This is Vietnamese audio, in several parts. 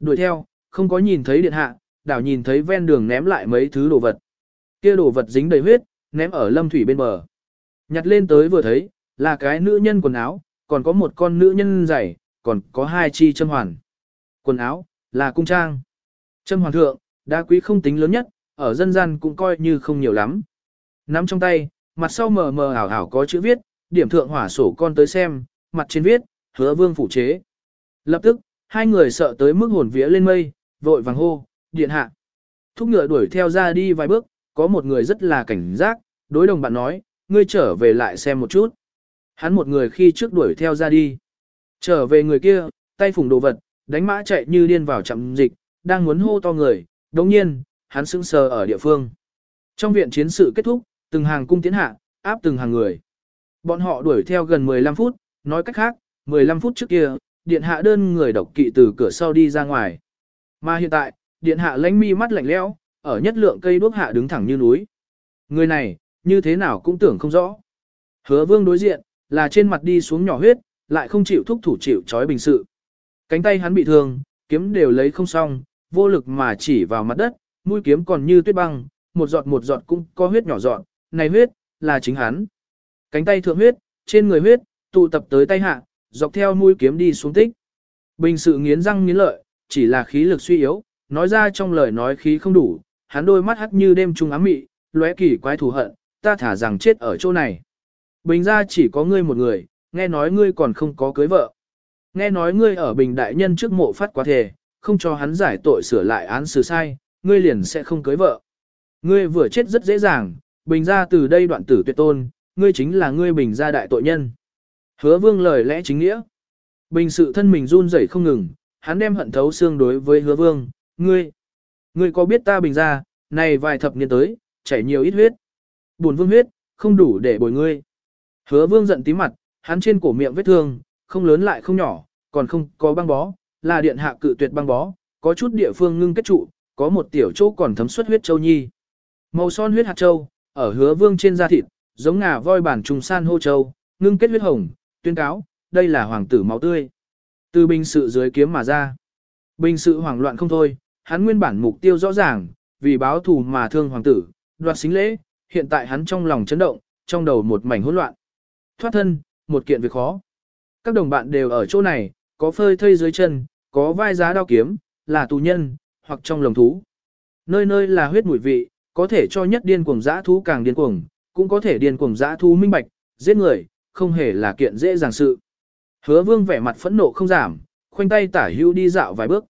Đuổi theo, không có nhìn thấy điện hạ, đảo nhìn thấy ven đường ném lại mấy thứ đồ vật. Kia đồ vật dính đầy huyết, ném ở lâm thủy bên bờ. Nhặt lên tới vừa thấy, là cái nữ nhân quần áo, còn có một con nữ nhân giày, còn có hai chi châm hoàn. Quần áo, là cung trang. Châm hoàn thượng, đá quý không tính lớn nhất, ở dân gian cũng coi như không nhiều lắm. Nắm trong tay, mặt sau mờ mờ ảo ảo có chữ viết, điểm thượng hỏa sổ con tới xem, mặt trên viết, hứa vương phủ chế. Lập tức, hai người sợ tới mức hồn vía lên mây, vội vàng hô, điện hạ. Thúc ngựa đuổi theo ra đi vài bước, có một người rất là cảnh giác, đối đồng bạn nói, ngươi trở về lại xem một chút. Hắn một người khi trước đuổi theo ra đi. Trở về người kia, tay phủng đồ vật, đánh mã chạy như điên vào chậm dịch, đang muốn hô to người, đồng nhiên, hắn sững sờ ở địa phương. Trong viện chiến sự kết thúc, từng hàng cung tiến hạ, áp từng hàng người. Bọn họ đuổi theo gần 15 phút, nói cách khác, 15 phút trước kia, điện hạ đơn người độc kỵ từ cửa sau đi ra ngoài. Mà hiện tại, điện hạ lánh mi mắt lạnh lẽo, ở nhất lượng cây đuốc hạ đứng thẳng như núi. Người này, như thế nào cũng tưởng không rõ. Hứa vương đối diện, là trên mặt đi xuống nhỏ huyết, lại không chịu thúc thủ chịu trói bình sự. Cánh tay hắn bị thương, kiếm đều lấy không xong, vô lực mà chỉ vào mặt đất, mũi kiếm còn như tuyết băng, một giọt một giọt cũng có huyết nhỏ giọt, này huyết, là chính hắn. Cánh tay thượng huyết, trên người huyết, tụ tập tới tay hạ, dọc theo mũi kiếm đi xuống tích. Bình sự nghiến răng nghiến lợi, chỉ là khí lực suy yếu, nói ra trong lời nói khí không đủ, hắn đôi mắt hắt như đêm trung ám mị, lóe kỳ quái thù hận, ta thả rằng chết ở chỗ này. Bình ra chỉ có ngươi một người, nghe nói ngươi còn không có cưới vợ. Nghe nói ngươi ở bình đại nhân trước mộ phát quá thể, không cho hắn giải tội sửa lại án xử sai, ngươi liền sẽ không cưới vợ. Ngươi vừa chết rất dễ dàng, bình ra từ đây đoạn tử tuyệt tôn, ngươi chính là ngươi bình ra đại tội nhân. Hứa vương lời lẽ chính nghĩa. Bình sự thân mình run rẩy không ngừng, hắn đem hận thấu xương đối với hứa vương, ngươi. Ngươi có biết ta bình ra, này vài thập niên tới, chảy nhiều ít huyết. Buồn vương huyết, không đủ để bồi ngươi. Hứa vương giận tí mặt, hắn trên cổ miệng vết thương, không lớn lại không nhỏ, còn không có băng bó, là điện hạ cự tuyệt băng bó, có chút địa phương ngưng kết trụ, có một tiểu chỗ còn thấm xuất huyết châu nhi. Màu son huyết hạt châu, ở hứa vương trên da thịt, giống ngà voi bản trùng san hô châu, ngưng kết huyết hồng, tuyên cáo, đây là hoàng tử máu tươi. Từ bình sự dưới kiếm mà ra. Bình sự hoảng loạn không thôi, hắn nguyên bản mục tiêu rõ ràng, vì báo thù mà thương hoàng tử, đoạt xính lễ, hiện tại hắn trong lòng chấn động, trong đầu một mảnh hỗn loạn. Thoát thân, một kiện việc khó. Các đồng bạn đều ở chỗ này, có phơi thây dưới chân, có vai giá đao kiếm, là tù nhân, hoặc trong lồng thú. Nơi nơi là huyết mùi vị, có thể cho nhất điên cuồng dã thú càng điên cuồng, cũng có thể điên cuồng dã thú minh bạch, giết người, không hề là kiện dễ dàng sự. Hứa vương vẻ mặt phẫn nộ không giảm, khoanh tay tả hữu đi dạo vài bước.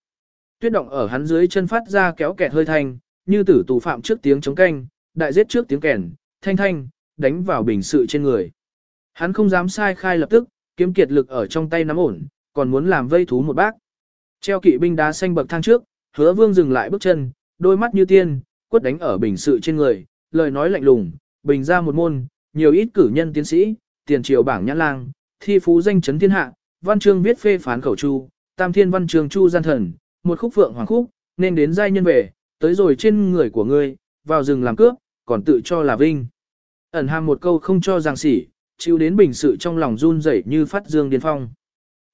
Tuyết động ở hắn dưới chân phát ra kéo kẹt hơi thanh, như tử tù phạm trước tiếng chống canh, đại giết trước tiếng kèn, thanh thanh, đánh vào bình sự trên người. Hắn không dám sai khai lập tức, kiếm kiệt lực ở trong tay nắm ổn, còn muốn làm vây thú một bác. Treo kỵ binh đá xanh bậc thang trước, hứa vương dừng lại bước chân, đôi mắt như tiên, quất đánh ở bình sự trên người, lời nói lạnh lùng, bình ra một môn, nhiều ít cử nhân tiến sĩ, tiền triều bảng nhãn lang, thi phú danh chấn thiên hạ, văn chương viết phê phán khẩu chu, tam thiên văn chương chu gian thần, một khúc phượng hoàng khúc, nên đến giai nhân về, tới rồi trên người của ngươi, vào rừng làm cướp, còn tự cho là vinh. Ẩn hàm một câu không cho giang sỉ, chịu đến bình sự trong lòng run rẩy như phát dương điên phong.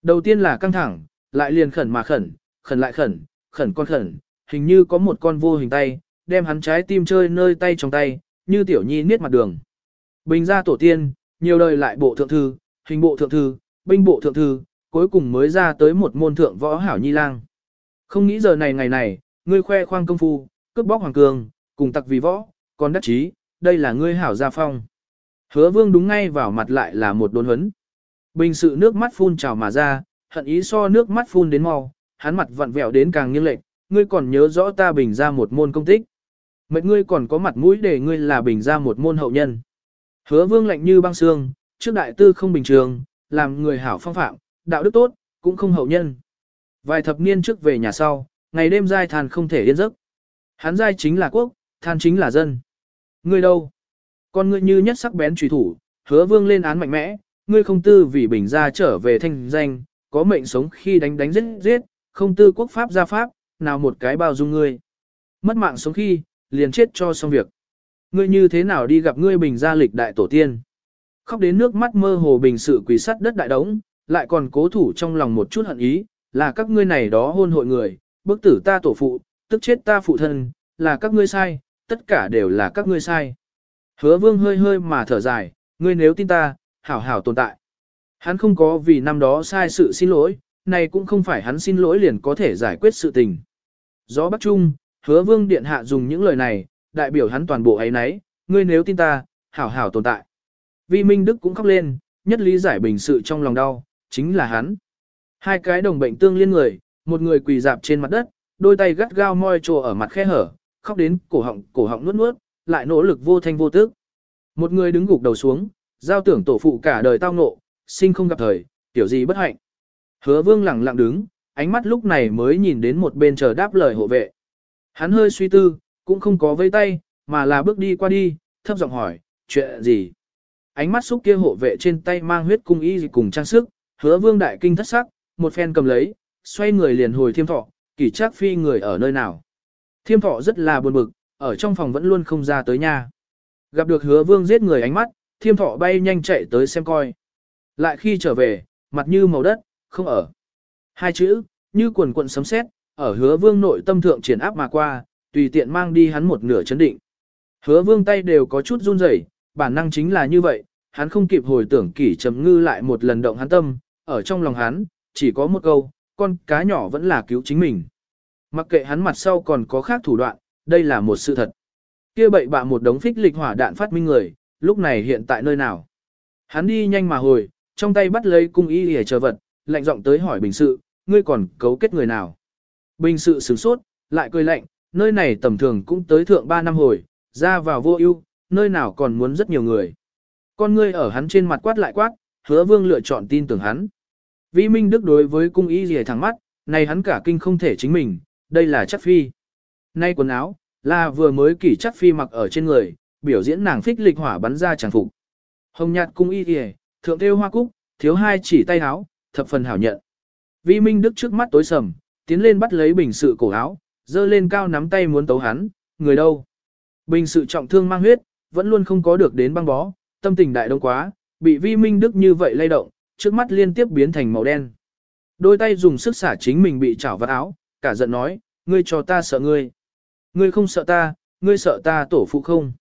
Đầu tiên là căng thẳng, lại liền khẩn mà khẩn, khẩn lại khẩn, khẩn con khẩn, hình như có một con vô hình tay, đem hắn trái tim chơi nơi tay trong tay, như tiểu nhi niết mặt đường. Bình ra tổ tiên, nhiều đời lại bộ thượng thư, hình bộ thượng thư, binh bộ thượng thư, cuối cùng mới ra tới một môn thượng võ hảo nhi lang. Không nghĩ giờ này ngày này, ngươi khoe khoang công phu, cướp bóc hoàng cường, cùng tặc vì võ, còn đắc chí, đây là ngươi hảo gia phong. Hứa vương đúng ngay vào mặt lại là một đốn huấn. Bình sự nước mắt phun trào mà ra, hận ý so nước mắt phun đến mau, hắn mặt vặn vẹo đến càng nghiêng lệch, ngươi còn nhớ rõ ta bình ra một môn công tích. Mệnh ngươi còn có mặt mũi để ngươi là bình ra một môn hậu nhân. Hứa vương lạnh như băng xương, trước đại tư không bình thường, làm người hảo phong phạm, đạo đức tốt, cũng không hậu nhân. Vài thập niên trước về nhà sau, ngày đêm giai than không thể yên giấc. Hắn giai chính là quốc, than chính là dân. Ngươi đâu? Con ngươi như nhất sắc bén truy thủ, hứa vương lên án mạnh mẽ, ngươi không tư vì bình gia trở về thanh danh, có mệnh sống khi đánh đánh giết giết, không tư quốc pháp gia pháp, nào một cái bao dung ngươi. Mất mạng sống khi, liền chết cho xong việc. Ngươi như thế nào đi gặp ngươi bình gia lịch đại tổ tiên? Khóc đến nước mắt mơ hồ bình sự quỷ sắt đất đại đống, lại còn cố thủ trong lòng một chút hận ý, là các ngươi này đó hôn hội người, bức tử ta tổ phụ, tức chết ta phụ thân, là các ngươi sai, tất cả đều là các ngươi sai. Hứa vương hơi hơi mà thở dài, ngươi nếu tin ta, hảo hảo tồn tại. Hắn không có vì năm đó sai sự xin lỗi, này cũng không phải hắn xin lỗi liền có thể giải quyết sự tình. Gió Bắc Trung, hứa vương điện hạ dùng những lời này, đại biểu hắn toàn bộ ấy nấy, ngươi nếu tin ta, hảo hảo tồn tại. Vi Minh Đức cũng khóc lên, nhất lý giải bình sự trong lòng đau, chính là hắn. Hai cái đồng bệnh tương liên người, một người quỳ dạp trên mặt đất, đôi tay gắt gao moi trồ ở mặt khe hở, khóc đến cổ họng, cổ họng nuốt nuốt, lại nỗ lực vô thanh vô tức. Một người đứng gục đầu xuống, giao tưởng tổ phụ cả đời tao ngộ, sinh không gặp thời, tiểu gì bất hạnh. Hứa vương lặng lặng đứng, ánh mắt lúc này mới nhìn đến một bên chờ đáp lời hộ vệ. Hắn hơi suy tư, cũng không có vây tay, mà là bước đi qua đi, thấp giọng hỏi, chuyện gì? Ánh mắt xúc kia hộ vệ trên tay mang huyết cung y cùng trang sức, hứa vương đại kinh thất sắc, một phen cầm lấy, xoay người liền hồi thiêm thọ, kỷ trác phi người ở nơi nào. Thiêm thọ rất là buồn bực, ở trong phòng vẫn luôn không ra tới nhà. Gặp được hứa vương giết người ánh mắt, thiêm thọ bay nhanh chạy tới xem coi. Lại khi trở về, mặt như màu đất, không ở. Hai chữ, như quần quận sấm sét, ở hứa vương nội tâm thượng triển áp mà qua, tùy tiện mang đi hắn một nửa chấn định. Hứa vương tay đều có chút run rẩy, bản năng chính là như vậy, hắn không kịp hồi tưởng kỷ trầm ngư lại một lần động hắn tâm, ở trong lòng hắn, chỉ có một câu, con cá nhỏ vẫn là cứu chính mình. Mặc kệ hắn mặt sau còn có khác thủ đoạn, đây là một sự thật. Kia bậy bạ một đống phích lịch hỏa đạn phát minh người, lúc này hiện tại nơi nào? Hắn đi nhanh mà hồi, trong tay bắt lấy cung y hề chờ vật, lạnh giọng tới hỏi bình sự, ngươi còn cấu kết người nào? Bình sự sửng sốt, lại cười lạnh, nơi này tầm thường cũng tới thượng 3 năm hồi, ra vào vô ưu, nơi nào còn muốn rất nhiều người. Con ngươi ở hắn trên mặt quát lại quát, hứa vương lựa chọn tin tưởng hắn. Vĩ Minh Đức đối với cung y rìa thẳng mắt, này hắn cả kinh không thể chính mình, đây là chắc phi. Nay quần áo, là vừa mới kỷ chắc phi mặc ở trên người, biểu diễn nàng phích lịch hỏa bắn ra tràng phục. Hồng nhạt cung y rìa, thượng theo hoa cúc, thiếu hai chỉ tay áo, thập phần hảo nhận. Vĩ Minh Đức trước mắt tối sầm, tiến lên bắt lấy bình sự cổ áo, dơ lên cao nắm tay muốn tấu hắn, người đâu. Bình sự trọng thương mang huyết, vẫn luôn không có được đến băng bó, tâm tình đại đông quá, bị vi minh đức như vậy lay động, trước mắt liên tiếp biến thành màu đen. Đôi tay dùng sức xả chính mình bị chảo vào áo, cả giận nói, ngươi cho ta sợ ngươi. Ngươi không sợ ta, ngươi sợ ta tổ phụ không.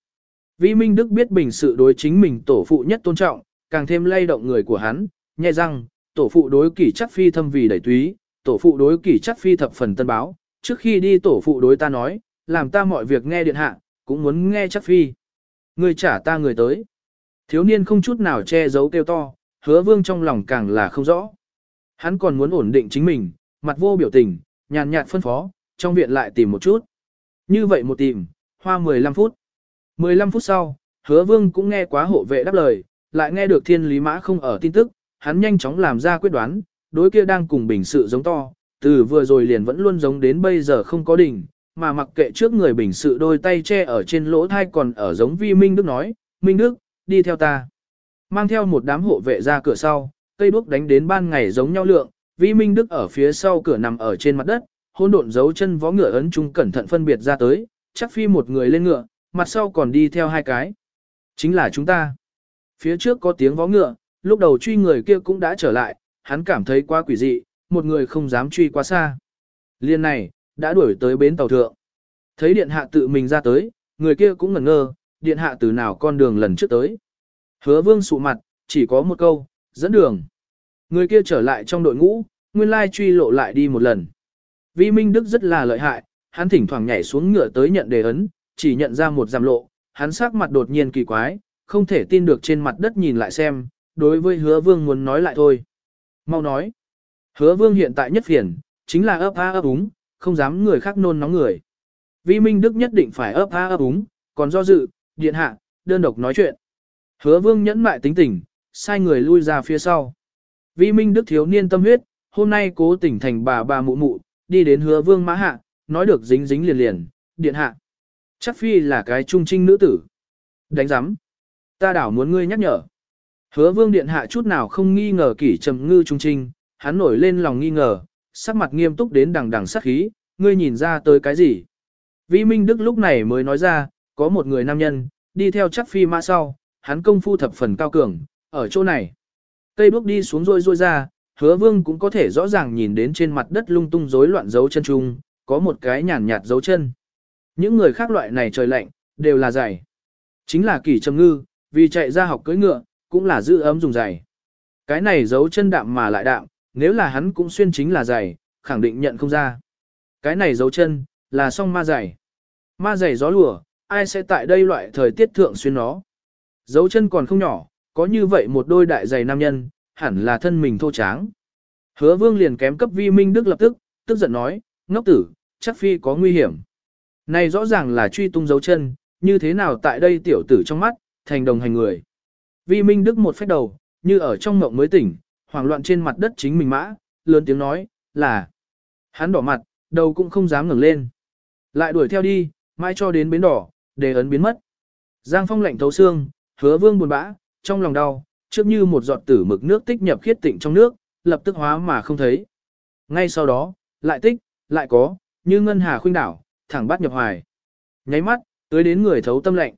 Vi Minh Đức biết bình sự đối chính mình tổ phụ nhất tôn trọng, càng thêm lay động người của hắn, nhẹ răng, tổ phụ đối kỷ chắc phi thâm vì đẩy túy, tổ phụ đối kỷ chắc phi thập phần tân báo, trước khi đi tổ phụ đối ta nói, làm ta mọi việc nghe điện hạ, cũng muốn nghe chắc phi. người trả ta người tới. Thiếu niên không chút nào che giấu kêu to, hứa vương trong lòng càng là không rõ. Hắn còn muốn ổn định chính mình, mặt vô biểu tình, nhàn nhạt phân phó, trong viện lại tìm một chút. Như vậy một tìm, hoa 15 phút. 15 phút sau, hứa vương cũng nghe quá hộ vệ đáp lời, lại nghe được thiên lý mã không ở tin tức, hắn nhanh chóng làm ra quyết đoán, đối kia đang cùng bình sự giống to, từ vừa rồi liền vẫn luôn giống đến bây giờ không có đỉnh, mà mặc kệ trước người bình sự đôi tay che ở trên lỗ thai còn ở giống vi Minh Đức nói, Minh Đức, đi theo ta. Mang theo một đám hộ vệ ra cửa sau, cây đuốc đánh đến ban ngày giống nhau lượng, vi Minh Đức ở phía sau cửa nằm ở trên mặt đất, hôn độn dấu chân vó ngựa ấn chung cẩn thận phân biệt ra tới, chắc phi một người lên ngựa, mặt sau còn đi theo hai cái. Chính là chúng ta. Phía trước có tiếng vó ngựa, lúc đầu truy người kia cũng đã trở lại, hắn cảm thấy quá quỷ dị, một người không dám truy quá xa. Liên này, đã đuổi tới bến tàu thượng. Thấy điện hạ tự mình ra tới, người kia cũng ngẩn ngơ, điện hạ từ nào con đường lần trước tới. Hứa vương sụ mặt, chỉ có một câu, dẫn đường. Người kia trở lại trong đội ngũ, nguyên lai truy lộ lại đi một lần. Vi Minh Đức rất là lợi hại, hắn thỉnh thoảng nhảy xuống ngựa tới nhận đề ấn, chỉ nhận ra một giảm lộ, hắn sắc mặt đột nhiên kỳ quái, không thể tin được trên mặt đất nhìn lại xem, đối với hứa vương muốn nói lại thôi. Mau nói. Hứa vương hiện tại nhất phiền, chính là ấp a ấp úng, không dám người khác nôn nóng người. Vi Minh Đức nhất định phải ấp a ấp úng, còn do dự, điện hạ, đơn độc nói chuyện. Hứa vương nhẫn mại tính tình, sai người lui ra phía sau. Vi Minh Đức thiếu niên tâm huyết, hôm nay cố tình thành bà bà mụ mụ, đi đến hứa vương mã hạ, nói được dính dính liền liền, điện hạ. Chắc phi là cái trung trinh nữ tử. Đánh giám. Ta đảo muốn ngươi nhắc nhở. Hứa vương điện hạ chút nào không nghi ngờ kỷ trầm ngư trung trinh, hắn nổi lên lòng nghi ngờ, sắc mặt nghiêm túc đến đằng đằng sắc khí, ngươi nhìn ra tới cái gì. Vĩ Minh Đức lúc này mới nói ra, có một người nam nhân, đi theo chắc phi mã sau, hắn công phu thập phần cao cường, ở chỗ này. Cây bước đi xuống rôi rôi ra, hứa vương cũng có thể rõ ràng nhìn đến trên mặt đất lung tung rối loạn dấu chân trung, có một cái nhàn nhạt dấu chân. Những người khác loại này trời lạnh, đều là giày. Chính là kỳ trầm ngư, vì chạy ra học cưỡi ngựa, cũng là giữ ấm dùng giày. Cái này dấu chân đạm mà lại đạm, nếu là hắn cũng xuyên chính là giày, khẳng định nhận không ra. Cái này dấu chân, là song ma giày. Ma giày gió lùa, ai sẽ tại đây loại thời tiết thượng xuyên nó. Dấu chân còn không nhỏ, có như vậy một đôi đại giày nam nhân, hẳn là thân mình thô tráng. Hứa vương liền kém cấp vi minh đức lập tức, tức giận nói, ngốc tử, chắc phi có nguy hiểm. Này rõ ràng là truy tung dấu chân, như thế nào tại đây tiểu tử trong mắt, thành đồng hành người. Vi minh đức một phép đầu, như ở trong mộng mới tỉnh, hoảng loạn trên mặt đất chính mình mã, lớn tiếng nói, là. Hắn đỏ mặt, đầu cũng không dám ngẩng lên. Lại đuổi theo đi, mãi cho đến bến đỏ, để ấn biến mất. Giang phong lạnh thấu xương, hứa vương buồn bã, trong lòng đau, trước như một giọt tử mực nước tích nhập khiết tịnh trong nước, lập tức hóa mà không thấy. Ngay sau đó, lại tích, lại có, như ngân hà khuynh đảo, thẳng bắt nhập hoài. Nháy mắt, tới đến người thấu tâm lạnh.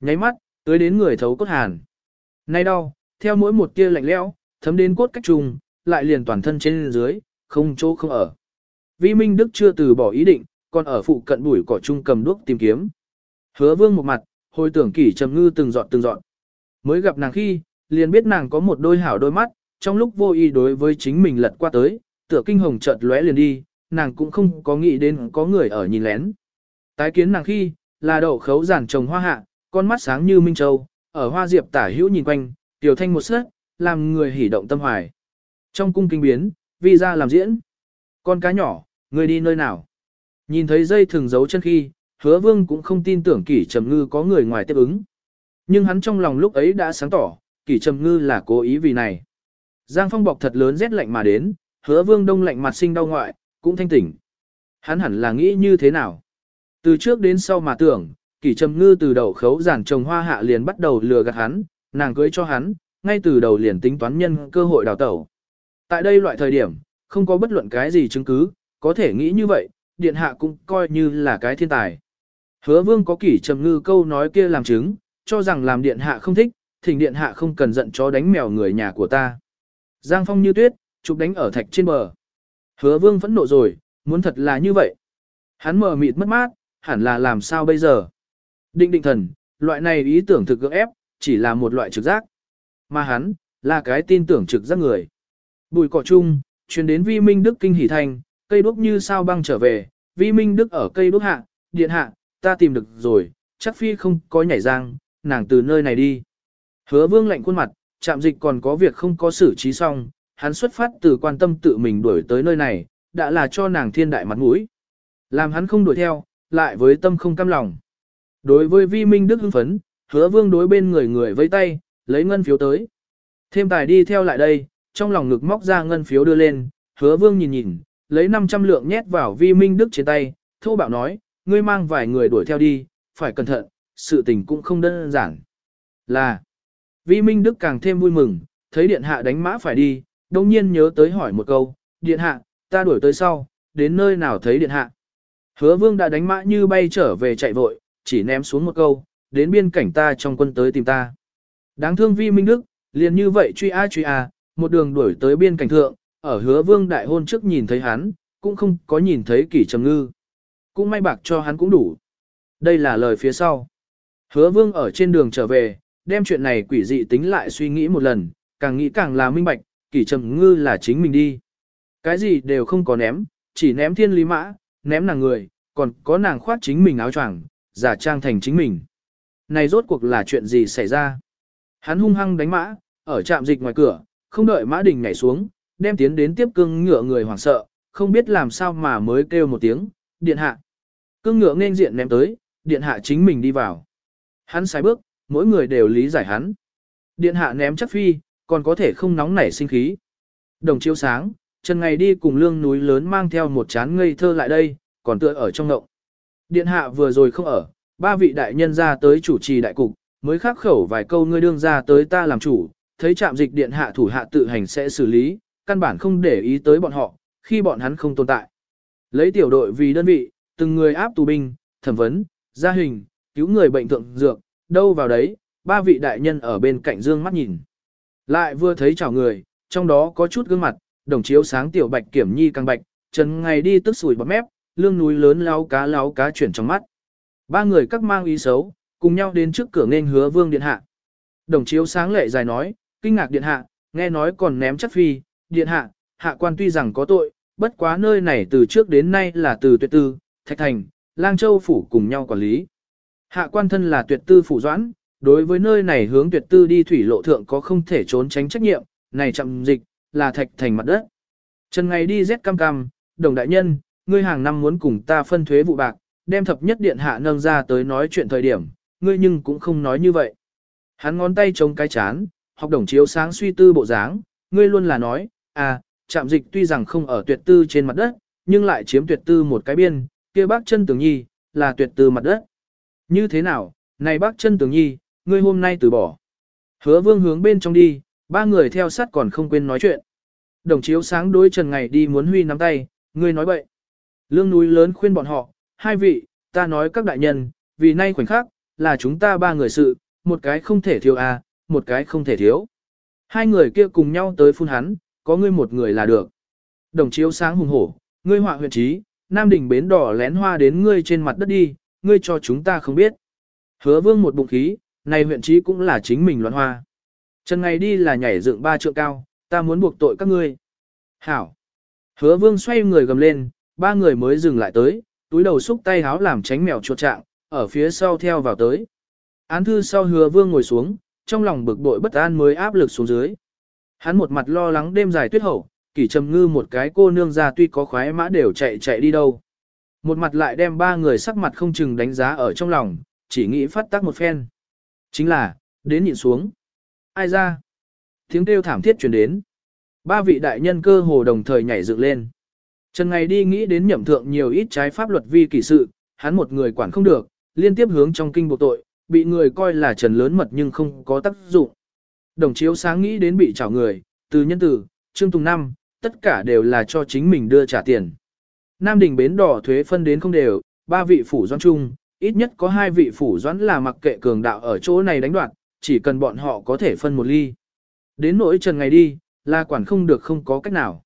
Nháy mắt, tới đến người thấu cốt hàn. Nay đau, theo mỗi một kia lạnh lẽo, thấm đến cốt cách trùng, lại liền toàn thân trên dưới, không chỗ không ở. Vi Minh Đức chưa từ bỏ ý định, còn ở phụ cận bụi cỏ trung cầm đuốc tìm kiếm. Hứa vương một mặt, hồi tưởng kỷ trầm ngư từng dọn từng dọn. Mới gặp nàng khi, liền biết nàng có một đôi hảo đôi mắt, trong lúc vô ý đối với chính mình lật qua tới, tựa kinh hồng chợt lóe liền đi, nàng cũng không có nghĩ đến có người ở nhìn lén. Tái kiến nàng khi, là đậu khấu giản trồng hoa hạ, con mắt sáng như minh châu, ở hoa diệp tả hữu nhìn quanh, tiểu thanh một sớt, làm người hỉ động tâm hoài. Trong cung kinh biến, vi ra làm diễn. Con cá nhỏ, người đi nơi nào? Nhìn thấy dây thường giấu chân khi, hứa vương cũng không tin tưởng kỷ trầm ngư có người ngoài tiếp ứng. Nhưng hắn trong lòng lúc ấy đã sáng tỏ, kỷ trầm ngư là cố ý vì này. Giang phong bọc thật lớn rét lạnh mà đến, hứa vương đông lạnh mặt sinh đau ngoại, cũng thanh tỉnh. Hắn hẳn là nghĩ như thế nào? Từ trước đến sau mà tưởng, kỷ trầm ngư từ đầu khấu giản trồng hoa hạ liền bắt đầu lừa gạt hắn, nàng cưới cho hắn, ngay từ đầu liền tính toán nhân cơ hội đào tẩu. Tại đây loại thời điểm, không có bất luận cái gì chứng cứ, có thể nghĩ như vậy, điện hạ cũng coi như là cái thiên tài. Hứa vương có kỷ trầm ngư câu nói kia làm chứng, cho rằng làm điện hạ không thích, thỉnh điện hạ không cần giận chó đánh mèo người nhà của ta. Giang phong như tuyết, chụp đánh ở thạch trên bờ. Hứa vương phẫn nộ rồi, muốn thật là như vậy. Hắn mờ mịt mất mát, hẳn là làm sao bây giờ. Định định thần, loại này ý tưởng thực cưỡng ép, chỉ là một loại trực giác. Mà hắn, là cái tin tưởng trực giác người. Bùi cỏ chung, truyền đến vi minh đức kinh hỉ thành, cây đuốc như sao băng trở về, vi minh đức ở cây đuốc hạ, điện hạ, ta tìm được rồi, chắc phi không có nhảy giang, nàng từ nơi này đi. Hứa vương lạnh khuôn mặt, chạm dịch còn có việc không có xử trí xong, hắn xuất phát từ quan tâm tự mình đuổi tới nơi này, đã là cho nàng thiên đại mặt mũi. Làm hắn không đuổi theo, lại với tâm không cam lòng. Đối với vi minh đức hưng phấn, hứa vương đối bên người người vây tay, lấy ngân phiếu tới. Thêm tài đi theo lại đây, trong lòng ngực móc ra ngân phiếu đưa lên, hứa vương nhìn nhìn, lấy 500 lượng nhét vào vi minh đức trên tay, thô bạo nói, ngươi mang vài người đuổi theo đi, phải cẩn thận, sự tình cũng không đơn giản. Là, vi minh đức càng thêm vui mừng, thấy điện hạ đánh mã phải đi, đồng nhiên nhớ tới hỏi một câu, điện hạ, ta đuổi tới sau, đến nơi nào thấy điện hạ. Hứa vương đã đánh mã như bay trở về chạy vội, chỉ ném xuống một câu, đến biên cảnh ta trong quân tới tìm ta. Đáng thương vi minh đức, liền như vậy truy a truy a, một đường đuổi tới biên cảnh thượng, ở hứa vương đại hôn trước nhìn thấy hắn, cũng không có nhìn thấy kỷ trầm ngư. Cũng may bạc cho hắn cũng đủ. Đây là lời phía sau. Hứa vương ở trên đường trở về, đem chuyện này quỷ dị tính lại suy nghĩ một lần, càng nghĩ càng là minh bạch, kỷ trầm ngư là chính mình đi. Cái gì đều không có ném, chỉ ném thiên lý mã, ném nàng người, còn có nàng khoát chính mình áo choàng, giả trang thành chính mình. Này rốt cuộc là chuyện gì xảy ra? Hắn hung hăng đánh mã, ở trạm dịch ngoài cửa, không đợi mã đình nhảy xuống, đem tiến đến tiếp cương ngựa người hoảng sợ, không biết làm sao mà mới kêu một tiếng, điện hạ. Cương ngựa nên diện ném tới, điện hạ chính mình đi vào. Hắn sai bước, mỗi người đều lý giải hắn. Điện hạ ném chắc phi, còn có thể không nóng nảy sinh khí. Đồng chiếu sáng, Trần Ngày đi cùng lương núi lớn mang theo một chán ngây thơ lại đây, còn tựa ở trong ngộng. Điện hạ vừa rồi không ở, ba vị đại nhân ra tới chủ trì đại cục, mới khắc khẩu vài câu ngươi đương ra tới ta làm chủ, thấy trạm dịch điện hạ thủ hạ tự hành sẽ xử lý, căn bản không để ý tới bọn họ, khi bọn hắn không tồn tại. Lấy tiểu đội vì đơn vị, từng người áp tù binh, thẩm vấn, gia hình, cứu người bệnh thượng dược, đâu vào đấy, ba vị đại nhân ở bên cạnh dương mắt nhìn. Lại vừa thấy chào người, trong đó có chút gương mặt, đồng chiếu sáng tiểu bạch kiểm nhi căng bạch, trần ngày đi tức sủi bọt mép, lương núi lớn láo cá láo cá chuyển trong mắt. Ba người các mang ý xấu, cùng nhau đến trước cửa nên hứa vương điện hạ. Đồng chiếu sáng lệ dài nói, kinh ngạc điện hạ, nghe nói còn ném chất phi, điện hạ, hạ quan tuy rằng có tội, bất quá nơi này từ trước đến nay là từ tuyệt tư, thạch thành, lang châu phủ cùng nhau quản lý. Hạ quan thân là tuyệt tư phủ doãn, đối với nơi này hướng tuyệt tư đi thủy lộ thượng có không thể trốn tránh trách nhiệm, này chậm dịch, là thạch thành mặt đất. Trần ngày đi rét cam cam, đồng đại nhân, ngươi hàng năm muốn cùng ta phân thuế vụ bạc, đem thập nhất điện hạ nâng ra tới nói chuyện thời điểm, ngươi nhưng cũng không nói như vậy. Hắn ngón tay chống cái chán, học đồng chiếu sáng suy tư bộ dáng, ngươi luôn là nói, à, chạm dịch tuy rằng không ở tuyệt tư trên mặt đất, nhưng lại chiếm tuyệt tư một cái biên, kia bác chân tường nhi, là tuyệt tư mặt đất. Như thế nào, này bác chân tường nhi, ngươi hôm nay từ bỏ. Hứa vương hướng bên trong đi, ba người theo sát còn không quên nói chuyện. Đồng chiếu sáng đối trần ngày đi muốn huy nắm tay, ngươi nói bậy. Lương núi lớn khuyên bọn họ, hai vị, ta nói các đại nhân, vì nay khoảnh khắc, là chúng ta ba người sự, một cái không thể thiếu à, một cái không thể thiếu. Hai người kia cùng nhau tới phun hắn, có ngươi một người là được. Đồng chiếu sáng hùng hổ, ngươi họa huyện trí, Nam đỉnh bến đỏ lén hoa đến ngươi trên mặt đất đi, ngươi cho chúng ta không biết. Hứa vương một bụng khí, này huyện trí cũng là chính mình loạn hoa. Trần ngày đi là nhảy dựng ba trượng cao, ta muốn buộc tội các ngươi. Hảo. Hứa vương xoay người gầm lên, ba người mới dừng lại tới, túi đầu xúc tay háo làm tránh mèo chuột trạng, ở phía sau theo vào tới. Án thư sau hứa vương ngồi xuống, trong lòng bực bội bất an mới áp lực xuống dưới. Hắn một mặt lo lắng đêm dài tuyết hậu, kỷ trầm ngư một cái cô nương ra tuy có khoái mã đều chạy chạy đi đâu. Một mặt lại đem ba người sắc mặt không chừng đánh giá ở trong lòng, chỉ nghĩ phát tác một phen. Chính là, đến nhìn xuống. Ai ra? Tiếng kêu thảm thiết truyền đến. Ba vị đại nhân cơ hồ đồng thời nhảy dựng lên. Trần Ngày đi nghĩ đến nhậm thượng nhiều ít trái pháp luật vi kỳ sự, hắn một người quản không được, liên tiếp hướng trong kinh buộc tội, bị người coi là trần lớn mật nhưng không có tác dụng. Đồng chiếu sáng nghĩ đến bị trảo người, từ nhân tử, Trương Tùng Năm, tất cả đều là cho chính mình đưa trả tiền. Nam đình bến đỏ thuế phân đến không đều, ba vị phủ doãn chung, ít nhất có hai vị phủ doãn là mặc kệ cường đạo ở chỗ này đánh đoạt, chỉ cần bọn họ có thể phân một ly. Đến nỗi trần ngày đi, là quản không được không có cách nào.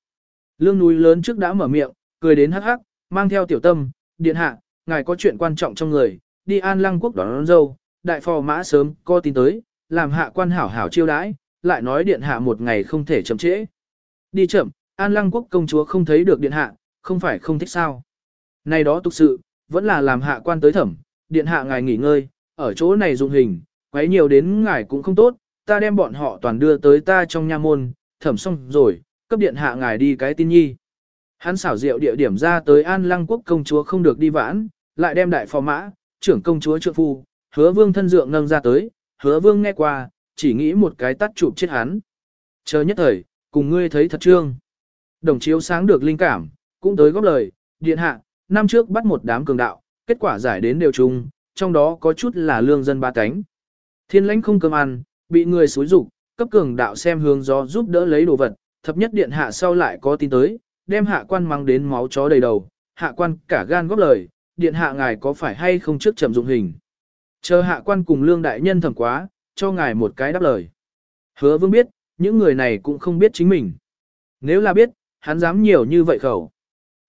Lương núi lớn trước đã mở miệng, cười đến hắc hắc, mang theo tiểu tâm, điện hạ, ngài có chuyện quan trọng trong người, đi an lăng quốc đón, đón dâu, đại phò mã sớm có tin tới, làm hạ quan hảo hảo chiêu đãi, lại nói điện hạ một ngày không thể chậm trễ. Đi chậm, an lăng quốc công chúa không thấy được điện hạ, không phải không thích sao. Này đó tục sự, vẫn là làm hạ quan tới thẩm, điện hạ ngài nghỉ ngơi, ở chỗ này dụng hình, quấy nhiều đến ngài cũng không tốt, ta đem bọn họ toàn đưa tới ta trong nha môn, thẩm xong rồi, cấp điện hạ ngài đi cái tin nhi. Hắn xảo diệu địa điểm ra tới An Lăng quốc công chúa không được đi vãn, lại đem đại phò mã, trưởng công chúa trượng phu, hứa vương thân dượng nâng ra tới, hứa vương nghe qua, chỉ nghĩ một cái tắt chụp chết hắn. Chờ nhất thời, cùng ngươi thấy thật trương. Đồng chiếu sáng được linh cảm, cũng tới góp lời, điện hạ, năm trước bắt một đám cường đạo, kết quả giải đến đều chung, trong đó có chút là lương dân ba cánh. Thiên lãnh không cơm ăn, bị người xúi rục, cấp cường đạo xem hướng gió giúp đỡ lấy đồ vật, thập nhất điện hạ sau lại có tin tới, đem hạ quan mang đến máu chó đầy đầu, hạ quan cả gan góp lời, điện hạ ngài có phải hay không trước trầm dụng hình. Chờ hạ quan cùng lương đại nhân thẩm quá, cho ngài một cái đáp lời. Hứa vương biết, những người này cũng không biết chính mình. Nếu là biết, hắn dám nhiều như vậy khẩu.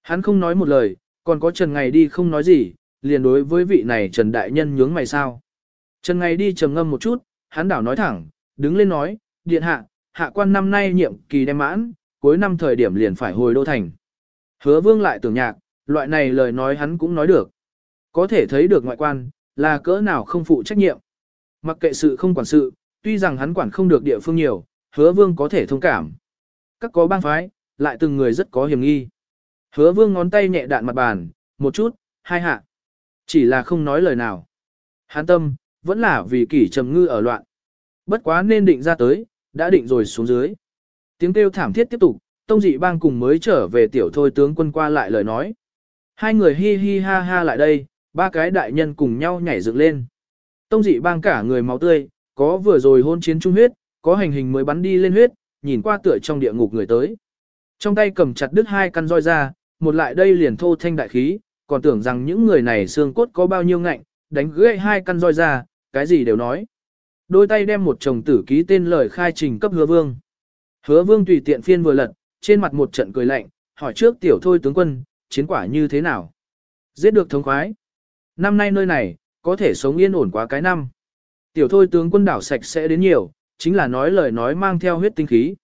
Hắn không nói một lời, còn có Trần Ngày đi không nói gì, liền đối với vị này Trần Đại Nhân nhướng mày sao. Trần Ngày đi trầm ngâm một chút, hắn đảo nói thẳng, đứng lên nói, điện hạ, hạ quan năm nay nhiệm kỳ đem mãn, cuối năm thời điểm liền phải hồi đô thành. Hứa vương lại tưởng nhạc, loại này lời nói hắn cũng nói được. Có thể thấy được ngoại quan, là cỡ nào không phụ trách nhiệm. Mặc kệ sự không quản sự, tuy rằng hắn quản không được địa phương nhiều, hứa vương có thể thông cảm. Các có bang phái, lại từng người rất có hiểm nghi. Hứa vương ngón tay nhẹ đạn mặt bàn, một chút, hai hạ. Chỉ là không nói lời nào. Hắn tâm, vẫn là vì kỷ trầm ngư ở loạn. Bất quá nên định ra tới, đã định rồi xuống dưới. Tiếng kêu thảm thiết tiếp tục, tông dị bang cùng mới trở về tiểu thôi tướng quân qua lại lời nói. Hai người hi hi ha ha lại đây, ba cái đại nhân cùng nhau nhảy dựng lên. Tông dị bang cả người máu tươi, có vừa rồi hôn chiến trung huyết, có hành hình mới bắn đi lên huyết, nhìn qua tựa trong địa ngục người tới. Trong tay cầm chặt đứt hai căn roi ra, một lại đây liền thô thanh đại khí, còn tưởng rằng những người này xương cốt có bao nhiêu ngạnh, đánh gãy hai căn roi ra, cái gì đều nói. Đôi tay đem một chồng tử ký tên lời khai trình cấp hứa vương. Hứa vương tùy tiện phiên vừa lật, trên mặt một trận cười lạnh, hỏi trước tiểu thôi tướng quân, chiến quả như thế nào? Giết được thống khoái. Năm nay nơi này, có thể sống yên ổn quá cái năm. Tiểu thôi tướng quân đảo sạch sẽ đến nhiều, chính là nói lời nói mang theo huyết tinh khí.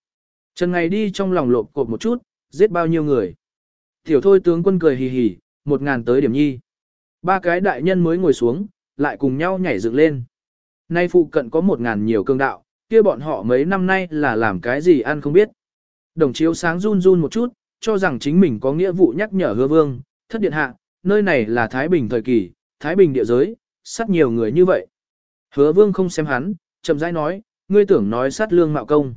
Trần ngày đi trong lòng lộp cột một chút, giết bao nhiêu người. Tiểu thôi tướng quân cười hì hì, một ngàn tới điểm nhi. Ba cái đại nhân mới ngồi xuống, lại cùng nhau nhảy dựng lên. Nay phụ cận có một ngàn nhiều cương đạo, kia bọn họ mấy năm nay là làm cái gì ăn không biết. Đồng chiếu sáng run run một chút, cho rằng chính mình có nghĩa vụ nhắc nhở hứa vương, thất điện hạ, nơi này là Thái Bình thời kỳ, Thái Bình địa giới, sát nhiều người như vậy. Hứa vương không xem hắn, chậm rãi nói, ngươi tưởng nói sát lương mạo công.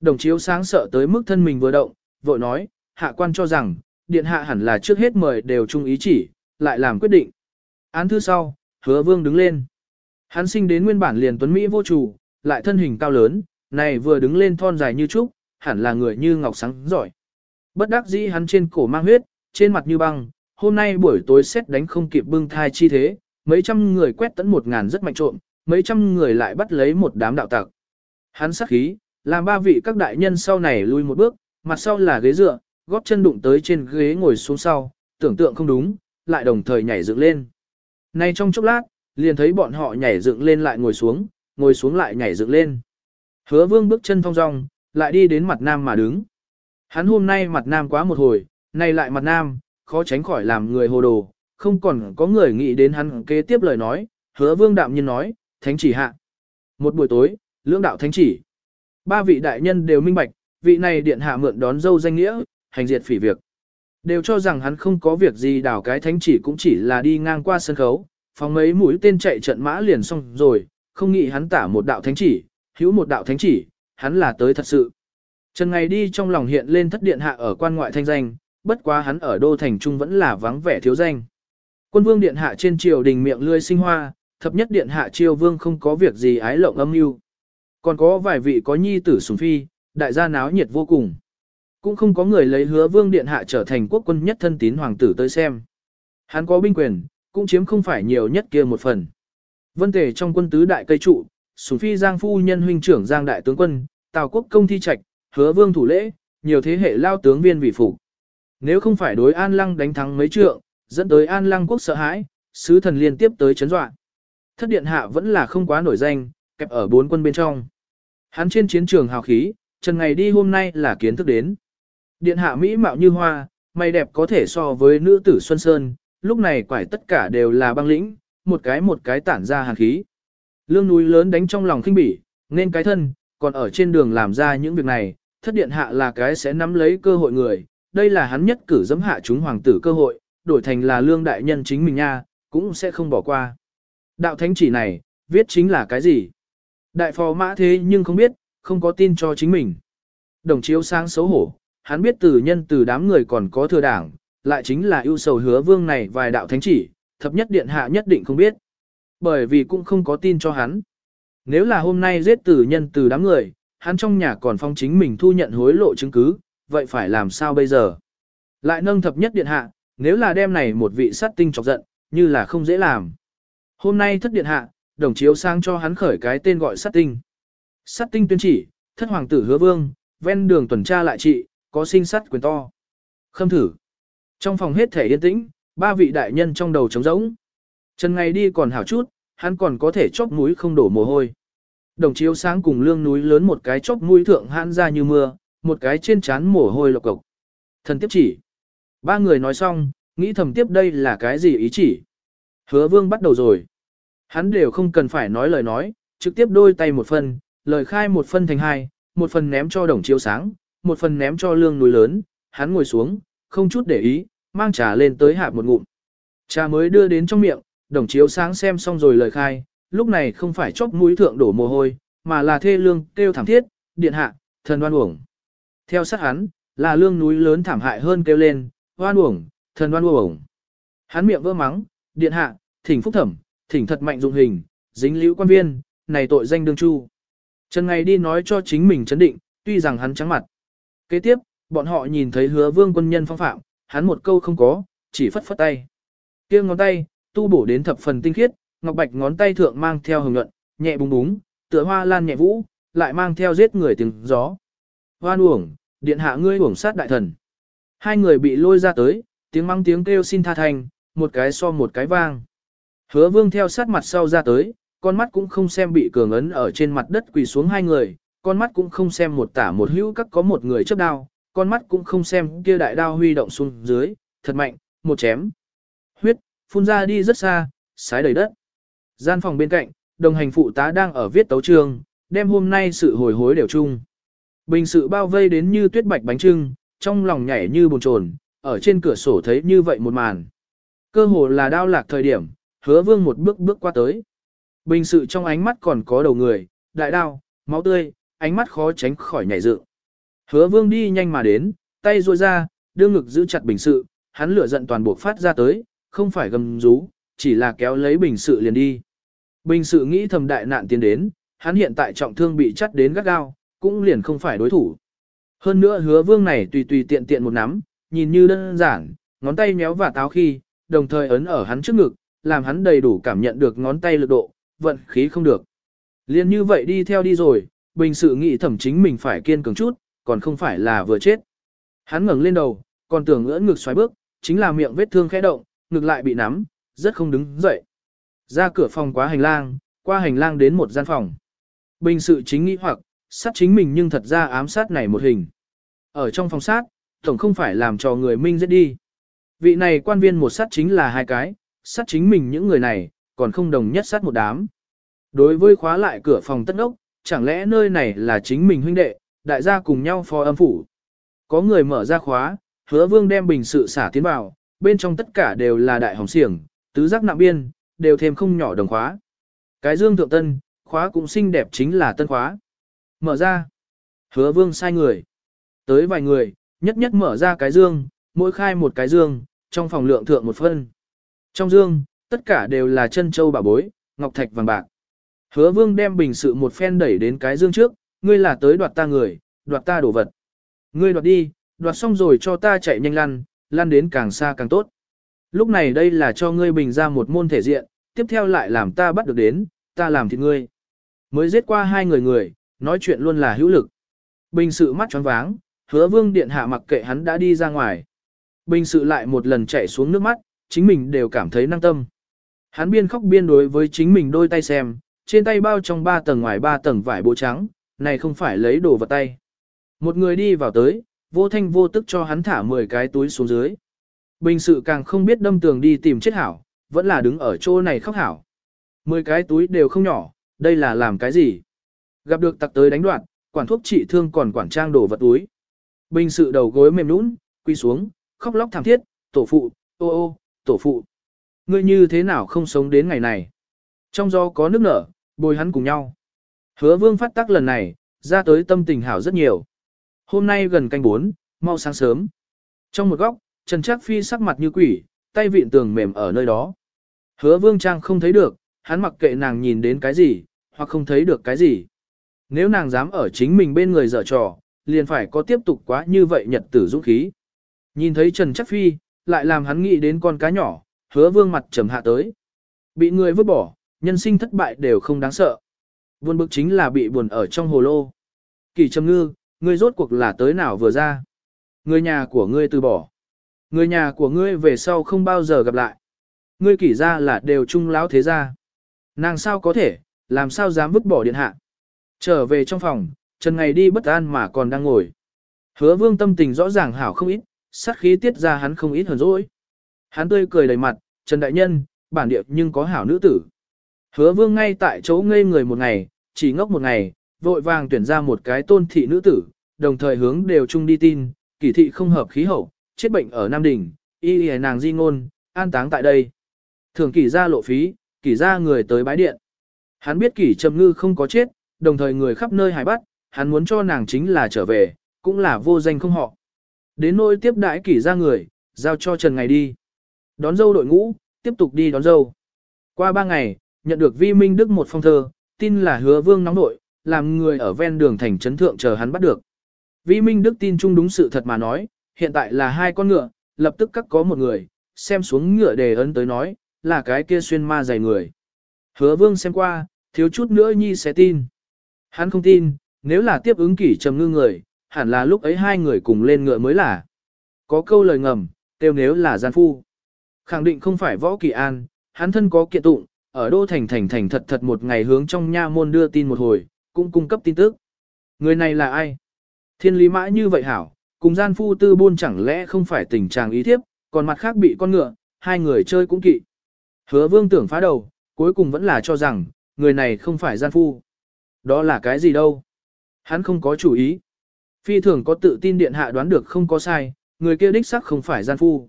Đồng chiếu sáng sợ tới mức thân mình vừa động, vội nói, hạ quan cho rằng, điện hạ hẳn là trước hết mời đều chung ý chỉ, lại làm quyết định. Án thư sau, hứa vương đứng lên. Hắn sinh đến nguyên bản liền tuấn Mỹ vô chủ, lại thân hình cao lớn, này vừa đứng lên thon dài như trúc, hẳn là người như ngọc sáng giỏi. Bất đắc dĩ hắn trên cổ mang huyết, trên mặt như băng, hôm nay buổi tối xét đánh không kịp bưng thai chi thế, mấy trăm người quét tấn một ngàn rất mạnh trộm, mấy trăm người lại bắt lấy một đám đạo tặc. Hắn sắc khí, làm ba vị các đại nhân sau này lui một bước, mặt sau là ghế dựa, góp chân đụng tới trên ghế ngồi xuống sau, tưởng tượng không đúng, lại đồng thời nhảy dựng lên. Nay trong chốc lát, liền thấy bọn họ nhảy dựng lên lại ngồi xuống, ngồi xuống lại nhảy dựng lên. Hứa vương bước chân thong dong, lại đi đến mặt nam mà đứng. Hắn hôm nay mặt nam quá một hồi, nay lại mặt nam, khó tránh khỏi làm người hồ đồ, không còn có người nghĩ đến hắn kế tiếp lời nói, hứa vương đạm nhiên nói, thánh chỉ hạ. Một buổi tối, lưỡng đạo thánh chỉ. Ba vị đại nhân đều minh bạch, vị này điện hạ mượn đón dâu danh nghĩa, hành diệt phỉ việc. Đều cho rằng hắn không có việc gì đảo cái thánh chỉ cũng chỉ là đi ngang qua sân khấu, phóng mấy mũi tên chạy trận mã liền xong rồi, không nghĩ hắn tả một đạo thánh chỉ, hữu một đạo thánh chỉ, hắn là tới thật sự. Trần ngày đi trong lòng hiện lên thất điện hạ ở quan ngoại thanh danh, bất quá hắn ở đô thành trung vẫn là vắng vẻ thiếu danh. Quân vương điện hạ trên triều đình miệng lươi sinh hoa, thập nhất điện hạ triều vương không có việc gì ái lộng âm mưu. Còn có vài vị có nhi tử sủng phi, đại gia náo nhiệt vô cùng. Cũng không có người lấy hứa vương điện hạ trở thành quốc quân nhất thân tín hoàng tử tới xem. Hắn có binh quyền, cũng chiếm không phải nhiều nhất kia một phần. Vân tề trong quân tứ đại cây trụ, sủng phi giang phu nhân huynh trưởng giang đại tướng quân, tào quốc công thi trạch, hứa vương thủ lễ, nhiều thế hệ lao tướng viên vị phục. Nếu không phải đối an lăng đánh thắng mấy trượng, dẫn tới an lăng quốc sợ hãi, sứ thần liên tiếp tới chấn dọa. Thất điện hạ vẫn là không quá nổi danh, kẹp ở bốn quân bên trong. Hắn trên chiến trường hào khí, trần ngày đi hôm nay là kiến thức đến. Điện hạ Mỹ mạo như hoa, mày đẹp có thể so với nữ tử Xuân Sơn, lúc này quải tất cả đều là băng lĩnh, một cái một cái tản ra hàn khí. Lương núi lớn đánh trong lòng khinh bỉ, nên cái thân, còn ở trên đường làm ra những việc này, thất điện hạ là cái sẽ nắm lấy cơ hội người, đây là hắn nhất cử dẫm hạ chúng hoàng tử cơ hội, đổi thành là lương đại nhân chính mình nha, cũng sẽ không bỏ qua. Đạo thánh chỉ này, viết chính là cái gì? Đại phò mã thế nhưng không biết, không có tin cho chính mình. Đồng chiếu sáng xấu hổ, hắn biết từ nhân từ đám người còn có thừa đảng, lại chính là ưu sầu hứa vương này vài đạo thánh chỉ, thập nhất điện hạ nhất định không biết. Bởi vì cũng không có tin cho hắn. Nếu là hôm nay giết tử nhân từ đám người, hắn trong nhà còn phong chính mình thu nhận hối lộ chứng cứ, vậy phải làm sao bây giờ? Lại nâng thập nhất điện hạ, nếu là đem này một vị sát tinh chọc giận, như là không dễ làm. Hôm nay thất điện hạ, đồng chiếu sang cho hắn khởi cái tên gọi sát tinh. Sát tinh tuyên chỉ, thất hoàng tử hứa vương, ven đường tuần tra lại trị, có sinh sát quyền to. Khâm thử. Trong phòng hết thể yên tĩnh, ba vị đại nhân trong đầu trống rỗng. Trần ngày đi còn hảo chút, hắn còn có thể chóp mũi không đổ mồ hôi. Đồng chiếu sáng cùng lương núi lớn một cái chóp mũi thượng hãn ra như mưa, một cái trên trán mồ hôi lộc cộc. Thần tiếp chỉ. Ba người nói xong, nghĩ thầm tiếp đây là cái gì ý chỉ. Hứa vương bắt đầu rồi. Hắn đều không cần phải nói lời nói, trực tiếp đôi tay một phần, lời khai một phân thành hai, một phần ném cho đồng chiếu sáng, một phần ném cho lương núi lớn, hắn ngồi xuống, không chút để ý, mang trà lên tới hạp một ngụm. Trà mới đưa đến trong miệng, đồng chiếu sáng xem xong rồi lời khai, lúc này không phải chóp mũi thượng đổ mồ hôi, mà là thê lương kêu thảm thiết, điện hạ, thần đoan uổng. Theo sát hắn, là lương núi lớn thảm hại hơn kêu lên, oan uổng, thần đoan uổng. Hắn miệng vỡ mắng, điện hạ, thỉnh phúc thẩm, thỉnh thật mạnh dụng hình, dính liễu quan viên, này tội danh đương chu. Trần Ngày đi nói cho chính mình chấn định, tuy rằng hắn trắng mặt. Kế tiếp, bọn họ nhìn thấy hứa vương quân nhân phong phạm, hắn một câu không có, chỉ phất phất tay. kia ngón tay, tu bổ đến thập phần tinh khiết, ngọc bạch ngón tay thượng mang theo hồng nhuận, nhẹ búng búng, tựa hoa lan nhẹ vũ, lại mang theo giết người tiếng gió. Hoan uổng, điện hạ ngươi uổng sát đại thần. Hai người bị lôi ra tới, tiếng mắng tiếng kêu xin tha thành, một cái so một cái vang. Hứa vương theo sát mặt sau ra tới, con mắt cũng không xem bị cường ấn ở trên mặt đất quỳ xuống hai người, con mắt cũng không xem một tả một hữu các có một người chấp đao, con mắt cũng không xem kia đại đao huy động xuống dưới, thật mạnh, một chém. Huyết, phun ra đi rất xa, sái đầy đất. Gian phòng bên cạnh, đồng hành phụ tá đang ở viết tấu trường, đem hôm nay sự hồi hối đều chung. Bình sự bao vây đến như tuyết bạch bánh trưng, trong lòng nhảy như bồn chồn, ở trên cửa sổ thấy như vậy một màn. Cơ hồ là đao lạc thời điểm, hứa vương một bước bước qua tới. Bình sự trong ánh mắt còn có đầu người, đại đao, máu tươi, ánh mắt khó tránh khỏi nhảy dựng. Hứa vương đi nhanh mà đến, tay ruôi ra, đưa ngực giữ chặt bình sự, hắn lửa giận toàn bộ phát ra tới, không phải gầm rú, chỉ là kéo lấy bình sự liền đi. Bình sự nghĩ thầm đại nạn tiến đến, hắn hiện tại trọng thương bị chắt đến gắt gao, cũng liền không phải đối thủ. Hơn nữa hứa vương này tùy tùy tiện tiện một nắm, nhìn như đơn giản, ngón tay méo và táo khi, đồng thời ấn ở hắn trước ngực, làm hắn đầy đủ cảm nhận được ngón tay lực độ, vận khí không được. Liên như vậy đi theo đi rồi, bình sự nghĩ thẩm chính mình phải kiên cường chút, còn không phải là vừa chết. Hắn ngẩng lên đầu, còn tưởng ngỡ ngực xoáy bước, chính là miệng vết thương khẽ động, ngực lại bị nắm, rất không đứng dậy. Ra cửa phòng qua hành lang, qua hành lang đến một gian phòng. Bình sự chính nghĩ hoặc, sát chính mình nhưng thật ra ám sát này một hình. Ở trong phòng sát, tổng không phải làm cho người minh giết đi. Vị này quan viên một sát chính là hai cái, sát chính mình những người này, còn không đồng nhất sát một đám. Đối với khóa lại cửa phòng tất ốc, chẳng lẽ nơi này là chính mình huynh đệ, đại gia cùng nhau phò âm phủ. Có người mở ra khóa, hứa vương đem bình sự xả tiến vào, bên trong tất cả đều là đại hồng xiềng, tứ giác nạm biên, đều thêm không nhỏ đồng khóa. Cái dương thượng tân, khóa cũng xinh đẹp chính là tân khóa. Mở ra. Hứa vương sai người. Tới vài người, nhất nhất mở ra cái dương, mỗi khai một cái dương, trong phòng lượng thượng một phân. Trong dương, tất cả đều là chân châu bảo bối, ngọc thạch vàng bạc. Hứa vương đem bình sự một phen đẩy đến cái dương trước, ngươi là tới đoạt ta người, đoạt ta đồ vật. Ngươi đoạt đi, đoạt xong rồi cho ta chạy nhanh lăn, lăn đến càng xa càng tốt. Lúc này đây là cho ngươi bình ra một môn thể diện, tiếp theo lại làm ta bắt được đến, ta làm thịt ngươi. Mới giết qua hai người người, nói chuyện luôn là hữu lực. Bình sự mắt tròn váng, hứa vương điện hạ mặc kệ hắn đã đi ra ngoài. Bình sự lại một lần chạy xuống nước mắt, chính mình đều cảm thấy năng tâm. Hắn biên khóc biên đối với chính mình đôi tay xem, trên tay bao trong ba tầng ngoài ba tầng vải bộ trắng, này không phải lấy đồ vật tay. Một người đi vào tới, vô thanh vô tức cho hắn thả 10 cái túi xuống dưới. Bình sự càng không biết đâm tường đi tìm chết hảo, vẫn là đứng ở chỗ này khóc hảo. 10 cái túi đều không nhỏ, đây là làm cái gì? Gặp được tặc tới đánh đoạn, quản thuốc trị thương còn quản trang đổ vật túi. Bình sự đầu gối mềm nũng, quy xuống, khóc lóc thảm thiết, tổ phụ, ô ô, tổ phụ. Ngươi như thế nào không sống đến ngày này? Trong gió có nước nở, bồi hắn cùng nhau. Hứa vương phát tác lần này, ra tới tâm tình hảo rất nhiều. Hôm nay gần canh bốn, mau sáng sớm. Trong một góc, Trần Trác Phi sắc mặt như quỷ, tay vịn tường mềm ở nơi đó. Hứa vương trang không thấy được, hắn mặc kệ nàng nhìn đến cái gì, hoặc không thấy được cái gì. Nếu nàng dám ở chính mình bên người dở trò, liền phải có tiếp tục quá như vậy nhật tử dũng khí. Nhìn thấy Trần Trác Phi, lại làm hắn nghĩ đến con cá nhỏ, hứa vương mặt trầm hạ tới. Bị người vứt bỏ, nhân sinh thất bại đều không đáng sợ. Buồn bực chính là bị buồn ở trong hồ lô. Kỳ trầm ngư, ngươi rốt cuộc là tới nào vừa ra. Người nhà của ngươi từ bỏ. Người nhà của ngươi về sau không bao giờ gặp lại. Ngươi kỷ ra là đều trung lão thế gia. Nàng sao có thể, làm sao dám vứt bỏ điện hạ. Trở về trong phòng, Trần Ngày đi bất an mà còn đang ngồi. Hứa vương tâm tình rõ ràng hảo không ít, sát khí tiết ra hắn không ít hơn rồi. Hắn tươi cười đầy mặt, Trần Đại Nhân, bản địa nhưng có hảo nữ tử. Hứa vương ngay tại chỗ ngây người một ngày, chỉ ngốc một ngày, vội vàng tuyển ra một cái tôn thị nữ tử, đồng thời hướng đều chung đi tin, kỳ thị không hợp khí hậu, chết bệnh ở Nam Đình, y y nàng di ngôn, an táng tại đây. Thường kỷ ra lộ phí, kỷ ra người tới bái điện. Hắn biết kỷ trầm ngư không có chết, đồng thời người khắp nơi hải bắt, hắn muốn cho nàng chính là trở về, cũng là vô danh không họ. Đến nỗi tiếp đãi kỷ ra người, giao cho Trần Ngày đi. Đón dâu đội ngũ, tiếp tục đi đón dâu. Qua ba ngày, nhận được Vi Minh Đức một phong thơ, tin là hứa vương nóng nội, làm người ở ven đường thành trấn thượng chờ hắn bắt được. Vi Minh Đức tin chung đúng sự thật mà nói, hiện tại là hai con ngựa, lập tức cắt có một người, xem xuống ngựa đề ấn tới nói, là cái kia xuyên ma dày người. Hứa vương xem qua, thiếu chút nữa nhi sẽ tin. Hắn không tin, nếu là tiếp ứng kỷ trầm ngư người, hẳn là lúc ấy hai người cùng lên ngựa mới là. Có câu lời ngầm, tiêu nếu là gian phu. Khẳng định không phải võ kỳ an, hắn thân có kiện tụng, ở đô thành thành thành thật thật một ngày hướng trong nha môn đưa tin một hồi, cũng cung cấp tin tức. Người này là ai? Thiên lý mã như vậy hảo, cùng gian phu tư buôn chẳng lẽ không phải tình trạng ý thiếp, còn mặt khác bị con ngựa, hai người chơi cũng kỵ. Hứa vương tưởng phá đầu, cuối cùng vẫn là cho rằng, người này không phải gian phu. Đó là cái gì đâu? Hắn không có chủ ý. Phi thường có tự tin điện hạ đoán được không có sai, người kia đích sắc không phải gian phu.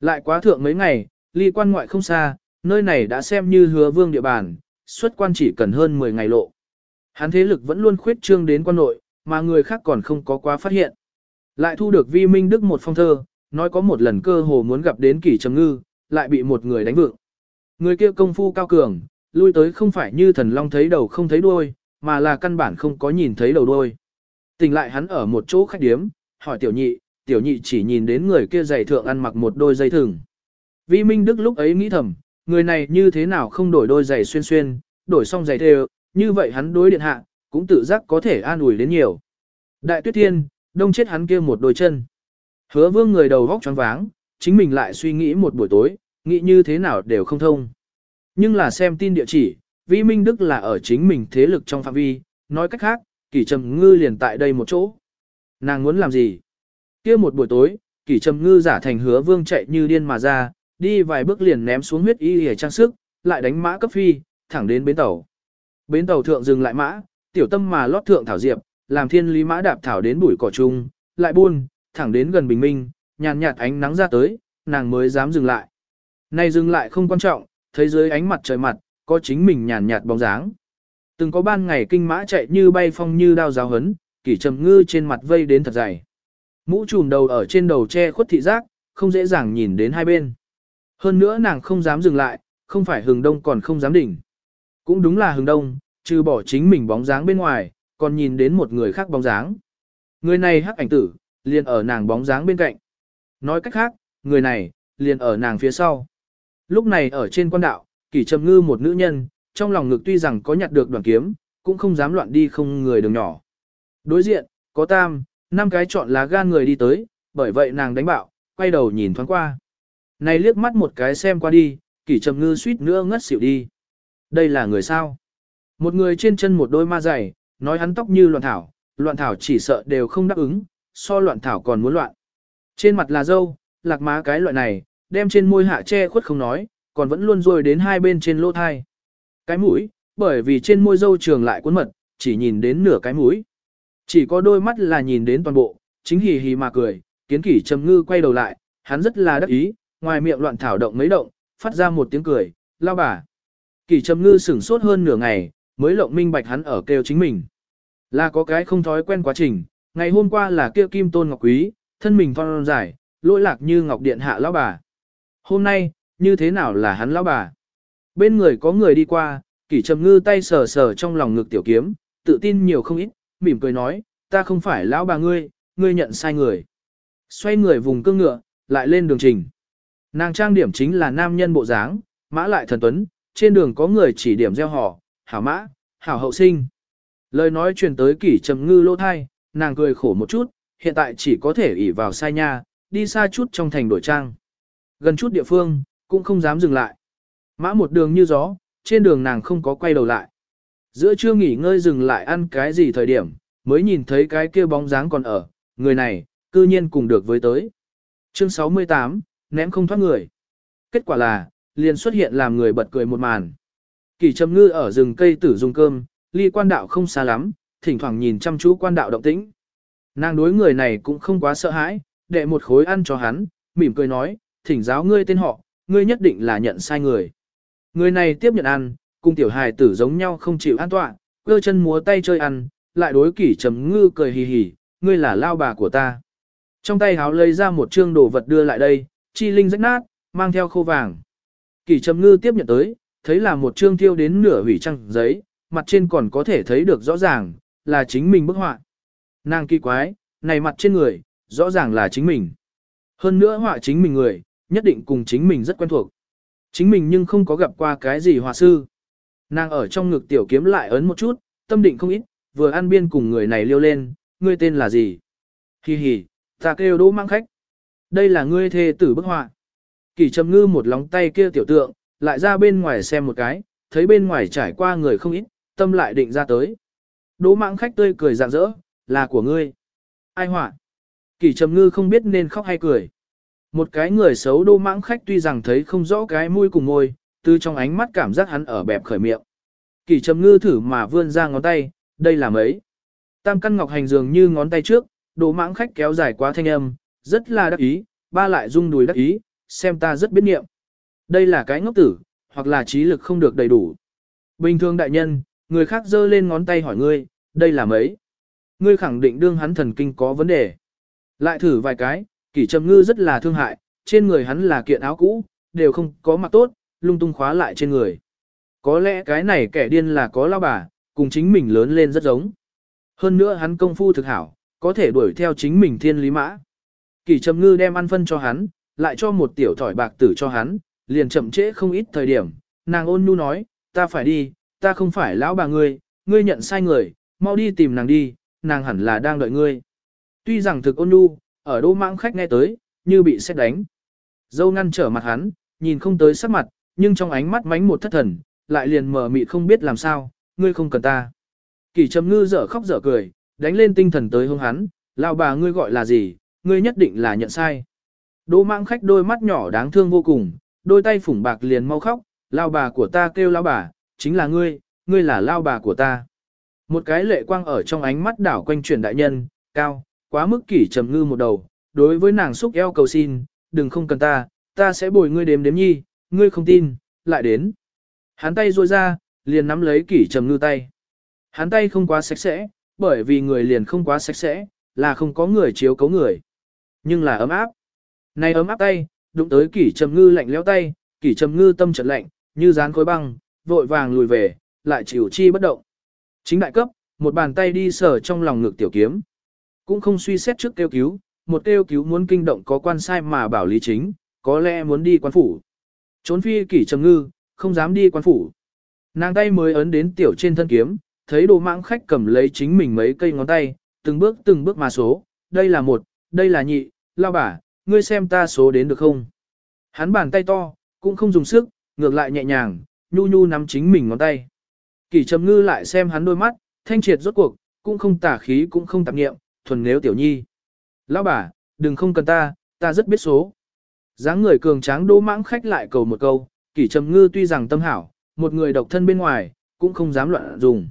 Lại quá thượng mấy ngày, ly quan ngoại không xa, nơi này đã xem như hứa vương địa bàn, xuất quan chỉ cần hơn 10 ngày lộ. Hắn thế lực vẫn luôn khuyết trương đến quan nội, mà người khác còn không có quá phát hiện. Lại thu được vi minh đức một phong thơ, nói có một lần cơ hồ muốn gặp đến kỷ trầm ngư, lại bị một người đánh vượng. Người kia công phu cao cường, lui tới không phải như thần long thấy đầu không thấy đuôi, mà là căn bản không có nhìn thấy đầu đuôi. Tỉnh lại hắn ở một chỗ khách điếm, hỏi tiểu nhị, tiểu nhị chỉ nhìn đến người kia giày thượng ăn mặc một đôi dây thừng. Vi Minh Đức lúc ấy nghĩ thầm, người này như thế nào không đổi đôi giày xuyên xuyên, đổi xong giày thêu, như vậy hắn đối điện hạ, cũng tự giác có thể an ủi đến nhiều. Đại tuyết thiên, đông chết hắn kia một đôi chân. Hứa vương người đầu vóc choáng váng, chính mình lại suy nghĩ một buổi tối, nghĩ như thế nào đều không thông. Nhưng là xem tin địa chỉ, Vi Minh Đức là ở chính mình thế lực trong phạm vi, nói cách khác, Kỷ Trầm Ngư liền tại đây một chỗ. Nàng muốn làm gì? Kia một buổi tối, Kỷ Trầm Ngư giả thành hứa vương chạy như điên mà ra, đi vài bước liền ném xuống huyết y hề trang sức, lại đánh mã cấp phi, thẳng đến bến tàu. Bến tàu thượng dừng lại mã, tiểu tâm mà lót thượng thảo diệp, làm thiên lý mã đạp thảo đến bụi cỏ trung, lại buôn, thẳng đến gần bình minh, nhàn nhạt ánh nắng ra tới, nàng mới dám dừng lại. nay dừng lại không quan trọng, thấy dưới ánh mặt trời mặt, có chính mình nhàn nhạt bóng dáng. Từng có ban ngày kinh mã chạy như bay phong như đao giáo hấn, kỷ trầm ngư trên mặt vây đến thật dày. Mũ trùm đầu ở trên đầu che khuất thị giác, không dễ dàng nhìn đến hai bên. Hơn nữa nàng không dám dừng lại, không phải hừng đông còn không dám đỉnh. Cũng đúng là hừng đông, trừ bỏ chính mình bóng dáng bên ngoài, còn nhìn đến một người khác bóng dáng. Người này hắc ảnh tử, liền ở nàng bóng dáng bên cạnh. Nói cách khác, người này, liền ở nàng phía sau. Lúc này ở trên quan đạo, kỷ trầm ngư một nữ nhân, trong lòng ngực tuy rằng có nhặt được đoàn kiếm, cũng không dám loạn đi không người đường nhỏ. Đối diện, có tam, năm cái chọn lá gan người đi tới, bởi vậy nàng đánh bạo, quay đầu nhìn thoáng qua. Này liếc mắt một cái xem qua đi, kỷ trầm ngư suýt nữa ngất xỉu đi. Đây là người sao? Một người trên chân một đôi ma giày nói hắn tóc như loạn thảo, loạn thảo chỉ sợ đều không đáp ứng, so loạn thảo còn muốn loạn. Trên mặt là dâu, lạc má cái loại này, đem trên môi hạ che khuất không nói, còn vẫn luôn rồi đến hai bên trên lỗ thai. Cái mũi, bởi vì trên môi dâu trường lại cuốn mật, chỉ nhìn đến nửa cái mũi. Chỉ có đôi mắt là nhìn đến toàn bộ, chính hì hì mà cười, kiến kỷ trầm ngư quay đầu lại, hắn rất là đắc ý, ngoài miệng loạn thảo động mấy động, phát ra một tiếng cười, lao bà. Kỷ trầm ngư sửng sốt hơn nửa ngày, mới lộng minh bạch hắn ở kêu chính mình. Là có cái không thói quen quá trình, ngày hôm qua là kia kim tôn ngọc quý, thân mình thon dài, lỗi lạc như ngọc điện hạ lão bà. Hôm nay, như thế nào là hắn lão bà? Bên người có người đi qua, kỷ trầm ngư tay sờ sờ trong lòng ngực tiểu kiếm, tự tin nhiều không ít, mỉm cười nói, ta không phải lão bà ngươi, ngươi nhận sai người. Xoay người vùng cương ngựa, lại lên đường trình. Nàng trang điểm chính là nam nhân bộ dáng, mã lại thần tuấn, trên đường có người chỉ điểm gieo họ, hảo mã, hảo hậu sinh. Lời nói truyền tới kỷ trầm ngư lỗ thai, nàng cười khổ một chút, hiện tại chỉ có thể ỉ vào sai nha, đi xa chút trong thành đổi trang. Gần chút địa phương, cũng không dám dừng lại. Mã một đường như gió, trên đường nàng không có quay đầu lại. Giữa trưa nghỉ ngơi dừng lại ăn cái gì thời điểm, mới nhìn thấy cái kia bóng dáng còn ở, người này, cư nhiên cùng được với tới. Chương 68, ném không thoát người. Kết quả là, liền xuất hiện làm người bật cười một màn. Kỳ trầm ngư ở rừng cây tử dùng cơm, ly quan đạo không xa lắm, thỉnh thoảng nhìn chăm chú quan đạo động tĩnh. Nàng đối người này cũng không quá sợ hãi, đệ một khối ăn cho hắn, mỉm cười nói, thỉnh giáo ngươi tên họ, ngươi nhất định là nhận sai người. Người này tiếp nhận ăn, cùng tiểu hài tử giống nhau không chịu an tọa, cơ chân múa tay chơi ăn, lại đối kỷ trầm ngư cười hì hì, ngươi là lao bà của ta. Trong tay háo lấy ra một trương đồ vật đưa lại đây, chi linh rách nát, mang theo khô vàng. Kỷ trầm ngư tiếp nhận tới, thấy là một trương thiêu đến nửa hủy trăng giấy, mặt trên còn có thể thấy được rõ ràng, là chính mình bức họa. Nàng kỳ quái, này mặt trên người, rõ ràng là chính mình. Hơn nữa họa chính mình người, nhất định cùng chính mình rất quen thuộc. Chính mình nhưng không có gặp qua cái gì họa sư. Nàng ở trong ngực tiểu kiếm lại ấn một chút, tâm định không ít, vừa ăn biên cùng người này liêu lên, ngươi tên là gì? Hi hi, ta kêu đỗ mang khách. Đây là ngươi thê tử bức họa. Kỳ trầm ngư một lóng tay kia tiểu tượng, lại ra bên ngoài xem một cái, thấy bên ngoài trải qua người không ít, tâm lại định ra tới. Đỗ mạng khách tươi cười rạng rỡ, là của ngươi. Ai họa? Kỳ trầm ngư không biết nên khóc hay cười. Một cái người xấu đô mãng khách tuy rằng thấy không rõ cái mũi cùng môi, từ trong ánh mắt cảm giác hắn ở bẹp khởi miệng. Kỳ trầm ngư thử mà vươn ra ngón tay, đây là mấy. Tam căn ngọc hành dường như ngón tay trước, đô mãng khách kéo dài quá thanh âm, rất là đắc ý, ba lại rung đùi đắc ý, xem ta rất biết niệm. Đây là cái ngốc tử, hoặc là trí lực không được đầy đủ. Bình thường đại nhân, người khác giơ lên ngón tay hỏi ngươi, đây là mấy. Ngươi khẳng định đương hắn thần kinh có vấn đề. Lại thử vài cái, kỷ trầm ngư rất là thương hại, trên người hắn là kiện áo cũ, đều không có mặc tốt, lung tung khóa lại trên người. Có lẽ cái này kẻ điên là có lao bà, cùng chính mình lớn lên rất giống. Hơn nữa hắn công phu thực hảo, có thể đuổi theo chính mình thiên lý mã. Kỷ trầm ngư đem ăn phân cho hắn, lại cho một tiểu thỏi bạc tử cho hắn, liền chậm trễ không ít thời điểm. Nàng ôn nhu nói, ta phải đi, ta không phải lão bà ngươi, ngươi nhận sai người, mau đi tìm nàng đi, nàng hẳn là đang đợi ngươi. Tuy rằng thực ôn nhu, ở đô mãng khách nghe tới, như bị xét đánh. Dâu ngăn trở mặt hắn, nhìn không tới sắc mặt, nhưng trong ánh mắt mánh một thất thần, lại liền mở mịt không biết làm sao, ngươi không cần ta. Kỳ trầm ngư dở khóc dở cười, đánh lên tinh thần tới hướng hắn, lão bà ngươi gọi là gì, ngươi nhất định là nhận sai. Đỗ mãng khách đôi mắt nhỏ đáng thương vô cùng, đôi tay phủng bạc liền mau khóc, lao bà của ta kêu lao bà, chính là ngươi, ngươi là lao bà của ta. Một cái lệ quang ở trong ánh mắt đảo quanh chuyển đại nhân, cao, quá mức kỷ trầm ngư một đầu, đối với nàng xúc eo cầu xin, đừng không cần ta, ta sẽ bồi ngươi đếm đếm nhi, ngươi không tin, lại đến. Hắn tay ruôi ra, liền nắm lấy kỷ trầm ngư tay. Hắn tay không quá sạch sẽ, bởi vì người liền không quá sạch sẽ, là không có người chiếu cấu người. Nhưng là ấm áp. Này ấm áp tay, đụng tới kỷ trầm ngư lạnh lẽo tay, kỷ trầm ngư tâm trật lạnh, như dán khối băng, vội vàng lùi về, lại chịu chi bất động. Chính đại cấp, một bàn tay đi sờ trong lòng ngực tiểu kiếm. Cũng không suy xét trước kêu cứu, một kêu cứu muốn kinh động có quan sai mà bảo lý chính, có lẽ muốn đi quan phủ. Trốn phi kỷ trầm ngư, không dám đi quan phủ. Nàng tay mới ấn đến tiểu trên thân kiếm, thấy đồ mạng khách cầm lấy chính mình mấy cây ngón tay, từng bước từng bước mà số, đây là một, đây là nhị, lao bả, ngươi xem ta số đến được không? Hắn bàn tay to, cũng không dùng sức, ngược lại nhẹ nhàng, nhu nhu nắm chính mình ngón tay. Kỳ trầm ngư lại xem hắn đôi mắt, thanh triệt rốt cuộc, cũng không tả khí cũng không tạp nghiệm, thuần nếu tiểu nhi. Lão bà, đừng không cần ta, ta rất biết số. dáng người cường tráng đỗ mãng khách lại cầu một câu, kỷ trầm ngư tuy rằng tâm hảo, một người độc thân bên ngoài, cũng không dám loạn dùng.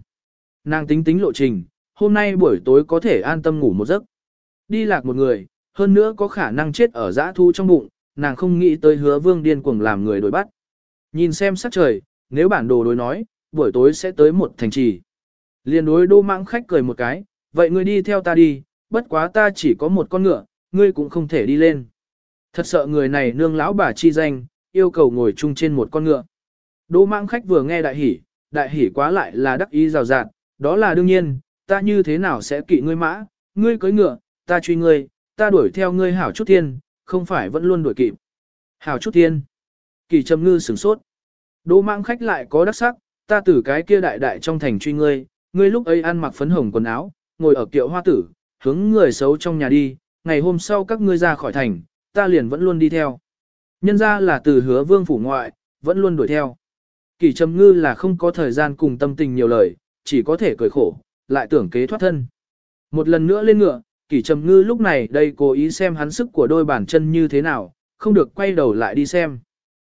Nàng tính tính lộ trình, hôm nay buổi tối có thể an tâm ngủ một giấc. Đi lạc một người, hơn nữa có khả năng chết ở dã thu trong bụng, nàng không nghĩ tới hứa vương điên cuồng làm người đổi bắt. Nhìn xem sắc trời, nếu bản đồ đối nói, buổi tối sẽ tới một thành trì. Liên đối đô mãng khách cười một cái, vậy ngươi đi theo ta đi, bất quá ta chỉ có một con ngựa, ngươi cũng không thể đi lên. Thật sợ người này nương lão bà chi danh, yêu cầu ngồi chung trên một con ngựa. Đỗ mãng khách vừa nghe đại hỉ, đại hỉ quá lại là đắc ý rào rạt, đó là đương nhiên, ta như thế nào sẽ kỵ ngươi mã, ngươi cưới ngựa, ta truy ngươi, ta đuổi theo ngươi hảo chút thiên, không phải vẫn luôn đuổi kịp. Hảo chút thiên. Kỳ trầm ngư sửng sốt. Đỗ mạng khách lại có đắc sắc, ta tử cái kia đại đại trong thành truy ngươi, ngươi lúc ấy ăn mặc phấn hồng quần áo, ngồi ở kiệu hoa tử, hướng người xấu trong nhà đi, ngày hôm sau các ngươi ra khỏi thành, ta liền vẫn luôn đi theo. Nhân ra là từ hứa vương phủ ngoại, vẫn luôn đuổi theo. Kỳ trầm ngư là không có thời gian cùng tâm tình nhiều lời, chỉ có thể cười khổ, lại tưởng kế thoát thân. Một lần nữa lên ngựa, kỳ trầm ngư lúc này đây cố ý xem hắn sức của đôi bàn chân như thế nào, không được quay đầu lại đi xem.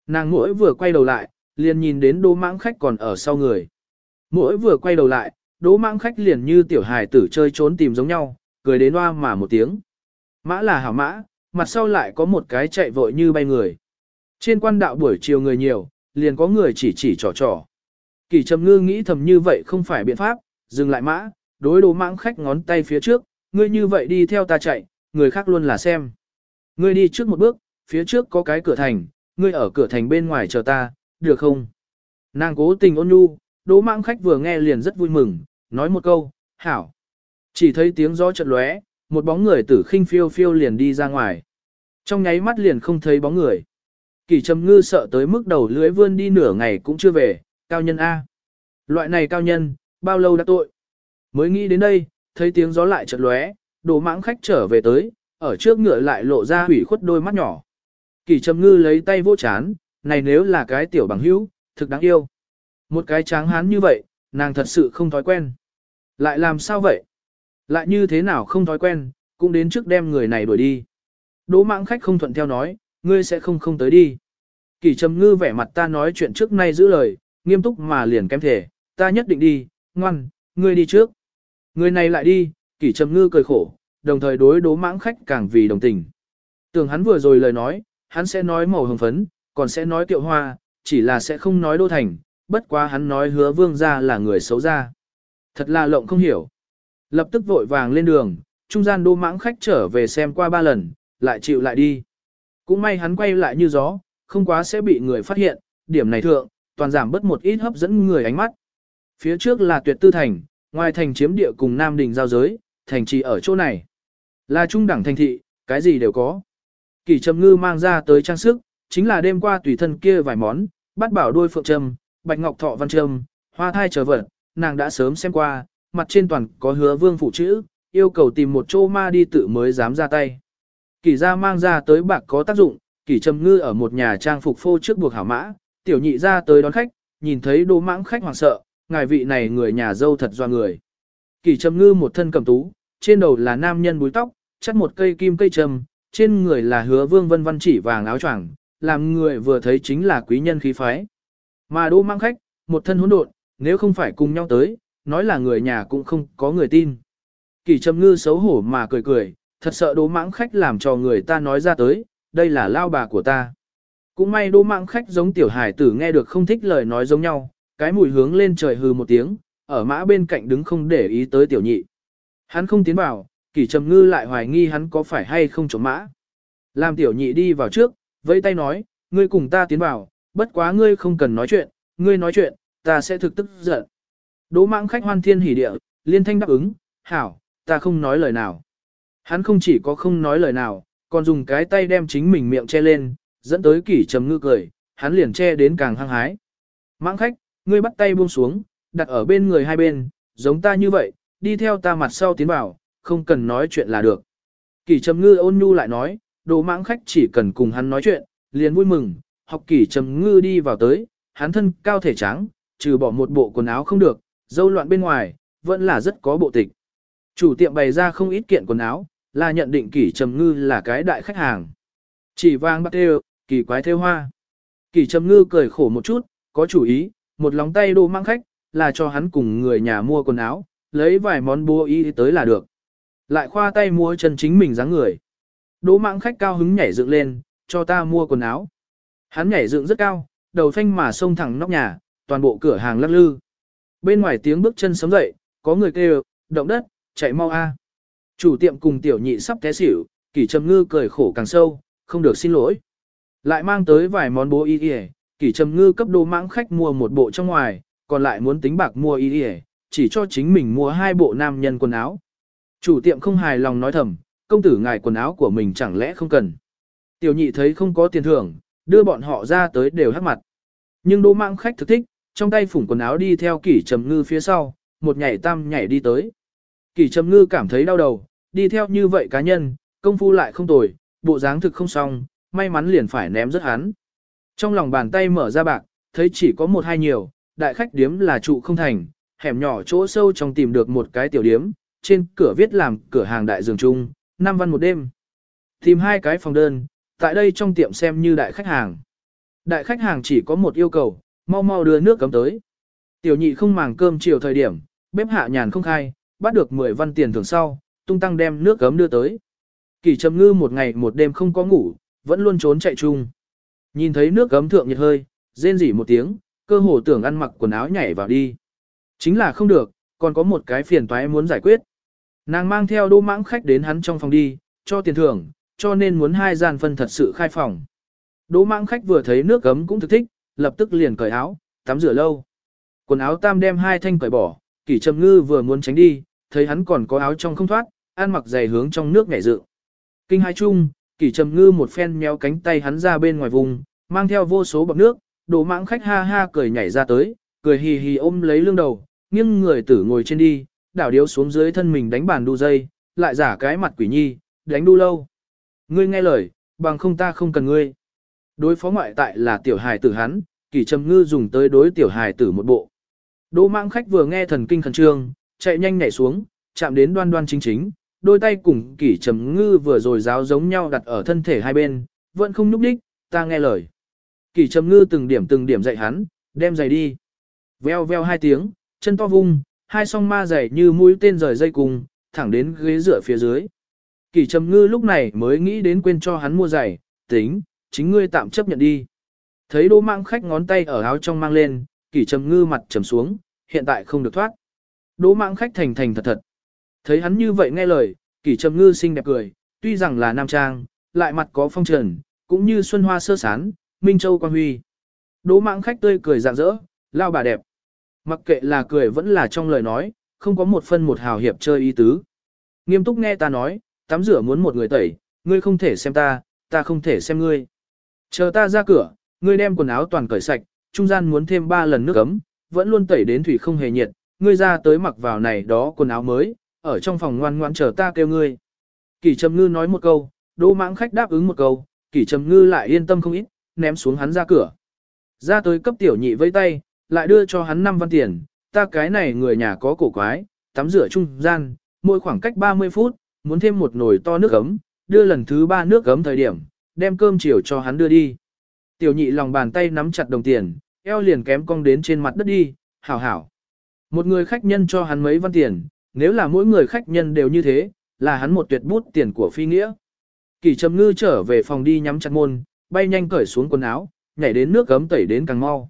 Nàng mỗi vừa quay đầu lại, liền nhìn đến đỗ mãng khách còn ở sau người. Mỗi vừa quay đầu lại, đỗ mãng khách liền như tiểu hài tử chơi trốn tìm giống nhau, cười đến hoa mà một tiếng. Mã là hảo mã, mặt sau lại có một cái chạy vội như bay người. Trên quan đạo buổi chiều người nhiều, liền có người chỉ chỉ trò trò. Kỳ trầm ngư nghĩ thầm như vậy không phải biện pháp, dừng lại mã, đối đồ mãng khách ngón tay phía trước, ngươi như vậy đi theo ta chạy, người khác luôn là xem. Ngươi đi trước một bước, phía trước có cái cửa thành, ngươi ở cửa thành bên ngoài chờ ta, được không? Nàng cố tình ôn nhu, đỗ mạng khách vừa nghe liền rất vui mừng, nói một câu, hảo. Chỉ thấy tiếng gió chợt lóe, một bóng người tử khinh phiêu phiêu liền đi ra ngoài. Trong nháy mắt liền không thấy bóng người. Kỳ trầm ngư sợ tới mức đầu lưỡi vươn đi nửa ngày cũng chưa về, cao nhân A. Loại này cao nhân, bao lâu đã tội. Mới nghĩ đến đây, thấy tiếng gió lại chợt lóe, đồ mãng khách trở về tới, ở trước ngựa lại lộ ra hủy khuất đôi mắt nhỏ. Kỷ trầm ngư lấy tay vỗ chán, này nếu là cái tiểu bằng hữu, thực đáng yêu. Một cái tráng hán như vậy, nàng thật sự không thói quen. Lại làm sao vậy? Lại như thế nào không thói quen, cũng đến trước đem người này đuổi đi. Đỗ Mãng khách không thuận theo nói, ngươi sẽ không không tới đi. Kỷ trầm ngư vẻ mặt ta nói chuyện trước nay giữ lời, nghiêm túc mà liền kém thể, ta nhất định đi, ngoan, ngươi đi trước. Người này lại đi, kỷ trầm ngư cười khổ, đồng thời đối đố mãng khách càng vì đồng tình. Tưởng hắn vừa rồi lời nói, hắn sẽ nói màu hồng phấn, còn sẽ nói tiệu hoa, chỉ là sẽ không nói đô thành, bất quá hắn nói hứa vương ra là người xấu ra. Thật là lộng không hiểu. Lập tức vội vàng lên đường, trung gian đô mãng khách trở về xem qua ba lần, lại chịu lại đi. Cũng may hắn quay lại như gió, không quá sẽ bị người phát hiện, điểm này thượng, toàn giảm bớt một ít hấp dẫn người ánh mắt. Phía trước là tuyệt tư thành, ngoài thành chiếm địa cùng Nam Đình giao giới, thành trì ở chỗ này. Là trung đẳng thành thị, cái gì đều có. Kỳ trầm ngư mang ra tới trang sức, chính là đêm qua tùy thân kia vài món, bắt bảo đôi phượng trầm bạch ngọc thọ văn trầm hoa thai trở vật, nàng đã sớm xem qua, mặt trên toàn có hứa vương phụ chữ, yêu cầu tìm một chỗ ma đi tự mới dám ra tay. Kỳ ra mang ra tới bạc có tác dụng, kỳ trầm ngư ở một nhà trang phục phô trước buộc hảo mã, tiểu nhị ra tới đón khách, nhìn thấy đồ mãng khách hoàng sợ, ngài vị này người nhà dâu thật doa người. Kỳ trầm ngư một thân cầm tú, trên đầu là nam nhân búi tóc, chắt một cây kim cây trầm, trên người là hứa vương vân văn chỉ vàng áo choàng, làm người vừa thấy chính là quý nhân khí phái. Mà đô mang khách, một thân hỗn độn, nếu không phải cùng nhau tới, nói là người nhà cũng không có người tin. Kỳ trầm ngư xấu hổ mà cười cười, thật sợ đố mãng khách làm cho người ta nói ra tới, đây là lao bà của ta. Cũng may đố mãng khách giống tiểu hải tử nghe được không thích lời nói giống nhau, cái mùi hướng lên trời hừ một tiếng, ở mã bên cạnh đứng không để ý tới tiểu nhị. Hắn không tiến vào, kỷ trầm ngư lại hoài nghi hắn có phải hay không trộm mã. Làm tiểu nhị đi vào trước, vẫy tay nói, ngươi cùng ta tiến vào, bất quá ngươi không cần nói chuyện, ngươi nói chuyện, ta sẽ thực tức giận. Đỗ mạng khách hoan thiên hỉ địa, liên thanh đáp ứng, hảo, ta không nói lời nào. Hắn không chỉ có không nói lời nào, còn dùng cái tay đem chính mình miệng che lên, dẫn tới kỷ trầm ngư cười, hắn liền che đến càng hăng hái. Mãng khách, ngươi bắt tay buông xuống, đặt ở bên người hai bên, giống ta như vậy, đi theo ta mặt sau tiến vào, không cần nói chuyện là được. Kỷ trầm ngư ôn nhu lại nói, đồ mãng khách chỉ cần cùng hắn nói chuyện, liền vui mừng, học kỷ trầm ngư đi vào tới, hắn thân cao thể trắng, trừ bỏ một bộ quần áo không được, dâu loạn bên ngoài, vẫn là rất có bộ tịch. Chủ tiệm bày ra không ít kiện quần áo, là nhận định kỷ trầm ngư là cái đại khách hàng. Chỉ vang bắt theo, kỳ quái theo hoa. Kỷ trầm ngư cười khổ một chút, có chủ ý, một lòng tay đồ mang khách, là cho hắn cùng người nhà mua quần áo, lấy vài món bố y tới là được. Lại khoa tay mua chân chính mình dáng người. Đỗ mạng khách cao hứng nhảy dựng lên, cho ta mua quần áo. Hắn nhảy dựng rất cao, đầu phanh mà xông thẳng nóc nhà, toàn bộ cửa hàng lắc lư. Bên ngoài tiếng bước chân sấm dậy, có người kêu, động đất, chạy mau a. Chủ tiệm cùng tiểu nhị sắp té xỉu, kỷ trầm ngư cười khổ càng sâu, không được xin lỗi. Lại mang tới vài món bố y y, kỷ trầm ngư cấp đô mãng khách mua một bộ trong ngoài, còn lại muốn tính bạc mua y y, chỉ cho chính mình mua hai bộ nam nhân quần áo. Chủ tiệm không hài lòng nói thầm, công tử ngài quần áo của mình chẳng lẽ không cần. Tiểu nhị thấy không có tiền thưởng, đưa bọn họ ra tới đều hắc mặt. Nhưng đô mạng khách thực thích, trong tay phủng quần áo đi theo kỷ trầm ngư phía sau, một nhảy tam nhảy đi tới. Kỷ trầm ngư cảm thấy đau đầu, đi theo như vậy cá nhân, công phu lại không tồi, bộ dáng thực không xong, may mắn liền phải ném rất hắn. Trong lòng bàn tay mở ra bạc, thấy chỉ có một hai nhiều, đại khách điếm là trụ không thành, hẻm nhỏ chỗ sâu trong tìm được một cái tiểu điếm, trên cửa viết làm cửa hàng đại dường trung, năm văn một đêm. Tìm hai cái phòng đơn, tại đây trong tiệm xem như đại khách hàng. Đại khách hàng chỉ có một yêu cầu, mau mau đưa nước cấm tới. Tiểu nhị không màng cơm chiều thời điểm, bếp hạ nhàn không khai, bắt được 10 văn tiền thường sau, tung tăng đem nước cấm đưa tới. Kỳ trầm ngư một ngày một đêm không có ngủ, vẫn luôn trốn chạy chung. Nhìn thấy nước gấm thượng nhiệt hơi, rên rỉ một tiếng, cơ hồ tưởng ăn mặc quần áo nhảy vào đi. Chính là không được, còn có một cái phiền toái muốn giải quyết. Nàng mang theo đô mãng khách đến hắn trong phòng đi, cho tiền thưởng, cho nên muốn hai gian phân thật sự khai phòng. Đỗ mãng khách vừa thấy nước gấm cũng thực thích, lập tức liền cởi áo, tắm rửa lâu. Quần áo tam đem hai thanh cởi bỏ, kỷ trầm ngư vừa muốn tránh đi, thấy hắn còn có áo trong không thoát, ăn mặc dày hướng trong nước nhảy dự. Kinh hai chung, kỷ trầm ngư một phen méo cánh tay hắn ra bên ngoài vùng, mang theo vô số bọc nước, đỗ mãng khách ha ha cười nhảy ra tới, cười hì hì ôm lấy lưng đầu, nghiêng người tử ngồi trên đi, đảo điếu xuống dưới thân mình đánh bàn đu dây, lại giả cái mặt quỷ nhi, đánh đu lâu. Ngươi nghe lời, bằng không ta không cần ngươi. Đối phó ngoại tại là tiểu hài tử hắn, kỳ trầm ngư dùng tới đối tiểu hài tử một bộ. Đỗ mạng khách vừa nghe thần kinh khẩn trương, chạy nhanh nhảy xuống, chạm đến đoan đoan chính chính, đôi tay cùng kỷ trầm ngư vừa rồi giáo giống nhau đặt ở thân thể hai bên, vẫn không núp đích, ta nghe lời. Kỳ trầm ngư từng điểm từng điểm dạy hắn, đem giày đi. Veo veo hai tiếng, chân to vung, hai song ma giày như mũi tên rời dây cùng, thẳng đến ghế dựa phía dưới. Kỳ trầm ngư lúc này mới nghĩ đến quên cho hắn mua giày, tính, chính ngươi tạm chấp nhận đi. Thấy đỗ mạng khách ngón tay ở áo trong mang lên, Kỳ trầm ngư mặt trầm xuống, hiện tại không được thoát. Đỗ mạng khách thành thành thật thật. Thấy hắn như vậy nghe lời, Kỳ trầm ngư xinh đẹp cười, tuy rằng là nam trang, lại mặt có phong trần, cũng như xuân hoa sơ sán, minh châu quang huy. Đỗ mạng khách tươi cười rạng rỡ, lao bà đẹp. Mặc kệ là cười vẫn là trong lời nói, không có một phân một hào hiệp chơi ý tứ. Nghiêm túc nghe ta nói, tắm rửa muốn một người tẩy, ngươi không thể xem ta, ta không thể xem ngươi. Chờ ta ra cửa, ngươi đem quần áo toàn cởi sạch, trung gian muốn thêm ba lần nước ấm, vẫn luôn tẩy đến thủy không hề nhiệt, ngươi ra tới mặc vào này đó quần áo mới, ở trong phòng ngoan ngoan chờ ta kêu ngươi. Kỷ Trầm Ngư nói một câu, Đỗ Mãng khách đáp ứng một câu, Kỷ Trầm Ngư lại yên tâm không ít, ném xuống hắn ra cửa. Ra tới cấp tiểu nhị vây tay, lại đưa cho hắn 5 văn tiền, ta cái này người nhà có cổ quái, tắm rửa trung gian, mỗi khoảng cách 30 phút, muốn thêm một nồi to nước ấm, đưa lần thứ ba nước ấm thời điểm, đem cơm chiều cho hắn đưa đi. Tiểu nhị lòng bàn tay nắm chặt đồng tiền, eo liền kém cong đến trên mặt đất đi, hảo hảo. Một người khách nhân cho hắn mấy văn tiền, nếu là mỗi người khách nhân đều như thế, là hắn một tuyệt bút tiền của phi nghĩa. Kỳ trầm ngư trở về phòng đi nhắm chặt môn, bay nhanh cởi xuống quần áo, nhảy đến nước gấm tẩy đến càng mau.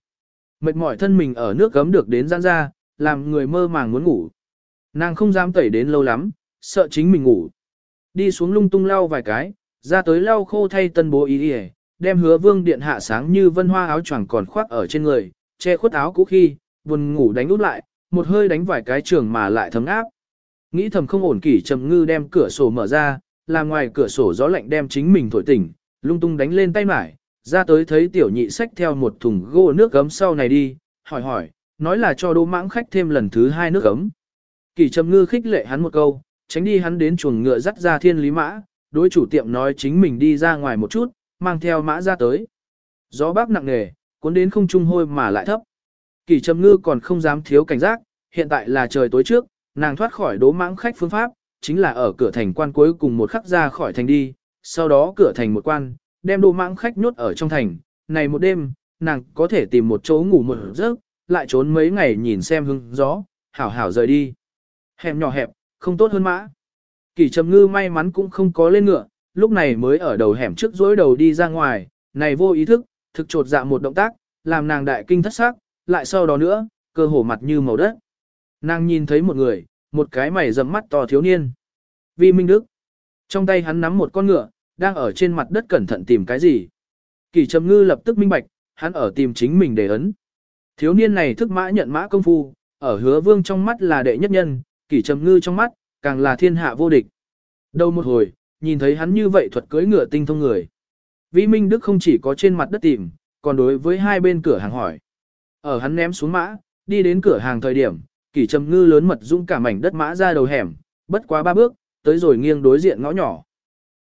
Mệt mỏi thân mình ở nước gấm được đến giãn ra, làm người mơ màng muốn ngủ. Nàng không dám tẩy đến lâu lắm, sợ chính mình ngủ. Đi xuống lung tung lau vài cái, ra tới lau khô thay tân bố ý đi đem hứa vương điện hạ sáng như vân hoa áo choàng còn khoác ở trên người, che khuất áo cũ khi, buồn ngủ đánh út lại, một hơi đánh vài cái trường mà lại thấm áp. Nghĩ thầm không ổn kỷ trầm ngư đem cửa sổ mở ra, là ngoài cửa sổ gió lạnh đem chính mình thổi tỉnh, lung tung đánh lên tay mải, ra tới thấy tiểu nhị xách theo một thùng gỗ nước gấm sau này đi, hỏi hỏi, nói là cho đô mãng khách thêm lần thứ hai nước gấm. Kỷ trầm ngư khích lệ hắn một câu, tránh đi hắn đến chuồng ngựa dắt ra thiên lý mã, đối chủ tiệm nói chính mình đi ra ngoài một chút, mang theo mã ra tới. Gió bác nặng nề, cuốn đến không trung hôi mà lại thấp. Kỷ trầm ngư còn không dám thiếu cảnh giác, hiện tại là trời tối trước, nàng thoát khỏi đố mãng khách phương pháp, chính là ở cửa thành quan cuối cùng một khắc ra khỏi thành đi, sau đó cửa thành một quan, đem đồ mãng khách nhốt ở trong thành, này một đêm, nàng có thể tìm một chỗ ngủ một giấc, lại trốn mấy ngày nhìn xem hứng gió, hảo hảo rời đi. Hẻm nhỏ hẹp, không tốt hơn mã. Kỳ trầm ngư may mắn cũng không có lên ngựa, lúc này mới ở đầu hẻm trước dối đầu đi ra ngoài, này vô ý thức, thực trột dạ một động tác, làm nàng đại kinh thất sắc, lại sau đó nữa, cơ hồ mặt như màu đất. Nàng nhìn thấy một người, một cái mày rậm mắt to thiếu niên. Vi Minh Đức. Trong tay hắn nắm một con ngựa, đang ở trên mặt đất cẩn thận tìm cái gì. Kỳ Trầm Ngư lập tức minh bạch, hắn ở tìm chính mình để ấn. Thiếu niên này thức mã nhận mã công phu, ở hứa vương trong mắt là đệ nhất nhân, Kỳ Trầm Ngư trong mắt, càng là thiên hạ vô địch. Đâu một hồi, nhìn thấy hắn như vậy thuật cưỡi ngựa tinh thông người. vĩ Minh Đức không chỉ có trên mặt đất tìm, còn đối với hai bên cửa hàng hỏi. Ở hắn ném xuống mã, đi đến cửa hàng thời điểm, kỷ trầm ngư lớn mật dũng cả mảnh đất mã ra đầu hẻm, bất quá ba bước, tới rồi nghiêng đối diện ngõ nhỏ.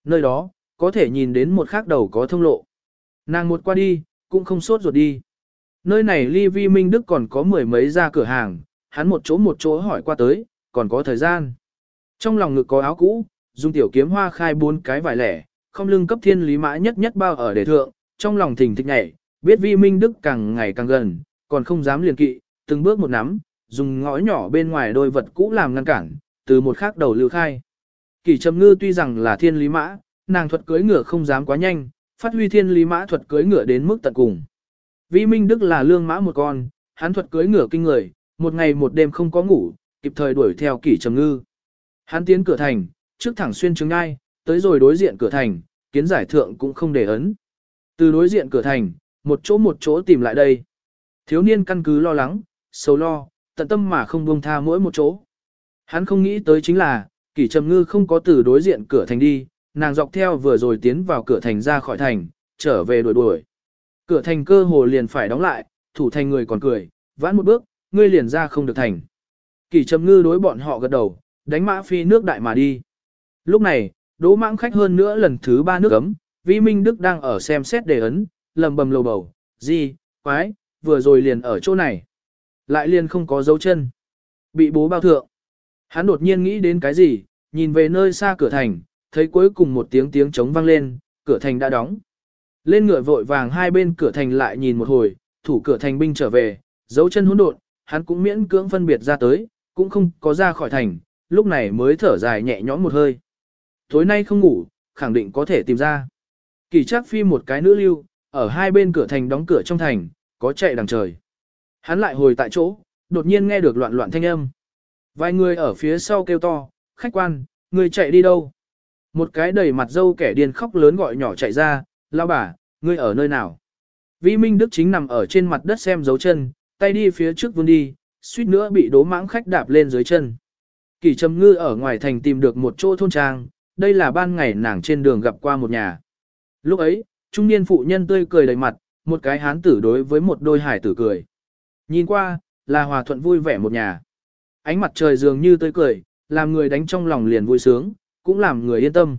Nơi đó, có thể nhìn đến một khác đầu có thông lộ. Nàng một qua đi, cũng không sốt ruột đi. Nơi này ly vi minh đức còn có mười mấy ra cửa hàng, hắn một chỗ một chỗ hỏi qua tới, còn có thời gian. Trong lòng ngực có áo cũ, dùng tiểu kiếm hoa khai bốn cái vải lẻ, không lưng cấp thiên lý mã nhất nhất bao ở đề thượng, trong lòng thình thịch nhảy, biết vi minh đức càng ngày càng gần, còn không dám liền kỵ, từng bước một nắm, dùng ngõ nhỏ bên ngoài đôi vật cũ làm ngăn cản, từ một khác đầu lưu khai. Kỳ trầm ngư tuy rằng là thiên lý mã, nàng thuật cưới ngựa không dám quá nhanh, phát huy thiên lý mã thuật cưới ngựa đến mức tận cùng. Vi Minh Đức là lương mã một con, hắn thuật cưới ngựa kinh người, một ngày một đêm không có ngủ, kịp thời đuổi theo kỷ trầm ngư. Hắn tiến cửa thành, trước thẳng xuyên chứng ngai, tới rồi đối diện cửa thành, kiến giải thượng cũng không để ấn. Từ đối diện cửa thành, một chỗ một chỗ tìm lại đây. Thiếu niên căn cứ lo lắng, sầu lo, tận tâm mà không buông tha mỗi một chỗ. Hắn không nghĩ tới chính là, kỷ trầm ngư không có từ đối diện cửa thành đi, nàng dọc theo vừa rồi tiến vào cửa thành ra khỏi thành, trở về đuổi đuổi. Cửa thành cơ hồ liền phải đóng lại, thủ thành người còn cười, vãn một bước, ngươi liền ra không được thành. kỳ trầm ngư đối bọn họ gật đầu, đánh mã phi nước đại mà đi. Lúc này, đỗ mãng khách hơn nữa lần thứ ba nước ấm, Vi Minh Đức đang ở xem xét đề ấn, lầm bầm lầu bầu, gì, quái, vừa rồi liền ở chỗ này. Lại liền không có dấu chân. Bị bố bao thượng. Hắn đột nhiên nghĩ đến cái gì, nhìn về nơi xa cửa thành, thấy cuối cùng một tiếng tiếng trống vang lên, cửa thành đã đóng. Lên ngựa vội vàng hai bên cửa thành lại nhìn một hồi, thủ cửa thành binh trở về, dấu chân hỗn độn, hắn cũng miễn cưỡng phân biệt ra tới, cũng không có ra khỏi thành, lúc này mới thở dài nhẹ nhõm một hơi. Tối nay không ngủ, khẳng định có thể tìm ra. Kỳ chắc phi một cái nữ lưu, ở hai bên cửa thành đóng cửa trong thành, có chạy đằng trời. Hắn lại hồi tại chỗ, đột nhiên nghe được loạn loạn thanh âm. Vài người ở phía sau kêu to, khách quan, người chạy đi đâu? Một cái đầy mặt dâu kẻ điên khóc lớn gọi nhỏ chạy ra, lao bà, ngươi ở nơi nào? Vĩ Minh Đức chính nằm ở trên mặt đất xem dấu chân, tay đi phía trước vươn đi, suýt nữa bị đố mãng khách đạp lên dưới chân. Kỳ Trầm Ngư ở ngoài thành tìm được một chỗ thôn trang, đây là ban ngày nàng trên đường gặp qua một nhà. Lúc ấy, trung niên phụ nhân tươi cười đầy mặt, một cái hán tử đối với một đôi hải tử cười. Nhìn qua, là hòa thuận vui vẻ một nhà. Ánh mặt trời dường như tươi cười, làm người đánh trong lòng liền vui sướng, cũng làm người yên tâm.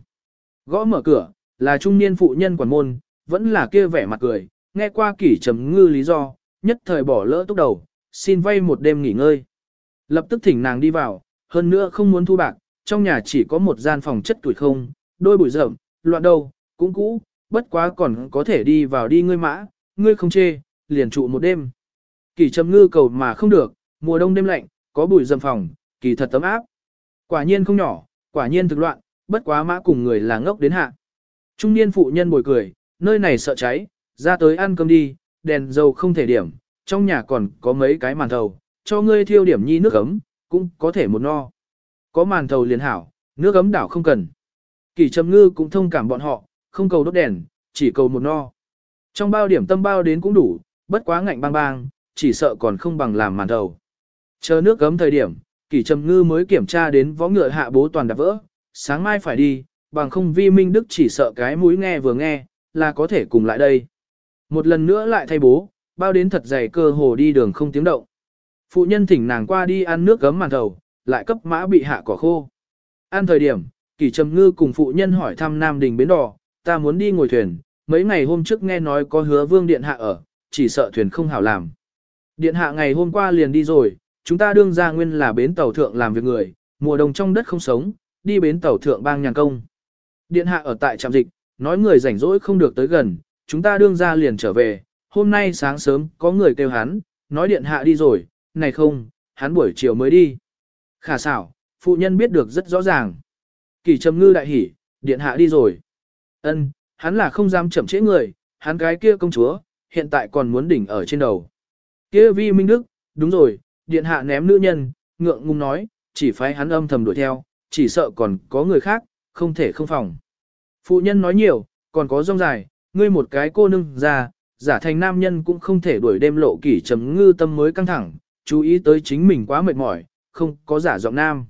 Gõ mở cửa, là trung niên phụ nhân quản môn, vẫn là kia vẻ mặt cười, nghe qua kỷ trầm ngư lý do, nhất thời bỏ lỡ tốc đầu, xin vay một đêm nghỉ ngơi. Lập tức thỉnh nàng đi vào, hơn nữa không muốn thu bạc, trong nhà chỉ có một gian phòng chất tuổi không, đôi bụi rậm, loạn đầu, cũng cũ, bất quá còn có thể đi vào đi ngươi mã, ngươi không chê, liền trụ một đêm. Kỳ trầm ngư cầu mà không được, mùa đông đêm lạnh, có bụi rậm phòng, kỳ thật tấm áp. Quả nhiên không nhỏ, quả nhiên thực loạn, bất quá mã cùng người là ngốc đến hạ. Trung niên phụ nhân bồi cười, nơi này sợ cháy, ra tới ăn cơm đi, đèn dầu không thể điểm, trong nhà còn có mấy cái màn thầu, cho ngươi thiêu điểm nhi nước ấm, cũng có thể một no. Có màn thầu liền hảo, nước ấm đảo không cần. Kỳ trầm ngư cũng thông cảm bọn họ, không cầu đốt đèn, chỉ cầu một no. Trong bao điểm tâm bao đến cũng đủ, bất quá ngạnh bang bang, chỉ sợ còn không bằng làm màn thầu. Chờ nước ấm thời điểm, kỳ trầm ngư mới kiểm tra đến võ ngựa hạ bố toàn đạp vỡ, sáng mai phải đi, bằng không vi minh đức chỉ sợ cái mũi nghe vừa nghe, là có thể cùng lại đây. Một lần nữa lại thay bố, bao đến thật dày cơ hồ đi đường không tiếng động. Phụ nhân thỉnh nàng qua đi ăn nước gấm màn thầu, lại cấp mã bị hạ cỏ khô. Ăn thời điểm, Kỳ Trầm Ngư cùng phụ nhân hỏi thăm Nam Đình bến đò, ta muốn đi ngồi thuyền, mấy ngày hôm trước nghe nói có hứa vương điện hạ ở, chỉ sợ thuyền không hảo làm. Điện hạ ngày hôm qua liền đi rồi, chúng ta đương ra nguyên là bến tàu thượng làm việc người, mùa đông trong đất không sống, đi bến tàu thượng bang nhàn công. Điện hạ ở tại trạm dịch, nói người rảnh rỗi không được tới gần, chúng ta đương ra liền trở về, hôm nay sáng sớm có người kêu hắn, nói điện hạ đi rồi, này không, hắn buổi chiều mới đi. Khả xảo, phụ nhân biết được rất rõ ràng. Kỳ trầm ngư đại hỉ, điện hạ đi rồi. Ân, hắn là không dám chậm trễ người, hắn cái kia công chúa, hiện tại còn muốn đỉnh ở trên đầu. Kia vi minh đức, đúng rồi, điện hạ ném nữ nhân, ngượng ngùng nói, chỉ phải hắn âm thầm đuổi theo, chỉ sợ còn có người khác, không thể không phòng. Phụ nhân nói nhiều, còn có rong dài, ngươi một cái cô nương già, giả thành nam nhân cũng không thể đuổi đêm lộ kỷ trầm ngư tâm mới căng thẳng, chú ý tới chính mình quá mệt mỏi, không có giả giọng nam.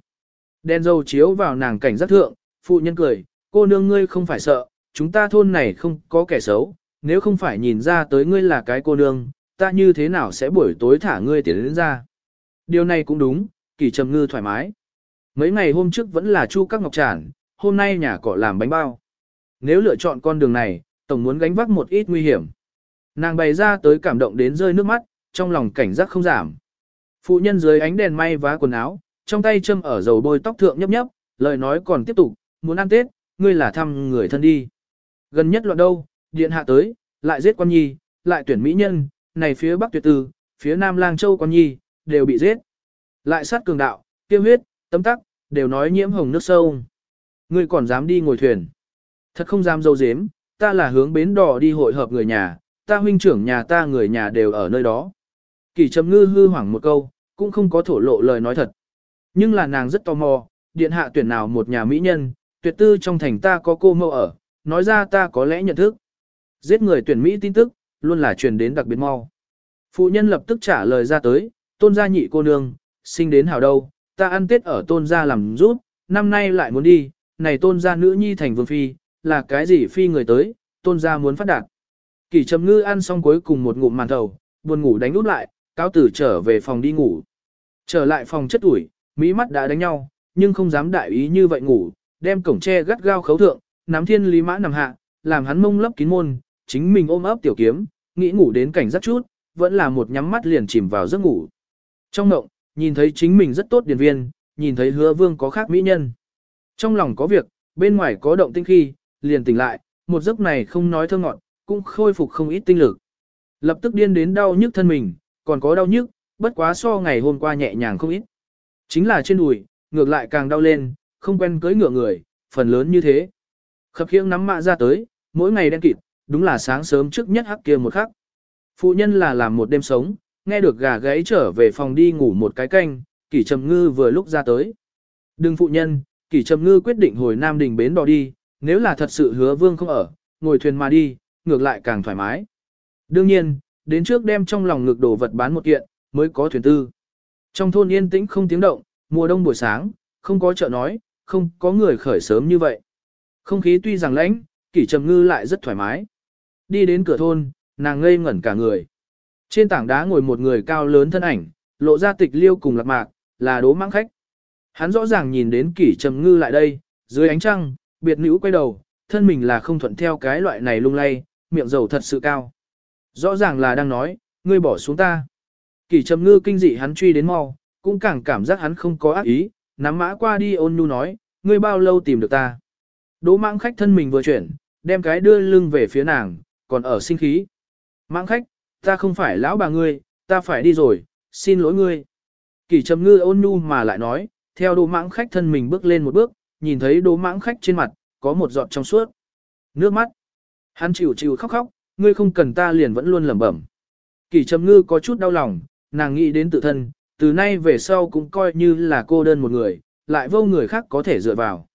Đen dâu chiếu vào nàng cảnh giác thượng, phụ nhân cười, cô nương ngươi không phải sợ, chúng ta thôn này không có kẻ xấu, nếu không phải nhìn ra tới ngươi là cái cô nương, ta như thế nào sẽ buổi tối thả ngươi tiến đến ra. Điều này cũng đúng, kỳ trầm ngư thoải mái. Mấy ngày hôm trước vẫn là chu các ngọc tràn, hôm nay nhà cọ làm bánh bao. Nếu lựa chọn con đường này, tổng muốn gánh vác một ít nguy hiểm. Nàng bày ra tới cảm động đến rơi nước mắt, trong lòng cảnh giác không giảm. Phụ nhân dưới ánh đèn may vá quần áo, trong tay châm ở dầu bôi tóc thượng nhấp nhấp, lời nói còn tiếp tục, muốn ăn Tết, ngươi là thăm người thân đi. Gần nhất loạn đâu, điện hạ tới, lại giết quan nhi, lại tuyển mỹ nhân, này phía bắc tuyệt tư, phía nam lang châu quan nhi, đều bị giết. Lại sát cường đạo, tiêu huyết, tấm tắc, đều nói nhiễm hồng nước sâu. Ngươi còn dám đi ngồi thuyền. Thật không dám dâu dếm, ta là hướng bến đò đi hội hợp người nhà, ta huynh trưởng nhà ta người nhà đều ở nơi đó. Kỳ trầm ngư hư hoảng một câu, cũng không có thổ lộ lời nói thật. Nhưng là nàng rất tò mò, điện hạ tuyển nào một nhà mỹ nhân, tuyệt tư trong thành ta có cô mâu ở, nói ra ta có lẽ nhận thức. Giết người tuyển Mỹ tin tức, luôn là truyền đến đặc biệt mau. Phụ nhân lập tức trả lời ra tới, tôn gia nhị cô nương, sinh đến hảo đâu, ta ăn tết ở tôn gia làm rút, năm nay lại muốn đi, này tôn gia nữ nhi thành vương phi, là cái gì phi người tới, tôn gia muốn phát đạt. Kỳ trầm ngư ăn xong cuối cùng một ngụm màn thầu, buồn ngủ đánh út lại, cáo tử trở về phòng đi ngủ. Trở lại phòng chất ủi, mỹ mắt đã đánh nhau, nhưng không dám đại ý như vậy ngủ, đem cổng tre gắt gao khấu thượng, nắm thiên lý mã nằm hạ, làm hắn mông lấp kín môn, chính mình ôm ấp tiểu kiếm, nghĩ ngủ đến cảnh rất chút, vẫn là một nhắm mắt liền chìm vào giấc ngủ. Trong ngộng, nhìn thấy chính mình rất tốt điển viên, nhìn thấy hứa vương có khác mỹ nhân. Trong lòng có việc, bên ngoài có động tinh khi, liền tỉnh lại, một giấc này không nói thơ ngọn, cũng khôi phục không ít tinh lực. Lập tức điên đến đau nhức thân mình, còn có đau nhức, bất quá so ngày hôm qua nhẹ nhàng không ít. Chính là trên đùi, ngược lại càng đau lên, không quen cưới ngựa người, phần lớn như thế. Khập khiễng nắm mạ ra tới, mỗi ngày đen kịt, đúng là sáng sớm trước nhất hắc kia một khắc. Phụ nhân là làm một đêm sống, nghe được gà gáy trở về phòng đi ngủ một cái canh, kỷ trầm ngư vừa lúc ra tới. Đừng phụ nhân, kỷ trầm ngư quyết định hồi Nam Đình bến đò đi, nếu là thật sự hứa vương không ở, ngồi thuyền mà đi, ngược lại càng thoải mái. Đương nhiên, đến trước đem trong lòng ngực đồ vật bán một kiện, mới có thuyền tư. Trong thôn yên tĩnh không tiếng động, mùa đông buổi sáng, không có chợ nói, không có người khởi sớm như vậy. Không khí tuy rằng lãnh, kỷ trầm ngư lại rất thoải mái. Đi đến cửa thôn, nàng ngây ngẩn cả người. Trên tảng đá ngồi một người cao lớn thân ảnh, lộ ra tịch liêu cùng lạc mạc, là đố mang khách. Hắn rõ ràng nhìn đến kỷ trầm ngư lại đây, dưới ánh trăng, biệt nữ quay đầu, thân mình là không thuận theo cái loại này lung lay, miệng dầu thật sự cao. Rõ ràng là đang nói, ngươi bỏ xuống ta. Kỷ trầm ngư kinh dị hắn truy đến mau, cũng càng cảm giác hắn không có ác ý, nắm mã qua đi ôn nhu nói, ngươi bao lâu tìm được ta. Đỗ mãng khách thân mình vừa chuyển, đem cái đưa lưng về phía nàng, còn ở sinh khí. Mãng khách, ta không phải lão bà ngươi, ta phải đi rồi, xin lỗi ngươi. Kỷ trầm ngư ôn nhu mà lại nói, theo đỗ mãng khách thân mình bước lên một bước, nhìn thấy đỗ mãng khách trên mặt, có một giọt trong suốt. Nước mắt. Hắn chịu chịu khóc khóc, ngươi không cần ta liền vẫn luôn lẩm bẩm. Kỷ trầm ngư có chút đau lòng, nàng nghĩ đến tự thân, từ nay về sau cũng coi như là cô đơn một người, lại vô người khác có thể dựa vào.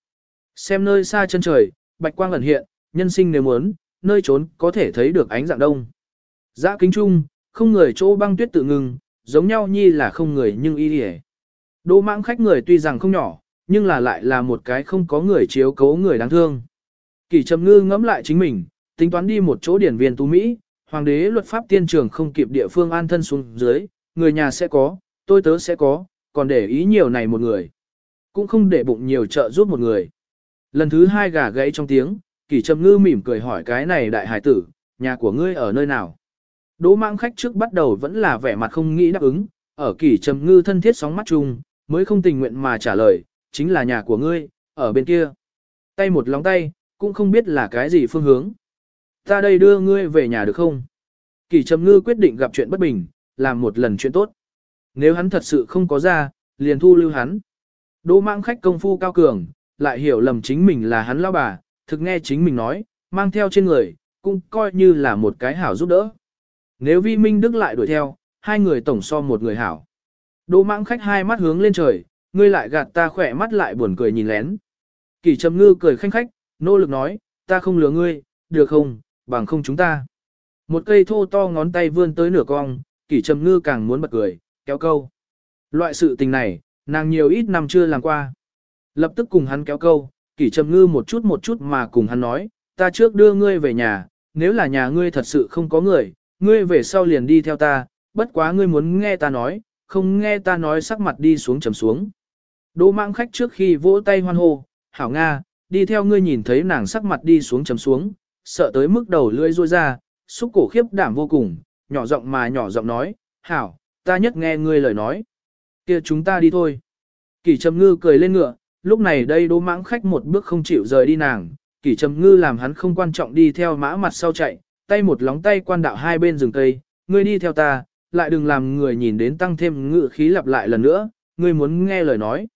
Xem nơi xa chân trời, bạch quang ẩn hiện, nhân sinh nếu muốn, nơi trốn có thể thấy được ánh dạng đông. Giã kính trung, không người chỗ băng tuyết tự ngừng, giống nhau nhi là không người nhưng y hề. Đỗ mãng khách người tuy rằng không nhỏ, nhưng là lại là một cái không có người chiếu cố người đáng thương. Kỳ trầm ngư ngẫm lại chính mình, tính toán đi một chỗ điển viên tu Mỹ, hoàng đế luật pháp tiên trường không kịp địa phương an thân xuống dưới, người nhà sẽ có, tôi tớ sẽ có, còn để ý nhiều này một người. Cũng không để bụng nhiều trợ giúp một người. Lần thứ hai gà gãy trong tiếng, Kỳ Trầm Ngư mỉm cười hỏi cái này đại hải tử, nhà của ngươi ở nơi nào? Đỗ mạng khách trước bắt đầu vẫn là vẻ mặt không nghĩ đáp ứng, ở kỷ Trầm Ngư thân thiết sóng mắt chung, mới không tình nguyện mà trả lời, chính là nhà của ngươi, ở bên kia. Tay một lóng tay, cũng không biết là cái gì phương hướng. Ta đây đưa ngươi về nhà được không? Kỷ Trầm Ngư quyết định gặp chuyện bất bình, làm một lần chuyện tốt. Nếu hắn thật sự không có ra, liền thu lưu hắn. Đỗ mạng khách công phu cao cường, lại hiểu lầm chính mình là hắn lao bà, thực nghe chính mình nói, mang theo trên người, cũng coi như là một cái hảo giúp đỡ. Nếu vi minh đức lại đuổi theo, hai người tổng so một người hảo. Đỗ mãng khách hai mắt hướng lên trời, ngươi lại gạt ta khỏe mắt lại buồn cười nhìn lén. Kỳ trầm ngư cười khanh khách, nỗ lực nói, ta không lừa ngươi, được không, bằng không chúng ta. Một cây thô to ngón tay vươn tới nửa cong, Kỷ trầm ngư càng muốn bật cười, kéo câu. Loại sự tình này, nàng nhiều ít năm chưa làm qua. Lập tức cùng hắn kéo câu, kỷ trầm ngư một chút một chút mà cùng hắn nói, ta trước đưa ngươi về nhà, nếu là nhà ngươi thật sự không có người, ngươi về sau liền đi theo ta, bất quá ngươi muốn nghe ta nói, không nghe ta nói sắc mặt đi xuống trầm xuống. Đỗ mạng khách trước khi vỗ tay hoan hô, hảo Nga, đi theo ngươi nhìn thấy nàng sắc mặt đi xuống trầm xuống, sợ tới mức đầu lưỡi rôi ra, xúc cổ khiếp đảm vô cùng, nhỏ giọng mà nhỏ giọng nói, hảo, ta nhất nghe ngươi lời nói. kia chúng ta đi thôi. Kỷ trầm ngư cười lên ngựa, lúc này đây đỗ mãng khách một bước không chịu rời đi nàng, kỷ trầm ngư làm hắn không quan trọng đi theo mã mặt sau chạy, tay một lóng tay quan đạo hai bên rừng cây, ngươi đi theo ta, lại đừng làm người nhìn đến tăng thêm ngự khí lặp lại lần nữa, ngươi muốn nghe lời nói.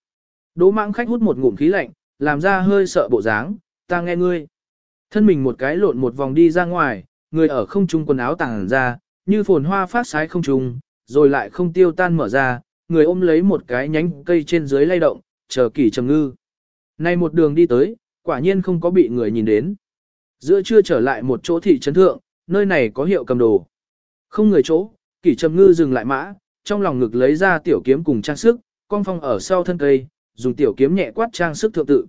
Đỗ mãng khách hút một ngụm khí lạnh, làm ra hơi sợ bộ dáng, ta nghe ngươi. Thân mình một cái lộn một vòng đi ra ngoài, người ở không trung quần áo tàng ra, như phồn hoa phát sái không trung, rồi lại không tiêu tan mở ra, người ôm lấy một cái nhánh cây trên dưới lay động, chờ kỳ trầm ngư. Nay một đường đi tới, quả nhiên không có bị người nhìn đến. Giữa trưa trở lại một chỗ thị trấn thượng, nơi này có hiệu cầm đồ. Không người chỗ, kỷ trầm ngư dừng lại mã, trong lòng ngực lấy ra tiểu kiếm cùng trang sức, con phong ở sau thân cây, dùng tiểu kiếm nhẹ quát trang sức thượng tự.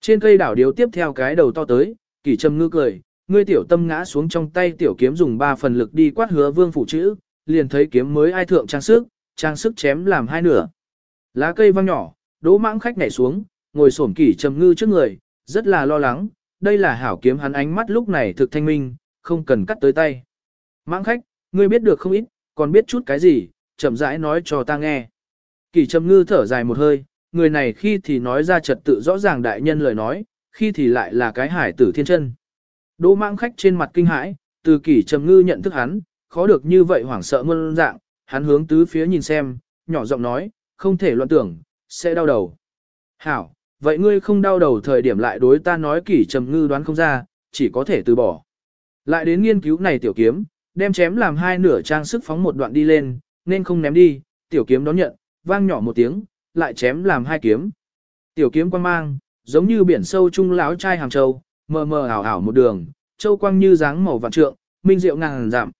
Trên cây đảo điếu tiếp theo cái đầu to tới, kỷ trầm ngư cười, ngươi tiểu tâm ngã xuống trong tay tiểu kiếm dùng ba phần lực đi quát hứa vương phủ chữ, liền thấy kiếm mới ai thượng trang sức, trang sức chém làm hai nửa. Lá cây văng nhỏ, đỗ mãng khách nhảy xuống, ngồi xổm kỷ trầm ngư trước người, rất là lo lắng, đây là hảo kiếm hắn ánh mắt lúc này thực thanh minh, không cần cắt tới tay. Mãng khách, ngươi biết được không ít, còn biết chút cái gì, chậm rãi nói cho ta nghe. Kỳ trầm ngư thở dài một hơi, người này khi thì nói ra trật tự rõ ràng đại nhân lời nói, khi thì lại là cái hải tử thiên chân. Đỗ mãng khách trên mặt kinh hãi, từ kỳ trầm ngư nhận thức hắn, khó được như vậy hoảng sợ ngân dạng, hắn hướng tứ phía nhìn xem, nhỏ giọng nói, không thể loạn tưởng, sẽ đau đầu. Hảo, vậy ngươi không đau đầu thời điểm lại đối ta nói kỷ trầm ngư đoán không ra, chỉ có thể từ bỏ. Lại đến nghiên cứu này tiểu kiếm, đem chém làm hai nửa trang sức phóng một đoạn đi lên, nên không ném đi, tiểu kiếm đón nhận, vang nhỏ một tiếng, lại chém làm hai kiếm. Tiểu kiếm quang mang, giống như biển sâu trung lão trai hàng châu, mờ mờ ảo ảo một đường, châu quang như dáng màu vạn trượng, minh diệu ngàn giảm.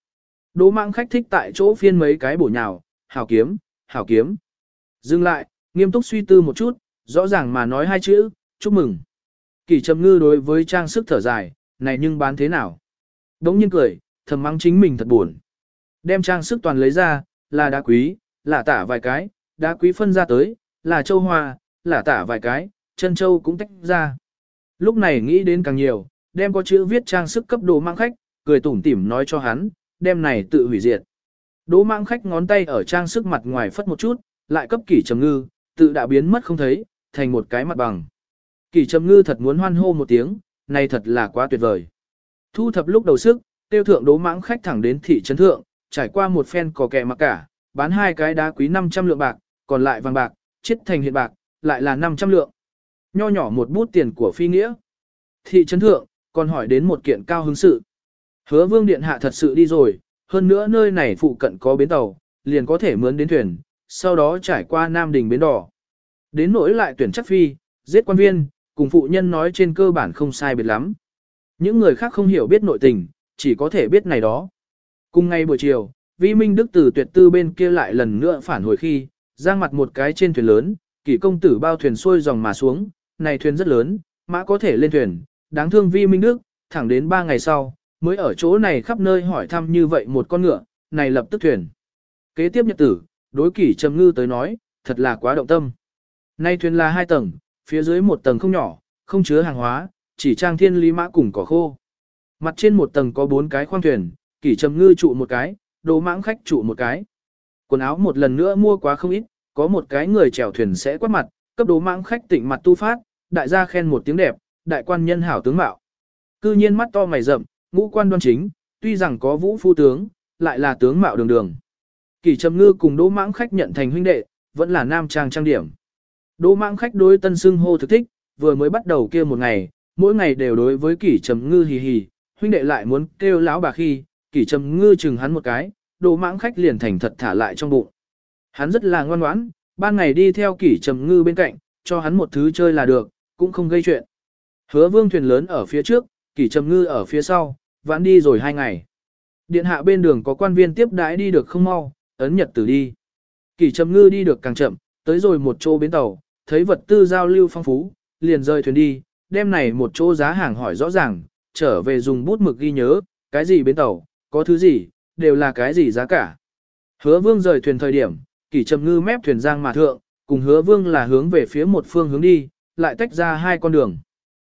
Đỗ mạng khách thích tại chỗ phiên mấy cái bổ nhào, hảo kiếm, hảo kiếm. Dừng lại, nghiêm túc suy tư một chút, rõ ràng mà nói hai chữ, chúc mừng. Kỳ trầm ngư đối với trang sức thở dài, này nhưng bán thế nào? Đống nhiên cười, thầm mắng chính mình thật buồn. Đem trang sức toàn lấy ra, là đá quý, là tả vài cái, đá quý phân ra tới, là châu hoa, là tả vài cái, chân châu cũng tách ra. Lúc này nghĩ đến càng nhiều, đem có chữ viết trang sức cấp đồ mang khách, cười tủm tỉm nói cho hắn, đem này tự hủy diệt. Đỗ mang khách ngón tay ở trang sức mặt ngoài phất một chút, lại cấp kỷ trầm ngư, tự đã biến mất không thấy, thành một cái mặt bằng. Kỷ trầm ngư thật muốn hoan hô một tiếng, này thật là quá tuyệt vời. Thu thập lúc đầu sức, tiêu thượng đố mãng khách thẳng đến thị trấn thượng, trải qua một phen cò kẹ mặc cả, bán hai cái đá quý 500 lượng bạc, còn lại vàng bạc, chết thành hiện bạc, lại là 500 lượng. Nho nhỏ một bút tiền của phi nghĩa. Thị trấn thượng, còn hỏi đến một kiện cao hứng sự. Hứa vương điện hạ thật sự đi rồi, hơn nữa nơi này phụ cận có bến tàu, liền có thể mướn đến thuyền, sau đó trải qua Nam Đình bến đỏ. Đến nỗi lại tuyển chắc phi, giết quan viên, cùng phụ nhân nói trên cơ bản không sai biệt lắm. Những người khác không hiểu biết nội tình, chỉ có thể biết này đó. Cùng ngay buổi chiều, Vi Minh Đức từ tuyệt tư bên kia lại lần nữa phản hồi khi, giang mặt một cái trên thuyền lớn, kỷ công tử bao thuyền xuôi dòng mà xuống, này thuyền rất lớn, mã có thể lên thuyền, đáng thương Vi Minh Đức, thẳng đến 3 ngày sau, mới ở chỗ này khắp nơi hỏi thăm như vậy một con ngựa, này lập tức thuyền. Kế tiếp nhật tử, đối kỷ trầm ngư tới nói, thật là quá động tâm. Nay thuyền là hai tầng, phía dưới một tầng không nhỏ, không chứa hàng hóa, chỉ trang thiên lý mã cùng cỏ khô. Mặt trên một tầng có bốn cái khoang thuyền, kỷ trầm ngư trụ một cái, đồ mãng khách trụ một cái. Quần áo một lần nữa mua quá không ít, có một cái người chèo thuyền sẽ quát mặt, cấp đồ mãng khách tỉnh mặt tu phát, đại gia khen một tiếng đẹp, đại quan nhân hảo tướng mạo. Cư nhiên mắt to mày rậm, ngũ quan đoan chính, tuy rằng có vũ phu tướng, lại là tướng mạo đường đường. Kỷ trầm ngư cùng đỗ mãng khách nhận thành huynh đệ, vẫn là nam trang trang điểm. Đỗ mãng khách đối tân xưng hô thực thích, vừa mới bắt đầu kia một ngày, mỗi ngày đều đối với kỷ trầm ngư hì hì, huynh đệ lại muốn kêu lão bà khi, kỷ trầm ngư chừng hắn một cái, đồ mãng khách liền thành thật thả lại trong bụng. Hắn rất là ngoan ngoãn, ban ngày đi theo kỷ trầm ngư bên cạnh, cho hắn một thứ chơi là được, cũng không gây chuyện. Hứa vương thuyền lớn ở phía trước, kỷ trầm ngư ở phía sau, vãn đi rồi hai ngày. Điện hạ bên đường có quan viên tiếp đãi đi được không mau, ấn nhật tử đi. Kỷ trầm ngư đi được càng chậm, tới rồi một chỗ bến tàu, thấy vật tư giao lưu phong phú, liền rời thuyền đi, đem này một chỗ giá hàng hỏi rõ ràng, trở về dùng bút mực ghi nhớ, cái gì bến tàu, có thứ gì, đều là cái gì giá cả. Hứa vương rời thuyền thời điểm, kỷ trầm ngư mép thuyền giang mà thượng, cùng hứa vương là hướng về phía một phương hướng đi, lại tách ra hai con đường.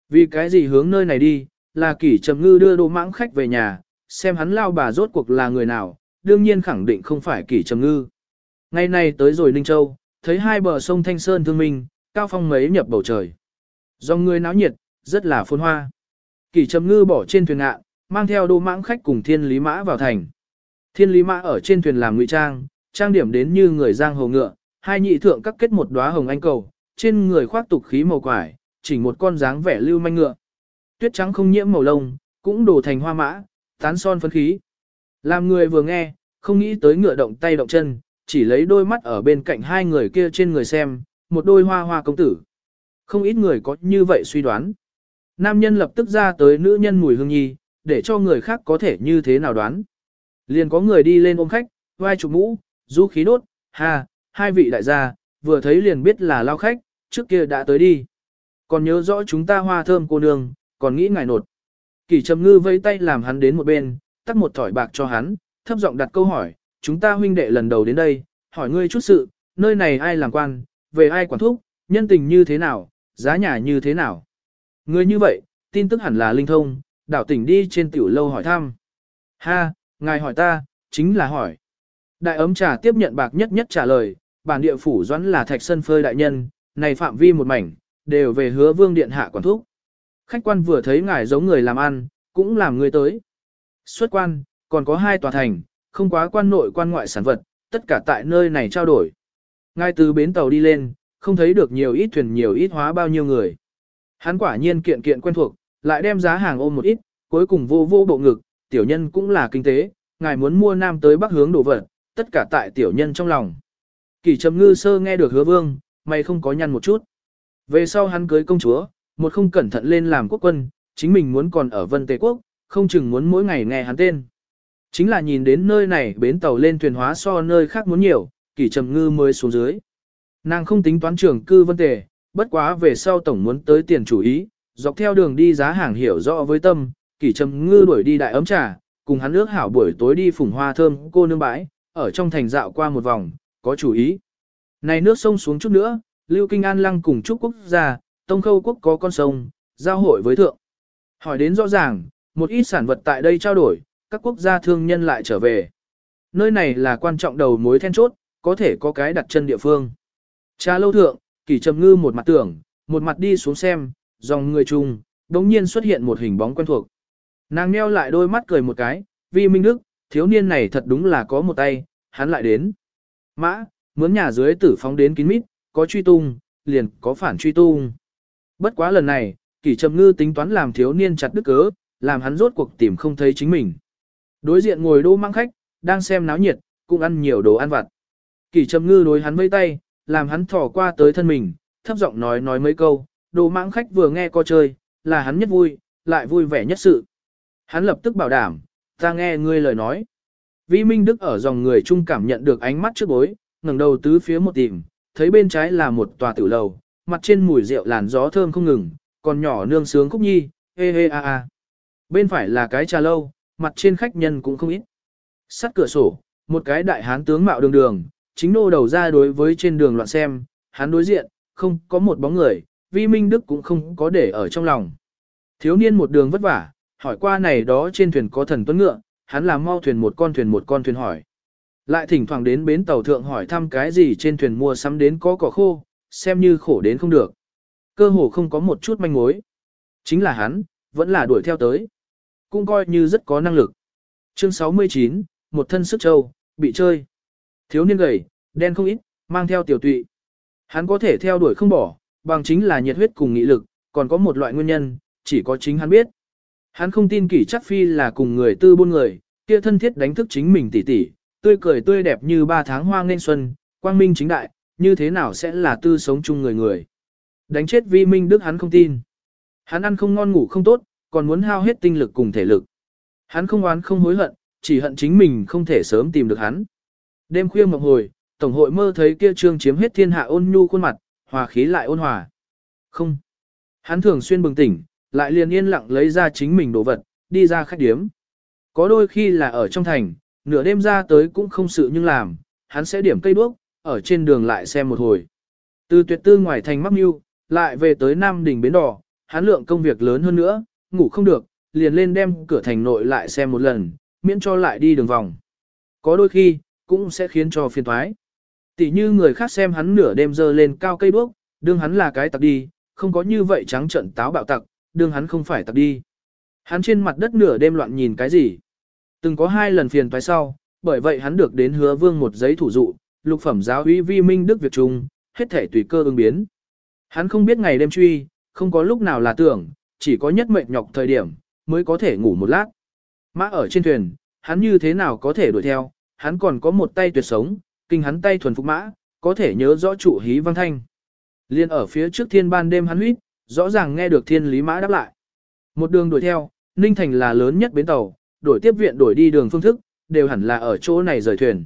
Vì cái gì hướng nơi này đi, là kỷ trầm ngư đưa đồ mãng khách về nhà, xem hắn lao bà rốt cuộc là người nào, đương nhiên khẳng định không phải kỷ trầm ngư. Ngày nay tới rồi Ninh Châu, thấy hai bờ sông Thanh Sơn thương minh, cao phong mấy nhập bầu trời. Do người náo nhiệt, rất là phôn hoa. Kỷ trầm ngư bỏ trên thuyền ngạ, mang theo đô mãng khách cùng thiên lý mã vào thành. Thiên lý mã ở trên thuyền làm ngụy trang, trang điểm đến như người giang hồ ngựa, hai nhị thượng cắt kết một đóa hồng anh cầu, trên người khoác tục khí màu quải, chỉnh một con dáng vẻ lưu manh ngựa. Tuyết trắng không nhiễm màu lông, cũng đổ thành hoa mã, tán son phấn khí. Làm người vừa nghe, không nghĩ tới ngựa động tay động chân, chỉ lấy đôi mắt ở bên cạnh hai người kia trên người xem, một đôi hoa hoa công tử. Không ít người có như vậy suy đoán. Nam nhân lập tức ra tới nữ nhân mùi hương nhi, để cho người khác có thể như thế nào đoán. Liền có người đi lên ôm khách, vai chụp mũ, du khí đốt, ha, hai vị đại gia, vừa thấy liền biết là lao khách, trước kia đã tới đi. Còn nhớ rõ chúng ta hoa thơm cô nương, còn nghĩ ngài nột. Kỳ trầm ngư vẫy tay làm hắn đến một bên, tắt một thỏi bạc cho hắn, thấp giọng đặt câu hỏi, chúng ta huynh đệ lần đầu đến đây, hỏi ngươi chút sự, nơi này ai làm quan, về ai quản thúc, nhân tình như thế nào, giá nhà như thế nào. người như vậy, tin tức hẳn là linh thông, đảo tỉnh đi trên tiểu lâu hỏi thăm. Ha, ngài hỏi ta, chính là hỏi. Đại ấm trà tiếp nhận bạc nhất nhất trả lời, bản địa phủ doãn là thạch sân phơi đại nhân, này phạm vi một mảnh, đều về hứa vương điện hạ quản thúc. Khách quan vừa thấy ngài giống người làm ăn, cũng làm người tới. Xuất quan, còn có hai tòa thành, không quá quan nội quan ngoại sản vật, tất cả tại nơi này trao đổi. Ngài từ bến tàu đi lên, không thấy được nhiều ít thuyền nhiều ít hóa bao nhiêu người. Hắn quả nhiên kiện kiện quen thuộc, lại đem giá hàng ôm một ít, cuối cùng vô vô bộ ngực, tiểu nhân cũng là kinh tế, ngài muốn mua nam tới bắc hướng đồ vật, tất cả tại tiểu nhân trong lòng. Kỳ trầm ngư sơ nghe được hứa vương, mày không có nhăn một chút. Về sau hắn cưới công chúa, một không cẩn thận lên làm quốc quân, chính mình muốn còn ở vân tề quốc, không chừng muốn mỗi ngày nghe hắn tên. Chính là nhìn đến nơi này bến tàu lên thuyền hóa so nơi khác muốn nhiều, kỳ trầm ngư mới xuống dưới. Nàng không tính toán trưởng cư vân tề, bất quá về sau tổng muốn tới tiền chủ ý, dọc theo đường đi giá hàng hiểu rõ với tâm, kỷ trầm ngư đuổi đi đại ấm trà, cùng hắn ước hảo buổi tối đi phùng hoa thơm cô nương bãi, ở trong thành dạo qua một vòng, có chủ ý. Này nước sông xuống chút nữa, Lưu Kinh An Lăng cùng Trúc Quốc gia, Tông Khâu Quốc có con sông, giao hội với thượng. Hỏi đến rõ ràng, một ít sản vật tại đây trao đổi, các quốc gia thương nhân lại trở về. Nơi này là quan trọng đầu mối then chốt, có thể có cái đặt chân địa phương. Cha lâu thượng, kỷ trầm ngư một mặt tưởng, một mặt đi xuống xem, dòng người chung, đống nhiên xuất hiện một hình bóng quen thuộc. Nàng nheo lại đôi mắt cười một cái, vì Minh Đức, thiếu niên này thật đúng là có một tay, hắn lại đến. Mã, mướn nhà dưới tử phóng đến kín mít, có truy tung, liền có phản truy tung. Bất quá lần này, kỷ trầm ngư tính toán làm thiếu niên chặt đức cớ, làm hắn rốt cuộc tìm không thấy chính mình. Đối diện ngồi đô mang khách, đang xem náo nhiệt, cũng ăn nhiều đồ ăn vặt. Kỷ trầm ngư đối hắn vây tay, làm hắn thỏ qua tới thân mình, thấp giọng nói nói mấy câu, đồ mãng khách vừa nghe co chơi, là hắn nhất vui, lại vui vẻ nhất sự. Hắn lập tức bảo đảm, ta nghe ngươi lời nói. Vi Minh Đức ở dòng người chung cảm nhận được ánh mắt trước bối, ngẩng đầu tứ phía một tìm, thấy bên trái là một tòa tử lầu, mặt trên mùi rượu làn gió thơm không ngừng, còn nhỏ nương sướng khúc nhi, hê hê a a. Bên phải là cái trà lâu, mặt trên khách nhân cũng không ít. Sắt cửa sổ, một cái đại hán tướng mạo đường đường, chính nô đầu ra đối với trên đường loạn xem, hắn đối diện, không có một bóng người, vi minh đức cũng không có để ở trong lòng. Thiếu niên một đường vất vả, hỏi qua này đó trên thuyền có thần tuấn ngựa, hắn làm mau thuyền một con thuyền một con thuyền hỏi. Lại thỉnh thoảng đến bến tàu thượng hỏi thăm cái gì trên thuyền mua sắm đến có cỏ khô, xem như khổ đến không được. Cơ hồ không có một chút manh mối. Chính là hắn, vẫn là đuổi theo tới. Cũng coi như rất có năng lực. Chương 69, một thân sức trâu, bị chơi. Thiếu niên gầy, đen không ít, mang theo tiểu tụy. Hắn có thể theo đuổi không bỏ, bằng chính là nhiệt huyết cùng nghị lực, còn có một loại nguyên nhân, chỉ có chính hắn biết. Hắn không tin kỷ chắc phi là cùng người tư buôn người, kia thân thiết đánh thức chính mình tỉ tỉ, tươi cười tươi đẹp như ba tháng hoa nên xuân, quang minh chính đại, như thế nào sẽ là tư sống chung người người. Đánh chết vi minh đức hắn không tin. Hắn ăn không ngon ngủ không tốt, còn muốn hao hết tinh lực cùng thể lực. Hắn không oán không hối hận, chỉ hận chính mình không thể sớm tìm được hắn. Đêm khuya mộng hồi, Tổng hội mơ thấy kia trương chiếm hết thiên hạ ôn nhu khuôn mặt, hòa khí lại ôn hòa. Không. Hắn thường xuyên bừng tỉnh, lại liền yên lặng lấy ra chính mình đồ vật, đi ra khách điếm. Có đôi khi là ở trong thành, nửa đêm ra tới cũng không sự nhưng làm, hắn sẽ điểm cây đuốc, ở trên đường lại xem một hồi. Từ tuyệt tư ngoài thành mắc mưu, lại về tới Nam đình Bến Đỏ, hắn lượng công việc lớn hơn nữa, ngủ không được, liền lên đem cửa thành nội lại xem một lần, miễn cho lại đi đường vòng. Có đôi khi, cũng sẽ khiến cho phiền thoái. Tỷ như người khác xem hắn nửa đêm dơ lên cao cây đuốc, đương hắn là cái tặc đi, không có như vậy trắng trận táo bạo tặc, đương hắn không phải tặc đi. Hắn trên mặt đất nửa đêm loạn nhìn cái gì. Từng có hai lần phiền toái sau, bởi vậy hắn được đến hứa vương một giấy thủ dụ, lục phẩm giáo uy vi minh đức việc trung, hết thể tùy cơ ứng biến. Hắn không biết ngày đêm truy, không có lúc nào là tưởng, chỉ có nhất mệnh nhọc thời điểm, mới có thể ngủ một lát. Mã ở trên thuyền, hắn như thế nào có thể đuổi theo, hắn còn có một tay tuyệt sống, kinh hắn tay thuần phục mã, có thể nhớ rõ chủ hí văn thanh. Liên ở phía trước thiên ban đêm hắn huyết, rõ ràng nghe được thiên lý mã đáp lại. Một đường đuổi theo, Ninh Thành là lớn nhất bến tàu, đổi tiếp viện đổi đi đường phương thức, đều hẳn là ở chỗ này rời thuyền.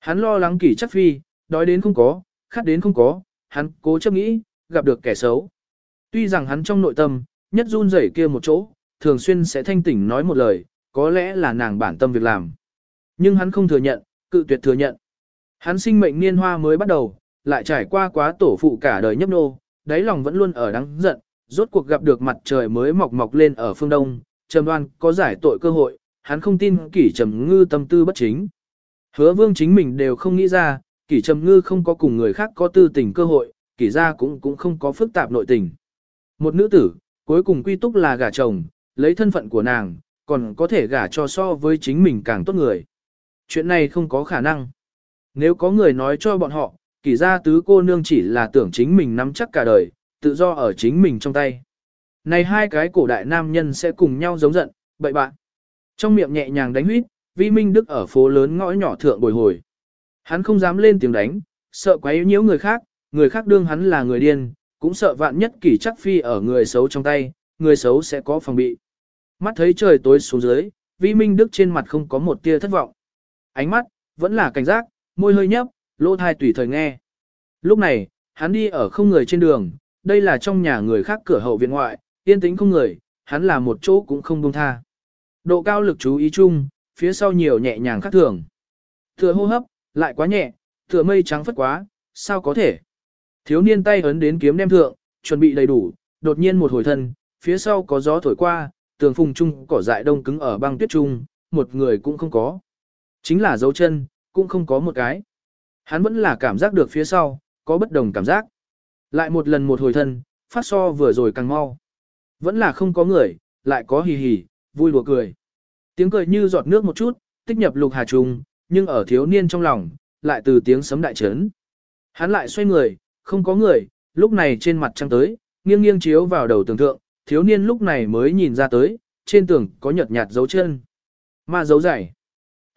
Hắn lo lắng kỳ chắc phi, đói đến không có, khát đến không có, hắn cố chấp nghĩ, gặp được kẻ xấu. Tuy rằng hắn trong nội tâm, nhất run rẩy kia một chỗ, thường xuyên sẽ thanh tỉnh nói một lời, có lẽ là nàng bản tâm việc làm. Nhưng hắn không thừa nhận, cự tuyệt thừa nhận. Hắn sinh mệnh niên hoa mới bắt đầu, lại trải qua quá tổ phụ cả đời nhấp nô, đáy lòng vẫn luôn ở đắng giận, rốt cuộc gặp được mặt trời mới mọc mọc lên ở phương đông, trầm đoan có giải tội cơ hội, hắn không tin kỷ trầm ngư tâm tư bất chính. Hứa vương chính mình đều không nghĩ ra, kỷ trầm ngư không có cùng người khác có tư tình cơ hội, kỷ ra cũng cũng không có phức tạp nội tình. Một nữ tử, cuối cùng quy túc là gả chồng, lấy thân phận của nàng, còn có thể gả cho so với chính mình càng tốt người. Chuyện này không có khả năng. Nếu có người nói cho bọn họ, kỳ ra tứ cô nương chỉ là tưởng chính mình nắm chắc cả đời, tự do ở chính mình trong tay. Này hai cái cổ đại nam nhân sẽ cùng nhau giống giận, bậy bạn. Trong miệng nhẹ nhàng đánh huyết, vi minh đức ở phố lớn ngõ nhỏ thượng bồi hồi. Hắn không dám lên tiếng đánh, sợ quấy nhiễu người khác, người khác đương hắn là người điên, cũng sợ vạn nhất kỷ chắc phi ở người xấu trong tay, người xấu sẽ có phòng bị. Mắt thấy trời tối xuống dưới, vi minh đức trên mặt không có một tia thất vọng. Ánh mắt, vẫn là cảnh giác, môi hơi nhấp, lỗ thai tùy thời nghe. Lúc này, hắn đi ở không người trên đường, đây là trong nhà người khác cửa hậu viện ngoại, yên tĩnh không người, hắn là một chỗ cũng không buông tha. Độ cao lực chú ý chung, phía sau nhiều nhẹ nhàng khác thường. Thừa hô hấp, lại quá nhẹ, thừa mây trắng phất quá, sao có thể. Thiếu niên tay ấn đến kiếm đem thượng, chuẩn bị đầy đủ, đột nhiên một hồi thân, phía sau có gió thổi qua, tường phùng chung cỏ dại đông cứng ở băng tuyết trung, một người cũng không có. Chính là dấu chân, cũng không có một cái. Hắn vẫn là cảm giác được phía sau, có bất đồng cảm giác. Lại một lần một hồi thân, phát so vừa rồi càng mau. Vẫn là không có người, lại có hì hì, vui lùa cười. Tiếng cười như giọt nước một chút, tích nhập lục hà trùng, nhưng ở thiếu niên trong lòng, lại từ tiếng sấm đại trấn. Hắn lại xoay người, không có người, lúc này trên mặt trăng tới, nghiêng nghiêng chiếu vào đầu tường thượng, thiếu niên lúc này mới nhìn ra tới, trên tường có nhợt nhạt dấu chân. Ma dấu dày.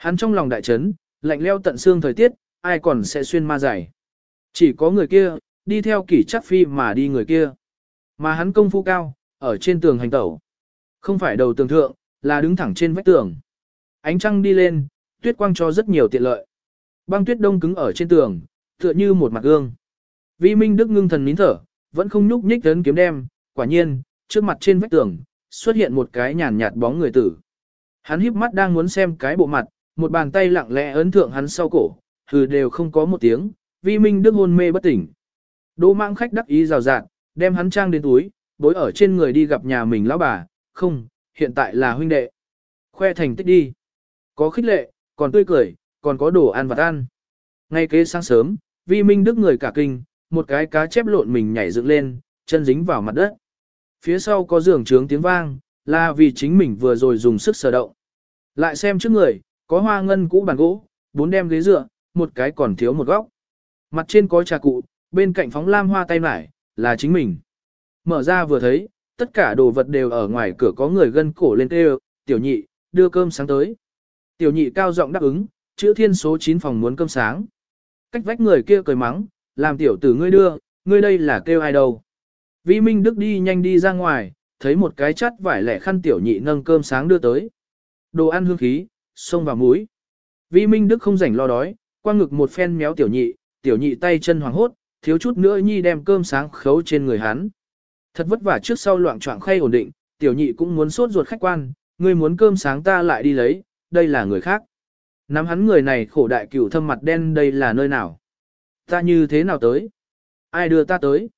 Hắn trong lòng đại trấn, lạnh leo tận xương thời tiết, ai còn sẽ xuyên ma giày Chỉ có người kia, đi theo kỷ chắc phi mà đi người kia. Mà hắn công phu cao, ở trên tường hành tẩu. Không phải đầu tường thượng, là đứng thẳng trên vách tường. Ánh trăng đi lên, tuyết quang cho rất nhiều tiện lợi. Băng tuyết đông cứng ở trên tường, tựa như một mặt gương. Vi Minh Đức ngưng thần nín thở, vẫn không nhúc nhích đến kiếm đem, quả nhiên, trước mặt trên vách tường, xuất hiện một cái nhàn nhạt bóng người tử. Hắn híp mắt đang muốn xem cái bộ mặt, một bàn tay lặng lẽ ấn thượng hắn sau cổ, hừ đều không có một tiếng, Vi Minh Đức hôn mê bất tỉnh. Đỗ mang khách đắc ý rào rạt, đem hắn trang đến túi, bối ở trên người đi gặp nhà mình lão bà, không, hiện tại là huynh đệ. Khoe thành tích đi. Có khích lệ, còn tươi cười, còn có đồ ăn vặt ăn. Ngay kế sáng sớm, vi minh đức người cả kinh, một cái cá chép lộn mình nhảy dựng lên, chân dính vào mặt đất. Phía sau có giường trướng tiếng vang, là vì chính mình vừa rồi dùng sức sờ động. Lại xem trước người, có hoa ngân cũ bàn gỗ, bốn đem ghế dựa, một cái còn thiếu một góc. Mặt trên có trà cụ, bên cạnh phóng lam hoa tay mải, là chính mình. Mở ra vừa thấy, tất cả đồ vật đều ở ngoài cửa có người gân cổ lên kêu, tiểu nhị, đưa cơm sáng tới. Tiểu nhị cao giọng đáp ứng, chữ thiên số 9 phòng muốn cơm sáng. Cách vách người kia cười mắng, làm tiểu tử ngươi đưa, ngươi đây là kêu ai đâu. Vi Minh Đức đi nhanh đi ra ngoài, thấy một cái chắt vải lẻ khăn tiểu nhị nâng cơm sáng đưa tới. Đồ ăn hương khí, xông vào mũi. Vi Minh Đức không rảnh lo đói, qua ngực một phen méo tiểu nhị, tiểu nhị tay chân hoàng hốt, thiếu chút nữa nhi đem cơm sáng khấu trên người hắn. Thật vất vả trước sau loạn trọng khay ổn định, tiểu nhị cũng muốn sốt ruột khách quan, ngươi muốn cơm sáng ta lại đi lấy, đây là người khác. Nắm hắn người này khổ đại cửu thâm mặt đen đây là nơi nào? Ta như thế nào tới? Ai đưa ta tới?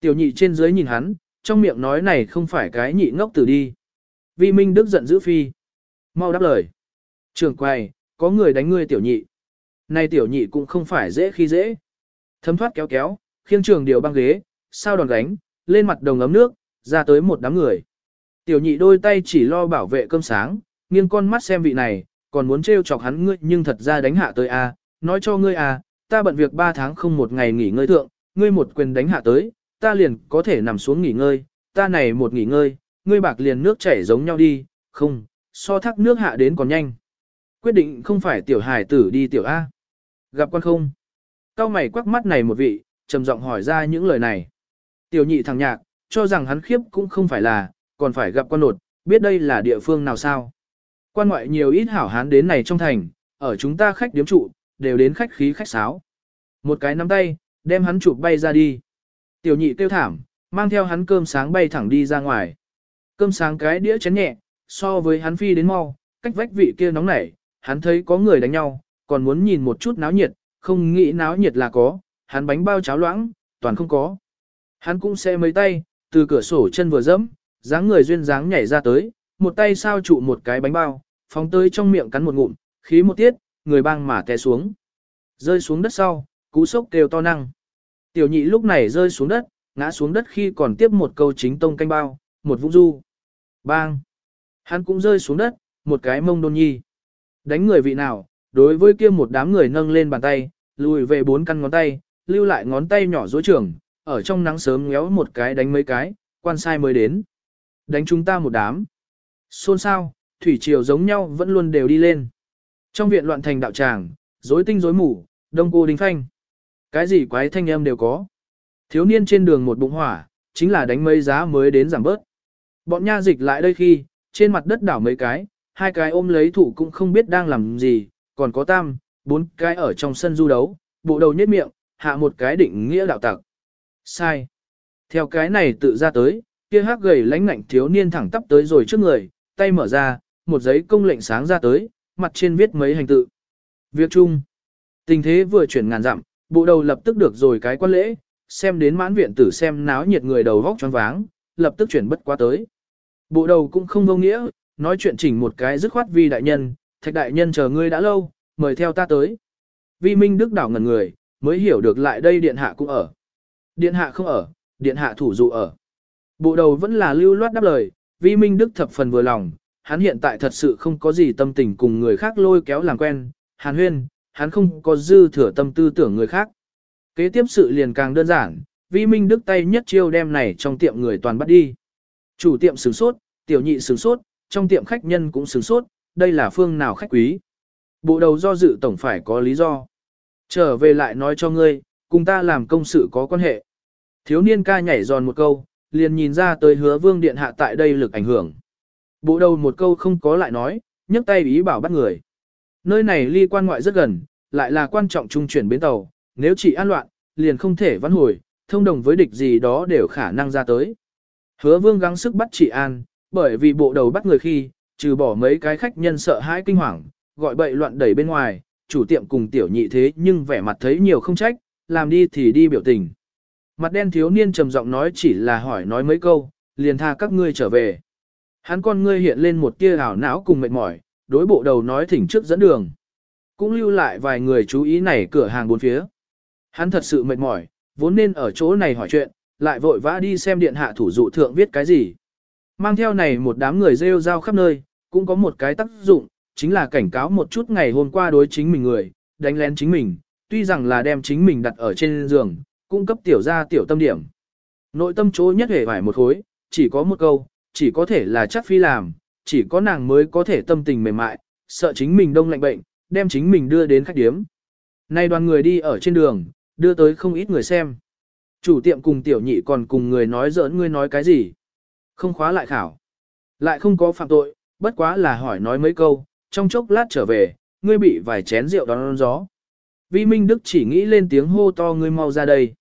Tiểu nhị trên dưới nhìn hắn, trong miệng nói này không phải cái nhị ngốc tử đi. Vi Minh Đức giận dữ phi. Mau đáp lời. Trường quay, có người đánh ngươi tiểu nhị. Này tiểu nhị cũng không phải dễ khi dễ. Thấm thoát kéo kéo, khiêng trường điều băng ghế, sao đòn gánh, lên mặt đồng ấm nước, ra tới một đám người. Tiểu nhị đôi tay chỉ lo bảo vệ cơm sáng, nghiêng con mắt xem vị này, còn muốn trêu chọc hắn ngươi nhưng thật ra đánh hạ tới a, nói cho ngươi a, ta bận việc 3 tháng không một ngày nghỉ ngơi thượng, ngươi một quyền đánh hạ tới, ta liền có thể nằm xuống nghỉ ngơi, ta này một nghỉ ngơi, ngươi bạc liền nước chảy giống nhau đi, không, so thác nước hạ đến còn nhanh. Quyết định không phải tiểu hải tử đi tiểu A. Gặp quan không? Cao mày quắc mắt này một vị, trầm giọng hỏi ra những lời này. Tiểu nhị thằng nhạc, cho rằng hắn khiếp cũng không phải là, còn phải gặp quan nột, biết đây là địa phương nào sao. Quan ngoại nhiều ít hảo hán đến này trong thành, ở chúng ta khách điếm trụ, đều đến khách khí khách sáo. Một cái nắm tay, đem hắn chụp bay ra đi. Tiểu nhị tiêu thảm, mang theo hắn cơm sáng bay thẳng đi ra ngoài. Cơm sáng cái đĩa chén nhẹ, so với hắn phi đến mau, cách vách vị kia nóng nảy, hắn thấy có người đánh nhau, còn muốn nhìn một chút náo nhiệt, không nghĩ náo nhiệt là có, hắn bánh bao cháo loãng, toàn không có. Hắn cũng sẽ mấy tay, từ cửa sổ chân vừa dẫm, dáng người duyên dáng nhảy ra tới, một tay sao trụ một cái bánh bao, phóng tới trong miệng cắn một ngụm, khí một tiết, người băng mà té xuống. Rơi xuống đất sau, cú sốc kêu to năng. Tiểu nhị lúc này rơi xuống đất, ngã xuống đất khi còn tiếp một câu chính tông canh bao, một vũ du. Bang! Hắn cũng rơi xuống đất, một cái mông đôn nhi. Đánh người vị nào, đối với kia một đám người nâng lên bàn tay, lùi về bốn căn ngón tay, lưu lại ngón tay nhỏ dối trưởng ở trong nắng sớm ngéo một cái đánh mấy cái, quan sai mới đến. Đánh chúng ta một đám. Xôn sao, thủy triều giống nhau vẫn luôn đều đi lên. Trong viện loạn thành đạo tràng, rối tinh rối mù, đông cô đinh phanh. Cái gì quái thanh âm đều có. Thiếu niên trên đường một bụng hỏa, chính là đánh mấy giá mới đến giảm bớt. Bọn nha dịch lại đây khi, trên mặt đất đảo mấy cái, hai cái ôm lấy thủ cũng không biết đang làm gì, còn có tam, bốn cái ở trong sân du đấu, bộ đầu nhếch miệng, hạ một cái định nghĩa đạo tặc. Sai. Theo cái này tự ra tới, kia hắc gầy lãnh ngạnh thiếu niên thẳng tắp tới rồi trước người, tay mở ra, một giấy công lệnh sáng ra tới, mặt trên viết mấy hành tự. Việc chung. Tình thế vừa chuyển ngàn dặm, bộ đầu lập tức được rồi cái quan lễ, xem đến mãn viện tử xem náo nhiệt người đầu vóc choáng váng, lập tức chuyển bất quá tới. Bộ đầu cũng không vô nghĩa, nói chuyện chỉnh một cái dứt khoát vi đại nhân, thạch đại nhân chờ ngươi đã lâu, mời theo ta tới. Vi Minh Đức đảo ngần người, mới hiểu được lại đây điện hạ cũng ở. Điện hạ không ở, điện hạ thủ dụ ở. Bộ đầu vẫn là lưu loát đáp lời, Vi Minh Đức thập phần vừa lòng, hắn hiện tại thật sự không có gì tâm tình cùng người khác lôi kéo làm quen, hàn huyên, hắn không có dư thừa tâm tư tưởng người khác. Kế tiếp sự liền càng đơn giản, Vi Minh Đức tay nhất chiêu đem này trong tiệm người toàn bắt đi. Chủ tiệm sửng sốt, tiểu nhị sửng sốt, trong tiệm khách nhân cũng sửng sốt, đây là phương nào khách quý. Bộ đầu do dự tổng phải có lý do. Trở về lại nói cho ngươi, cùng ta làm công sự có quan hệ. Thiếu niên ca nhảy giòn một câu, liền nhìn ra tới hứa vương điện hạ tại đây lực ảnh hưởng. Bộ đầu một câu không có lại nói, nhấc tay ý bảo bắt người. Nơi này ly quan ngoại rất gần, lại là quan trọng trung chuyển bến tàu, nếu chỉ an loạn, liền không thể vãn hồi, thông đồng với địch gì đó đều khả năng ra tới. Hứa vương gắng sức bắt chị an, bởi vì bộ đầu bắt người khi, trừ bỏ mấy cái khách nhân sợ hãi kinh hoàng, gọi bậy loạn đẩy bên ngoài, chủ tiệm cùng tiểu nhị thế nhưng vẻ mặt thấy nhiều không trách, làm đi thì đi biểu tình. Mặt đen thiếu niên trầm giọng nói chỉ là hỏi nói mấy câu, liền tha các ngươi trở về. Hắn con ngươi hiện lên một tia ảo não cùng mệt mỏi, đối bộ đầu nói thỉnh trước dẫn đường. Cũng lưu lại vài người chú ý này cửa hàng bốn phía. Hắn thật sự mệt mỏi, vốn nên ở chỗ này hỏi chuyện, lại vội vã đi xem điện hạ thủ dụ thượng viết cái gì. Mang theo này một đám người rêu rao khắp nơi, cũng có một cái tác dụng, chính là cảnh cáo một chút ngày hôm qua đối chính mình người, đánh lén chính mình, tuy rằng là đem chính mình đặt ở trên giường, cung cấp tiểu ra tiểu tâm điểm. Nội tâm chỗ nhất hề phải một khối, chỉ có một câu, chỉ có thể là chắc phi làm, chỉ có nàng mới có thể tâm tình mềm mại, sợ chính mình đông lạnh bệnh, đem chính mình đưa đến khách điếm. Nay đoàn người đi ở trên đường, đưa tới không ít người xem. Chủ tiệm cùng tiểu nhị còn cùng người nói giỡn ngươi nói cái gì. Không khóa lại khảo. Lại không có phạm tội, bất quá là hỏi nói mấy câu, trong chốc lát trở về, ngươi bị vài chén rượu đón gió. Vi Minh Đức chỉ nghĩ lên tiếng hô to ngươi mau ra đây.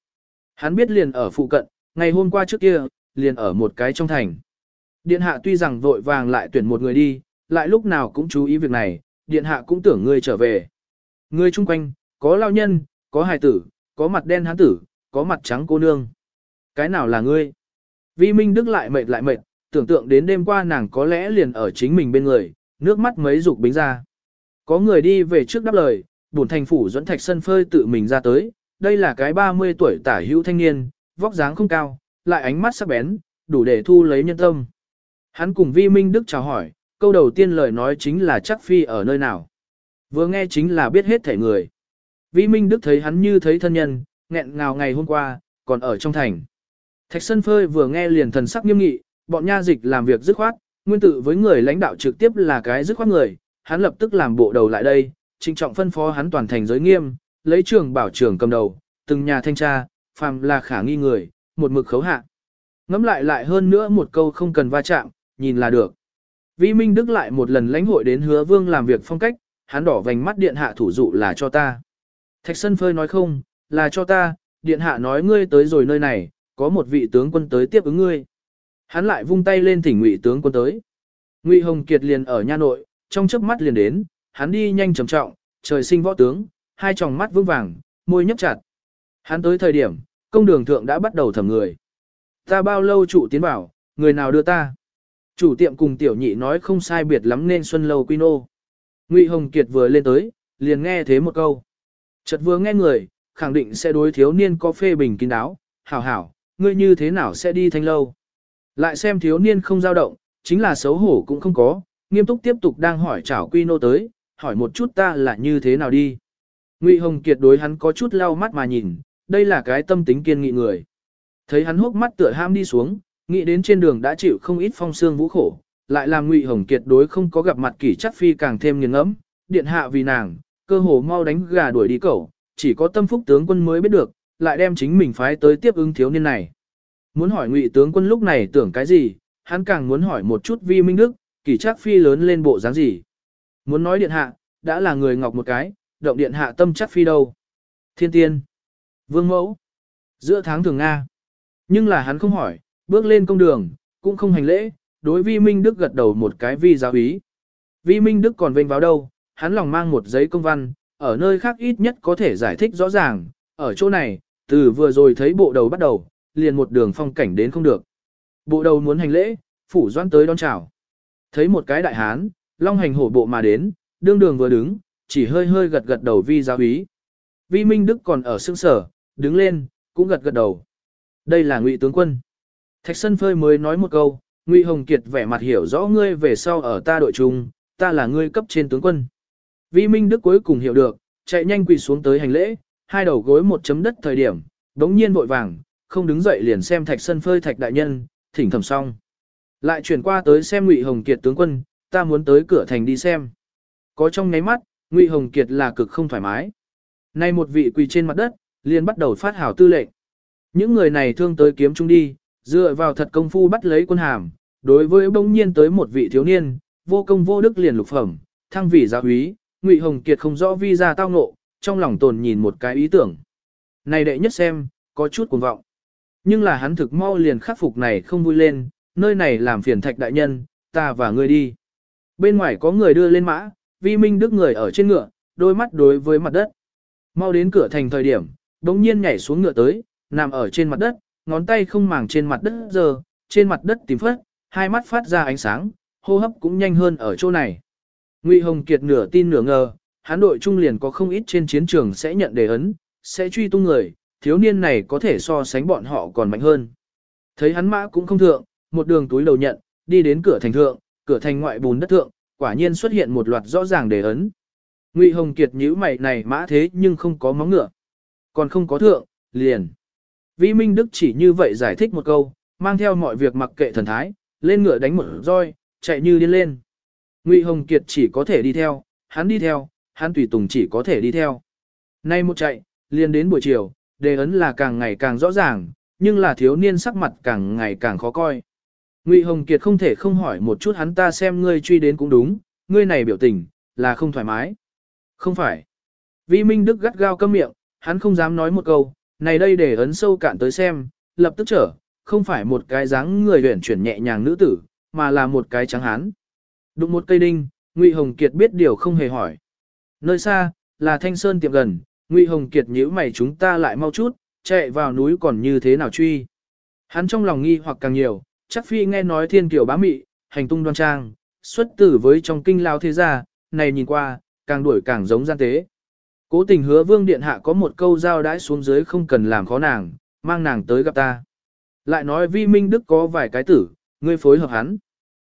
Hắn biết liền ở phụ cận, ngày hôm qua trước kia, liền ở một cái trong thành. Điện hạ tuy rằng vội vàng lại tuyển một người đi, lại lúc nào cũng chú ý việc này, điện hạ cũng tưởng ngươi trở về. Ngươi chung quanh, có lao nhân, có hài tử, có mặt đen hán tử, có mặt trắng cô nương. Cái nào là ngươi? Vi Minh Đức lại mệt lại mệt, tưởng tượng đến đêm qua nàng có lẽ liền ở chính mình bên người, nước mắt mấy dục bính ra. Có người đi về trước đáp lời, bổn thành phủ dẫn thạch sân phơi tự mình ra tới, đây là cái 30 tuổi tả hữu thanh niên, vóc dáng không cao, lại ánh mắt sắc bén, đủ để thu lấy nhân tâm. Hắn cùng Vi Minh Đức chào hỏi, câu đầu tiên lời nói chính là chắc phi ở nơi nào. Vừa nghe chính là biết hết thể người. Vi Minh Đức thấy hắn như thấy thân nhân, nghẹn ngào ngày hôm qua, còn ở trong thành. Thạch Sân Phơi vừa nghe liền thần sắc nghiêm nghị, bọn nha dịch làm việc dứt khoát, nguyên tự với người lãnh đạo trực tiếp là cái dứt khoát người, hắn lập tức làm bộ đầu lại đây, trịnh trọng phân phó hắn toàn thành giới nghiêm, lấy trường bảo trưởng cầm đầu, từng nhà thanh tra, phàm là khả nghi người, một mực khấu hạ. Ngẫm lại lại hơn nữa một câu không cần va chạm, nhìn là được. Vi Minh Đức lại một lần lãnh hội đến hứa vương làm việc phong cách, hắn đỏ vành mắt điện hạ thủ dụ là cho ta. Thạch Sân Phơi nói không, là cho ta, điện hạ nói ngươi tới rồi nơi này, có một vị tướng quân tới tiếp ứng ngươi. Hắn lại vung tay lên thỉnh ngụy tướng quân tới. Ngụy Hồng Kiệt liền ở nha nội, trong chớp mắt liền đến, hắn đi nhanh trầm trọng, trời sinh võ tướng, hai tròng mắt vững vàng, môi nhấp chặt. Hắn tới thời điểm, công đường thượng đã bắt đầu thẩm người. Ta bao lâu chủ tiến bảo, người nào đưa ta? Chủ tiệm cùng tiểu nhị nói không sai biệt lắm nên xuân lâu quy nô. Ngụy Hồng Kiệt vừa lên tới, liền nghe thế một câu. Chợt vừa nghe người, khẳng định sẽ đối thiếu niên có phê bình kín đáo, hảo hảo, ngươi như thế nào sẽ đi thanh lâu. Lại xem thiếu niên không dao động, chính là xấu hổ cũng không có, nghiêm túc tiếp tục đang hỏi chảo quy nô tới, hỏi một chút ta là như thế nào đi. Ngụy Hồng Kiệt đối hắn có chút lau mắt mà nhìn, đây là cái tâm tính kiên nghị người. Thấy hắn hốc mắt tựa ham đi xuống, nghĩ đến trên đường đã chịu không ít phong xương vũ khổ, lại làm Ngụy Hồng Kiệt đối không có gặp mặt kỷ chắc phi càng thêm nghiền ngẫm, điện hạ vì nàng, cơ hồ mau đánh gà đuổi đi cẩu, chỉ có tâm phúc tướng quân mới biết được, lại đem chính mình phái tới tiếp ứng thiếu niên này. Muốn hỏi Ngụy tướng quân lúc này tưởng cái gì, hắn càng muốn hỏi một chút Vi Minh Đức, kỳ chắc phi lớn lên bộ dáng gì. Muốn nói điện hạ, đã là người ngọc một cái, động điện hạ tâm chắc phi đâu. Thiên tiên, vương mẫu, giữa tháng thường Nga. Nhưng là hắn không hỏi, bước lên công đường, cũng không hành lễ, đối vi Minh Đức gật đầu một cái vi giáo ý. Vi Minh Đức còn vênh vào đâu, hắn lòng mang một giấy công văn, ở nơi khác ít nhất có thể giải thích rõ ràng, ở chỗ này, từ vừa rồi thấy bộ đầu bắt đầu, liền một đường phong cảnh đến không được. Bộ đầu muốn hành lễ, phủ doan tới đón chào. Thấy một cái đại hán, long hành hổ bộ mà đến, đương đường vừa đứng, chỉ hơi hơi gật gật đầu vi giáo ý. Vi Minh Đức còn ở sương sở, đứng lên, cũng gật gật đầu. Đây là ngụy tướng quân. Thạch Sân Phơi mới nói một câu, Ngụy Hồng Kiệt vẻ mặt hiểu rõ ngươi về sau ở ta đội chung, ta là ngươi cấp trên tướng quân. Vi Minh Đức cuối cùng hiểu được, chạy nhanh quỳ xuống tới hành lễ, hai đầu gối một chấm đất thời điểm, đống nhiên vội vàng, không đứng dậy liền xem Thạch Sân Phơi Thạch đại nhân, thỉnh thầm xong. Lại chuyển qua tới xem Ngụy Hồng Kiệt tướng quân, ta muốn tới cửa thành đi xem. Có trong ngáy mắt, Ngụy Hồng Kiệt là cực không thoải mái. Nay một vị quỳ trên mặt đất, liền bắt đầu phát hảo tư lệnh. Những người này thương tới kiếm chung đi, dựa vào thật công phu bắt lấy quân hàm, đối với bỗng nhiên tới một vị thiếu niên, vô công vô đức liền lục phẩm, thăng vị giáo úy, Ngụy Hồng Kiệt không rõ vi ra tao ngộ, trong lòng tồn nhìn một cái ý tưởng. Này đệ nhất xem, có chút cuồng vọng. Nhưng là hắn thực mau liền khắc phục này không vui lên, nơi này làm phiền thạch đại nhân, ta và ngươi đi. Bên ngoài có người đưa lên mã, vi minh đức người ở trên ngựa, đôi mắt đối với mặt đất. Mau đến cửa thành thời điểm, đống nhiên nhảy xuống ngựa tới, nằm ở trên mặt đất, ngón tay không màng trên mặt đất giờ, trên mặt đất tím phất, hai mắt phát ra ánh sáng, hô hấp cũng nhanh hơn ở chỗ này. Ngụy Hồng Kiệt nửa tin nửa ngờ, hán đội trung liền có không ít trên chiến trường sẽ nhận đề ấn, sẽ truy tung người, thiếu niên này có thể so sánh bọn họ còn mạnh hơn. Thấy hắn mã cũng không thượng, một đường túi đầu nhận, đi đến cửa thành thượng, cửa thành ngoại bùn đất thượng, quả nhiên xuất hiện một loạt rõ ràng đề ấn. Ngụy Hồng Kiệt nhíu mày này mã thế nhưng không có móng ngựa. Còn không có thượng, liền. Vĩ Minh Đức chỉ như vậy giải thích một câu, mang theo mọi việc mặc kệ thần thái, lên ngựa đánh một roi, chạy như điên lên. Ngụy Hồng Kiệt chỉ có thể đi theo, hắn đi theo, hắn tùy tùng chỉ có thể đi theo. Nay một chạy, liền đến buổi chiều, đề ấn là càng ngày càng rõ ràng, nhưng là thiếu niên sắc mặt càng ngày càng khó coi. Ngụy Hồng Kiệt không thể không hỏi một chút hắn ta xem ngươi truy đến cũng đúng, ngươi này biểu tình, là không thoải mái. Không phải. Vi Minh Đức gắt gao câm miệng, hắn không dám nói một câu, này đây để ấn sâu cạn tới xem, lập tức trở, không phải một cái dáng người huyển chuyển nhẹ nhàng nữ tử, mà là một cái trắng hán. Đụng một cây đinh, Ngụy Hồng Kiệt biết điều không hề hỏi. Nơi xa, là Thanh Sơn tiệm gần, Ngụy Hồng Kiệt nhíu mày chúng ta lại mau chút, chạy vào núi còn như thế nào truy. Hắn trong lòng nghi hoặc càng nhiều, chắc phi nghe nói thiên kiểu bá mị, hành tung đoan trang, xuất tử với trong kinh lao thế gia, này nhìn qua, càng đuổi càng giống gian tế. Cố tình hứa vương điện hạ có một câu giao đãi xuống dưới không cần làm khó nàng, mang nàng tới gặp ta. Lại nói vi minh đức có vài cái tử, ngươi phối hợp hắn.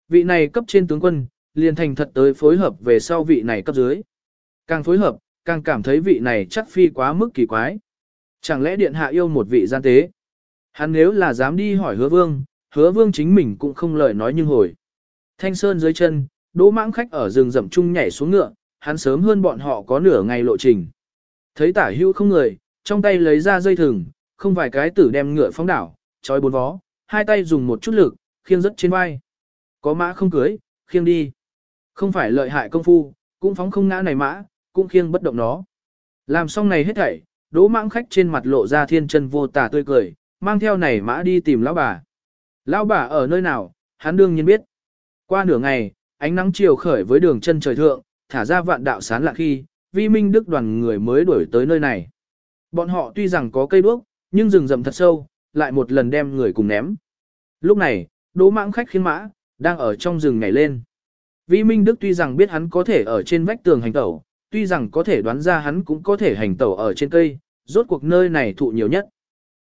Vị này cấp trên tướng quân, liền thành thật tới phối hợp về sau vị này cấp dưới. Càng phối hợp, càng cảm thấy vị này chắc phi quá mức kỳ quái. Chẳng lẽ điện hạ yêu một vị gian tế? Hắn nếu là dám đi hỏi hứa vương, hứa vương chính mình cũng không lời nói nhưng hồi. Thanh sơn dưới chân, đỗ mãng khách ở rừng rậm chung nhảy xuống ngựa, hắn sớm hơn bọn họ có nửa ngày lộ trình. Thấy tả hữu không người, trong tay lấy ra dây thừng, không vài cái tử đem ngựa phóng đảo, trói bốn vó, hai tay dùng một chút lực, khiêng rất trên vai. Có mã không cưới, khiêng đi. Không phải lợi hại công phu, cũng phóng không ngã này mã, cũng khiêng bất động nó. Làm xong này hết thảy, đỗ mãng khách trên mặt lộ ra thiên chân vô tà tươi cười, mang theo này mã đi tìm lão bà. Lão bà ở nơi nào, hắn đương nhiên biết. Qua nửa ngày, ánh nắng chiều khởi với đường chân trời thượng, thả ra vạn đạo sán lạ khi, vi minh đức đoàn người mới đuổi tới nơi này. Bọn họ tuy rằng có cây đuốc, nhưng rừng rậm thật sâu, lại một lần đem người cùng ném. Lúc này, đỗ mãng khách khiến mã, đang ở trong rừng nhảy lên. Vi Minh Đức tuy rằng biết hắn có thể ở trên vách tường hành tẩu, tuy rằng có thể đoán ra hắn cũng có thể hành tẩu ở trên cây, rốt cuộc nơi này thụ nhiều nhất.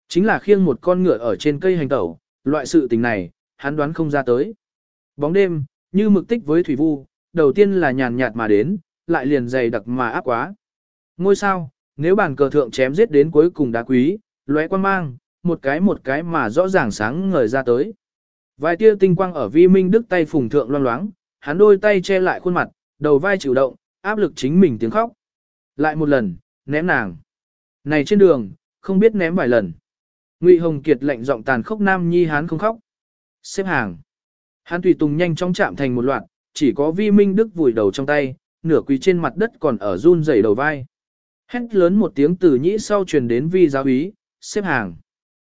Chính là khiêng một con ngựa ở trên cây hành tẩu, loại sự tình này, hắn đoán không ra tới. Bóng đêm, như mực tích với thủy vu, đầu tiên là nhàn nhạt mà đến, lại liền dày đặc mà áp quá. Ngôi sao, nếu bàn cờ thượng chém giết đến cuối cùng đá quý, lóe quan mang, một cái một cái mà rõ ràng sáng ngời ra tới. Vài tia tinh quang ở vi minh đức tay phùng thượng loang loáng, hắn đôi tay che lại khuôn mặt, đầu vai chịu động, áp lực chính mình tiếng khóc. Lại một lần, ném nàng. Này trên đường, không biết ném vài lần. Ngụy Hồng Kiệt lệnh giọng tàn khốc nam nhi Hán không khóc. Xếp hàng. Hán tùy tùng nhanh chóng chạm thành một loạt, chỉ có vi minh đức vùi đầu trong tay, nửa quỳ trên mặt đất còn ở run rẩy đầu vai. Hét lớn một tiếng từ nhĩ sau truyền đến vi giáo úy, xếp hàng.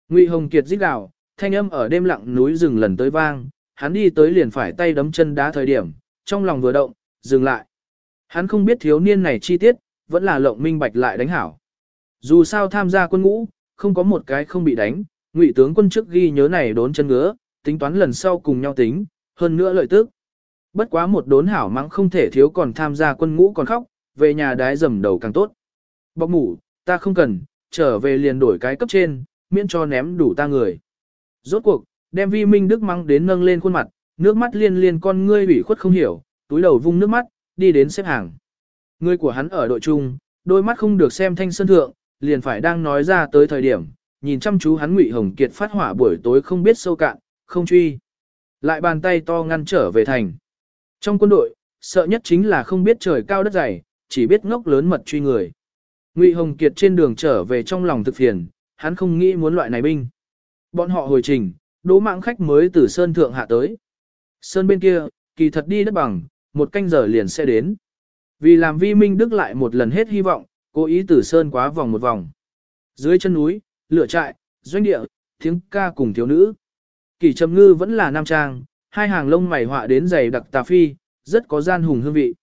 Ngụy Hồng Kiệt rít gào, thanh âm ở đêm lặng núi rừng lần tới vang, hắn đi tới liền phải tay đấm chân đá thời điểm, trong lòng vừa động, dừng lại. Hắn không biết thiếu niên này chi tiết, vẫn là lộng minh bạch lại đánh hảo. Dù sao tham gia quân ngũ, không có một cái không bị đánh, ngụy tướng quân trước ghi nhớ này đốn chân ngứa, tính toán lần sau cùng nhau tính, hơn nữa lợi tức. Bất quá một đốn hảo mắng không thể thiếu còn tham gia quân ngũ còn khóc, về nhà đái dầm đầu càng tốt. Bọc mủ, ta không cần, trở về liền đổi cái cấp trên, miễn cho ném đủ ta người. Rốt cuộc, đem vi minh đức mắng đến nâng lên khuôn mặt, nước mắt liên liên con ngươi ủy khuất không hiểu, túi đầu vung nước mắt, đi đến xếp hàng. Người của hắn ở đội chung, đôi mắt không được xem thanh sơn thượng, liền phải đang nói ra tới thời điểm, nhìn chăm chú hắn Ngụy Hồng Kiệt phát hỏa buổi tối không biết sâu cạn, không truy. Lại bàn tay to ngăn trở về thành. Trong quân đội, sợ nhất chính là không biết trời cao đất dày, chỉ biết ngốc lớn mật truy người. Ngụy Hồng Kiệt trên đường trở về trong lòng thực phiền, hắn không nghĩ muốn loại này binh. Bọn họ hồi trình, đỗ mạng khách mới từ Sơn Thượng hạ tới. Sơn bên kia, kỳ thật đi đất bằng, một canh giờ liền sẽ đến. Vì làm vi minh đức lại một lần hết hy vọng, cố ý tử Sơn quá vòng một vòng. Dưới chân núi, lửa trại, doanh địa, tiếng ca cùng thiếu nữ. Kỳ trầm ngư vẫn là nam trang, hai hàng lông mày họa đến dày đặc tà phi, rất có gian hùng hương vị.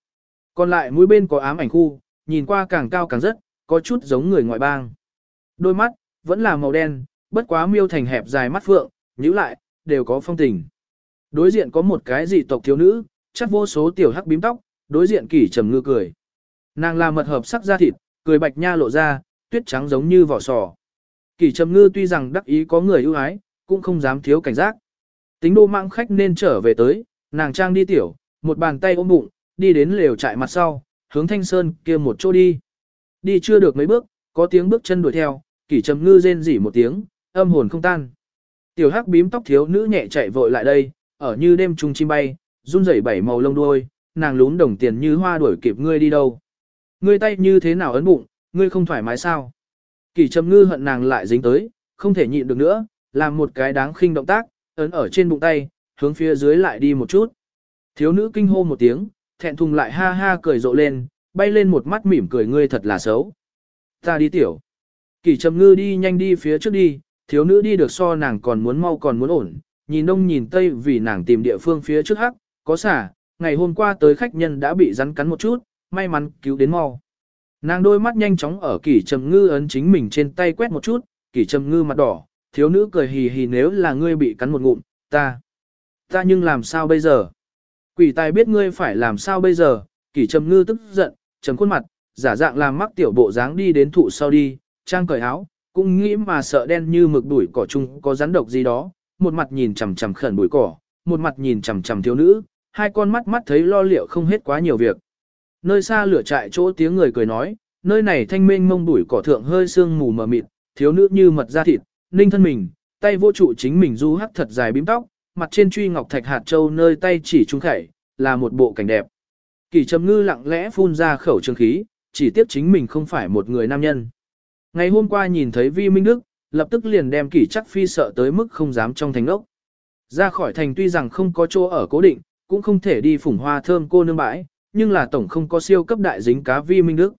Còn lại mũi bên có ám ảnh khu, nhìn qua càng cao càng rất, có chút giống người ngoại bang. Đôi mắt, vẫn là màu đen, bất quá miêu thành hẹp dài mắt phượng, nhíu lại, đều có phong tình. Đối diện có một cái dị tộc thiếu nữ, chắc vô số tiểu hắc bím tóc, đối diện kỷ trầm ngư cười. Nàng là mật hợp sắc da thịt, cười bạch nha lộ ra, tuyết trắng giống như vỏ sò. Kỷ trầm ngư tuy rằng đắc ý có người ưu ái, cũng không dám thiếu cảnh giác. Tính đô mạng khách nên trở về tới, nàng trang đi tiểu, một bàn tay ôm bụng, đi đến lều trại mặt sau, hướng thanh sơn kia một chỗ đi. Đi chưa được mấy bước, có tiếng bước chân đuổi theo, kỷ trầm ngư rên rỉ một tiếng, âm hồn không tan. Tiểu hắc bím tóc thiếu nữ nhẹ chạy vội lại đây, ở như đêm trùng chim bay, run rẩy bảy màu lông đuôi, nàng lún đồng tiền như hoa đuổi kịp ngươi đi đâu. Ngươi tay như thế nào ấn bụng, ngươi không thoải mái sao? Kỷ trầm ngư hận nàng lại dính tới, không thể nhịn được nữa, làm một cái đáng khinh động tác, ấn ở trên bụng tay, hướng phía dưới lại đi một chút. Thiếu nữ kinh hô một tiếng, thẹn thùng lại ha ha cười rộ lên, bay lên một mắt mỉm cười ngươi thật là xấu. Ta đi tiểu. Kỷ trầm ngư đi nhanh đi phía trước đi, thiếu nữ đi được so nàng còn muốn mau còn muốn ổn, nhìn đông nhìn tây vì nàng tìm địa phương phía trước hắc, có xả, ngày hôm qua tới khách nhân đã bị rắn cắn một chút, may mắn cứu đến mau. Nàng đôi mắt nhanh chóng ở kỷ trầm ngư ấn chính mình trên tay quét một chút, kỷ trầm ngư mặt đỏ, thiếu nữ cười hì hì nếu là ngươi bị cắn một ngụm, ta. Ta nhưng làm sao bây giờ? Quỷ tài biết ngươi phải làm sao bây giờ, kỷ trầm ngư tức giận, trầm khuôn mặt, giả dạng làm mắc tiểu bộ dáng đi đến thụ sau đi, trang cởi áo, cũng nghĩ mà sợ đen như mực đuổi cỏ chung có rắn độc gì đó, một mặt nhìn chằm chằm khẩn bụi cỏ, một mặt nhìn chằm chằm thiếu nữ, hai con mắt mắt thấy lo liệu không hết quá nhiều việc. Nơi xa lửa trại chỗ tiếng người cười nói, nơi này thanh mênh mông bụi cỏ thượng hơi sương mù mờ mịt, thiếu nữ như mật da thịt, ninh thân mình, tay vô trụ chính mình du hắc thật dài bím tóc, mặt trên truy ngọc thạch hạt châu nơi tay chỉ trung khẩy, là một bộ cảnh đẹp. Kỳ trầm ngư lặng lẽ phun ra khẩu trường khí, chỉ tiếp chính mình không phải một người nam nhân. Ngày hôm qua nhìn thấy Vi Minh Đức, lập tức liền đem kỳ chắc phi sợ tới mức không dám trong thành ốc. Ra khỏi thành tuy rằng không có chỗ ở cố định, cũng không thể đi phủng hoa thơm cô nương bãi, nhưng là tổng không có siêu cấp đại dính cá Vi Minh Đức.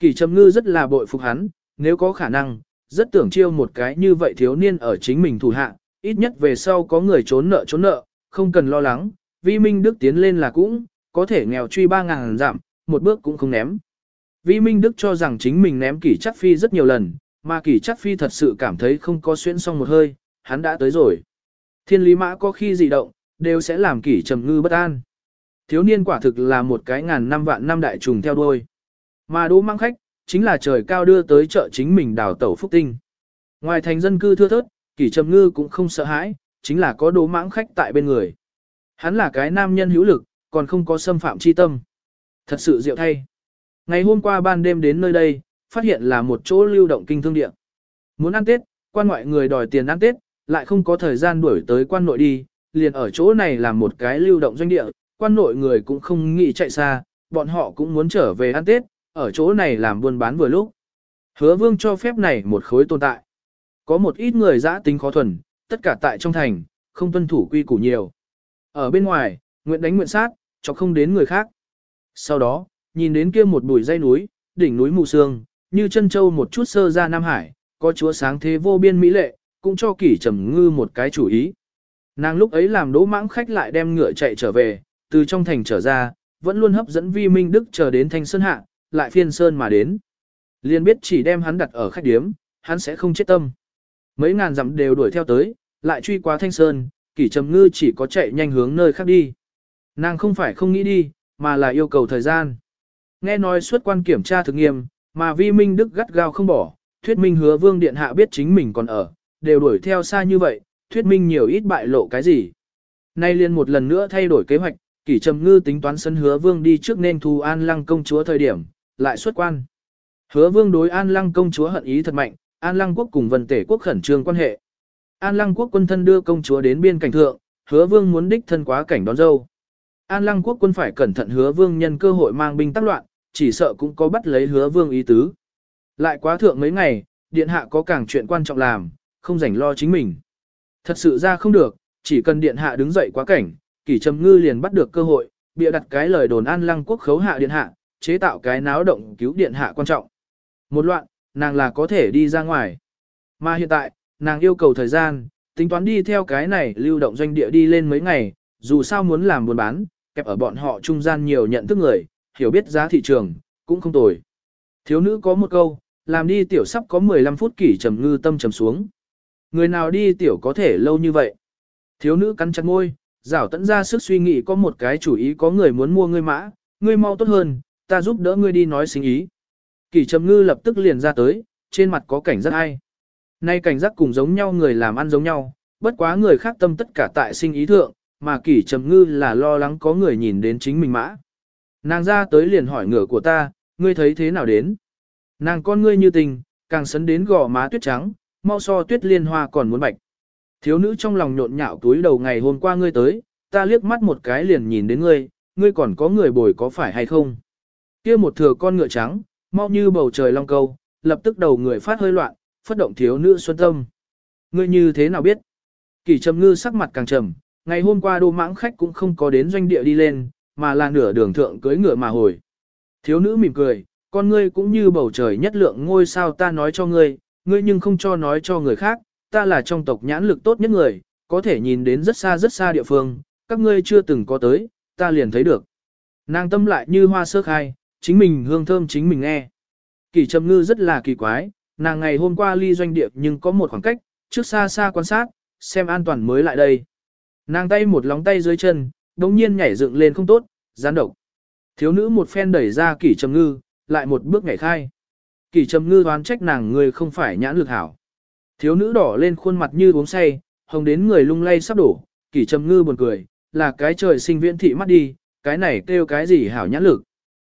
Kỳ trầm ngư rất là bội phục hắn, nếu có khả năng, rất tưởng chiêu một cái như vậy thiếu niên ở chính mình thủ hạ, ít nhất về sau có người trốn nợ trốn nợ, không cần lo lắng, Vi Minh Đức tiến lên là cũng, có thể nghèo truy ba ngàn giảm, một bước cũng không ném. Vi Minh Đức cho rằng chính mình ném kỷ chắc phi rất nhiều lần, mà kỷ chắc phi thật sự cảm thấy không có xuyên xong một hơi, hắn đã tới rồi. Thiên lý mã có khi dị động, đều sẽ làm kỷ trầm ngư bất an. Thiếu niên quả thực là một cái ngàn năm vạn năm đại trùng theo đuôi. Mà đỗ mang khách, chính là trời cao đưa tới chợ chính mình đào tẩu phúc tinh. Ngoài thành dân cư thưa thớt, kỷ trầm ngư cũng không sợ hãi, chính là có đỗ mãng khách tại bên người. Hắn là cái nam nhân hữu lực, còn không có xâm phạm chi tâm. Thật sự diệu thay. Ngày hôm qua ban đêm đến nơi đây, phát hiện là một chỗ lưu động kinh thương địa. Muốn ăn Tết, quan ngoại người đòi tiền ăn Tết, lại không có thời gian đuổi tới quan nội đi, liền ở chỗ này làm một cái lưu động doanh địa, quan nội người cũng không nghĩ chạy xa, bọn họ cũng muốn trở về ăn Tết, ở chỗ này làm buôn bán vừa lúc. Hứa vương cho phép này một khối tồn tại. Có một ít người giã tính khó thuần, tất cả tại trong thành, không tuân thủ quy củ nhiều. Ở bên ngoài, nguyện đánh nguyện sát, cho không đến người khác. Sau đó, nhìn đến kia một bụi dây núi, đỉnh núi mù sương, như chân châu một chút sơ ra Nam Hải, có chúa sáng thế vô biên mỹ lệ, cũng cho kỷ trầm ngư một cái chủ ý. Nàng lúc ấy làm đỗ mãng khách lại đem ngựa chạy trở về, từ trong thành trở ra, vẫn luôn hấp dẫn vi minh đức chờ đến thanh sơn hạ, lại phiên sơn mà đến. Liên biết chỉ đem hắn đặt ở khách điếm, hắn sẽ không chết tâm. Mấy ngàn dặm đều đuổi theo tới, lại truy qua thanh sơn, kỷ trầm ngư chỉ có chạy nhanh hướng nơi khác đi. Nàng không phải không nghĩ đi, mà là yêu cầu thời gian. Nghe nói xuất quan kiểm tra thực nghiêm, mà vi minh đức gắt gao không bỏ, thuyết minh hứa vương điện hạ biết chính mình còn ở, đều đuổi theo xa như vậy, thuyết minh nhiều ít bại lộ cái gì. Nay liền một lần nữa thay đổi kế hoạch, kỷ trầm ngư tính toán sân hứa vương đi trước nên thu an lăng công chúa thời điểm, lại xuất quan. Hứa vương đối an lăng công chúa hận ý thật mạnh, an lăng quốc cùng vần tể quốc khẩn trương quan hệ. An lăng quốc quân thân đưa công chúa đến biên cảnh thượng, hứa vương muốn đích thân quá cảnh đón dâu. An lăng quốc quân phải cẩn thận hứa vương nhân cơ hội mang binh tác loạn, chỉ sợ cũng có bắt lấy hứa vương ý tứ. Lại quá thượng mấy ngày, điện hạ có càng chuyện quan trọng làm, không rảnh lo chính mình. Thật sự ra không được, chỉ cần điện hạ đứng dậy quá cảnh, kỷ trầm ngư liền bắt được cơ hội, bịa đặt cái lời đồn an lăng quốc khấu hạ điện hạ, chế tạo cái náo động cứu điện hạ quan trọng. Một loạn, nàng là có thể đi ra ngoài. Mà hiện tại, nàng yêu cầu thời gian, tính toán đi theo cái này lưu động doanh địa đi lên mấy ngày, dù sao muốn làm buôn bán, kẹp ở bọn họ trung gian nhiều nhận thức người, hiểu biết giá thị trường, cũng không tồi. Thiếu nữ có một câu, làm đi tiểu sắp có 15 phút kỷ trầm ngư tâm trầm xuống. Người nào đi tiểu có thể lâu như vậy? Thiếu nữ cắn chặt môi, rảo tận ra sức suy nghĩ có một cái chủ ý có người muốn mua ngươi mã, ngươi mau tốt hơn, ta giúp đỡ ngươi đi nói sinh ý. Kỷ trầm ngư lập tức liền ra tới, trên mặt có cảnh giác ai. Nay cảnh giác cùng giống nhau người làm ăn giống nhau, bất quá người khác tâm tất cả tại sinh ý thượng, mà kỷ trầm ngư là lo lắng có người nhìn đến chính mình mã. Nàng ra tới liền hỏi ngựa của ta, ngươi thấy thế nào đến? Nàng con ngươi như tình, càng sấn đến gò má tuyết trắng, mau so tuyết liên hoa còn muốn bạch. Thiếu nữ trong lòng nhộn nhạo túi đầu ngày hôm qua ngươi tới, ta liếc mắt một cái liền nhìn đến ngươi, ngươi còn có người bồi có phải hay không? kia một thừa con ngựa trắng, mau như bầu trời long câu, lập tức đầu người phát hơi loạn, phất động thiếu nữ xuân tâm. Ngươi như thế nào biết? Kỳ trầm ngư sắc mặt càng trầm, ngày hôm qua đô mãng khách cũng không có đến doanh địa đi lên, mà là nửa đường thượng cưới ngựa mà hồi. Thiếu nữ mỉm cười, con ngươi cũng như bầu trời nhất lượng ngôi sao ta nói cho ngươi, ngươi nhưng không cho nói cho người khác, ta là trong tộc nhãn lực tốt nhất người, có thể nhìn đến rất xa rất xa địa phương, các ngươi chưa từng có tới, ta liền thấy được. Nàng tâm lại như hoa sơ khai, chính mình hương thơm chính mình nghe. Kỳ trầm ngư rất là kỳ quái, nàng ngày hôm qua ly doanh địa nhưng có một khoảng cách, trước xa xa quan sát, xem an toàn mới lại đây. Nàng tay một lóng tay dưới chân, đống nhiên nhảy dựng lên không tốt, gián độc. Thiếu nữ một phen đẩy ra kỷ trầm ngư, lại một bước nhảy khai. Kỳ trầm ngư đoán trách nàng người không phải nhãn lực hảo. Thiếu nữ đỏ lên khuôn mặt như uống say, hồng đến người lung lay sắp đổ, Kỳ trầm ngư buồn cười, là cái trời sinh viễn thị mắt đi, cái này kêu cái gì hảo nhãn lực.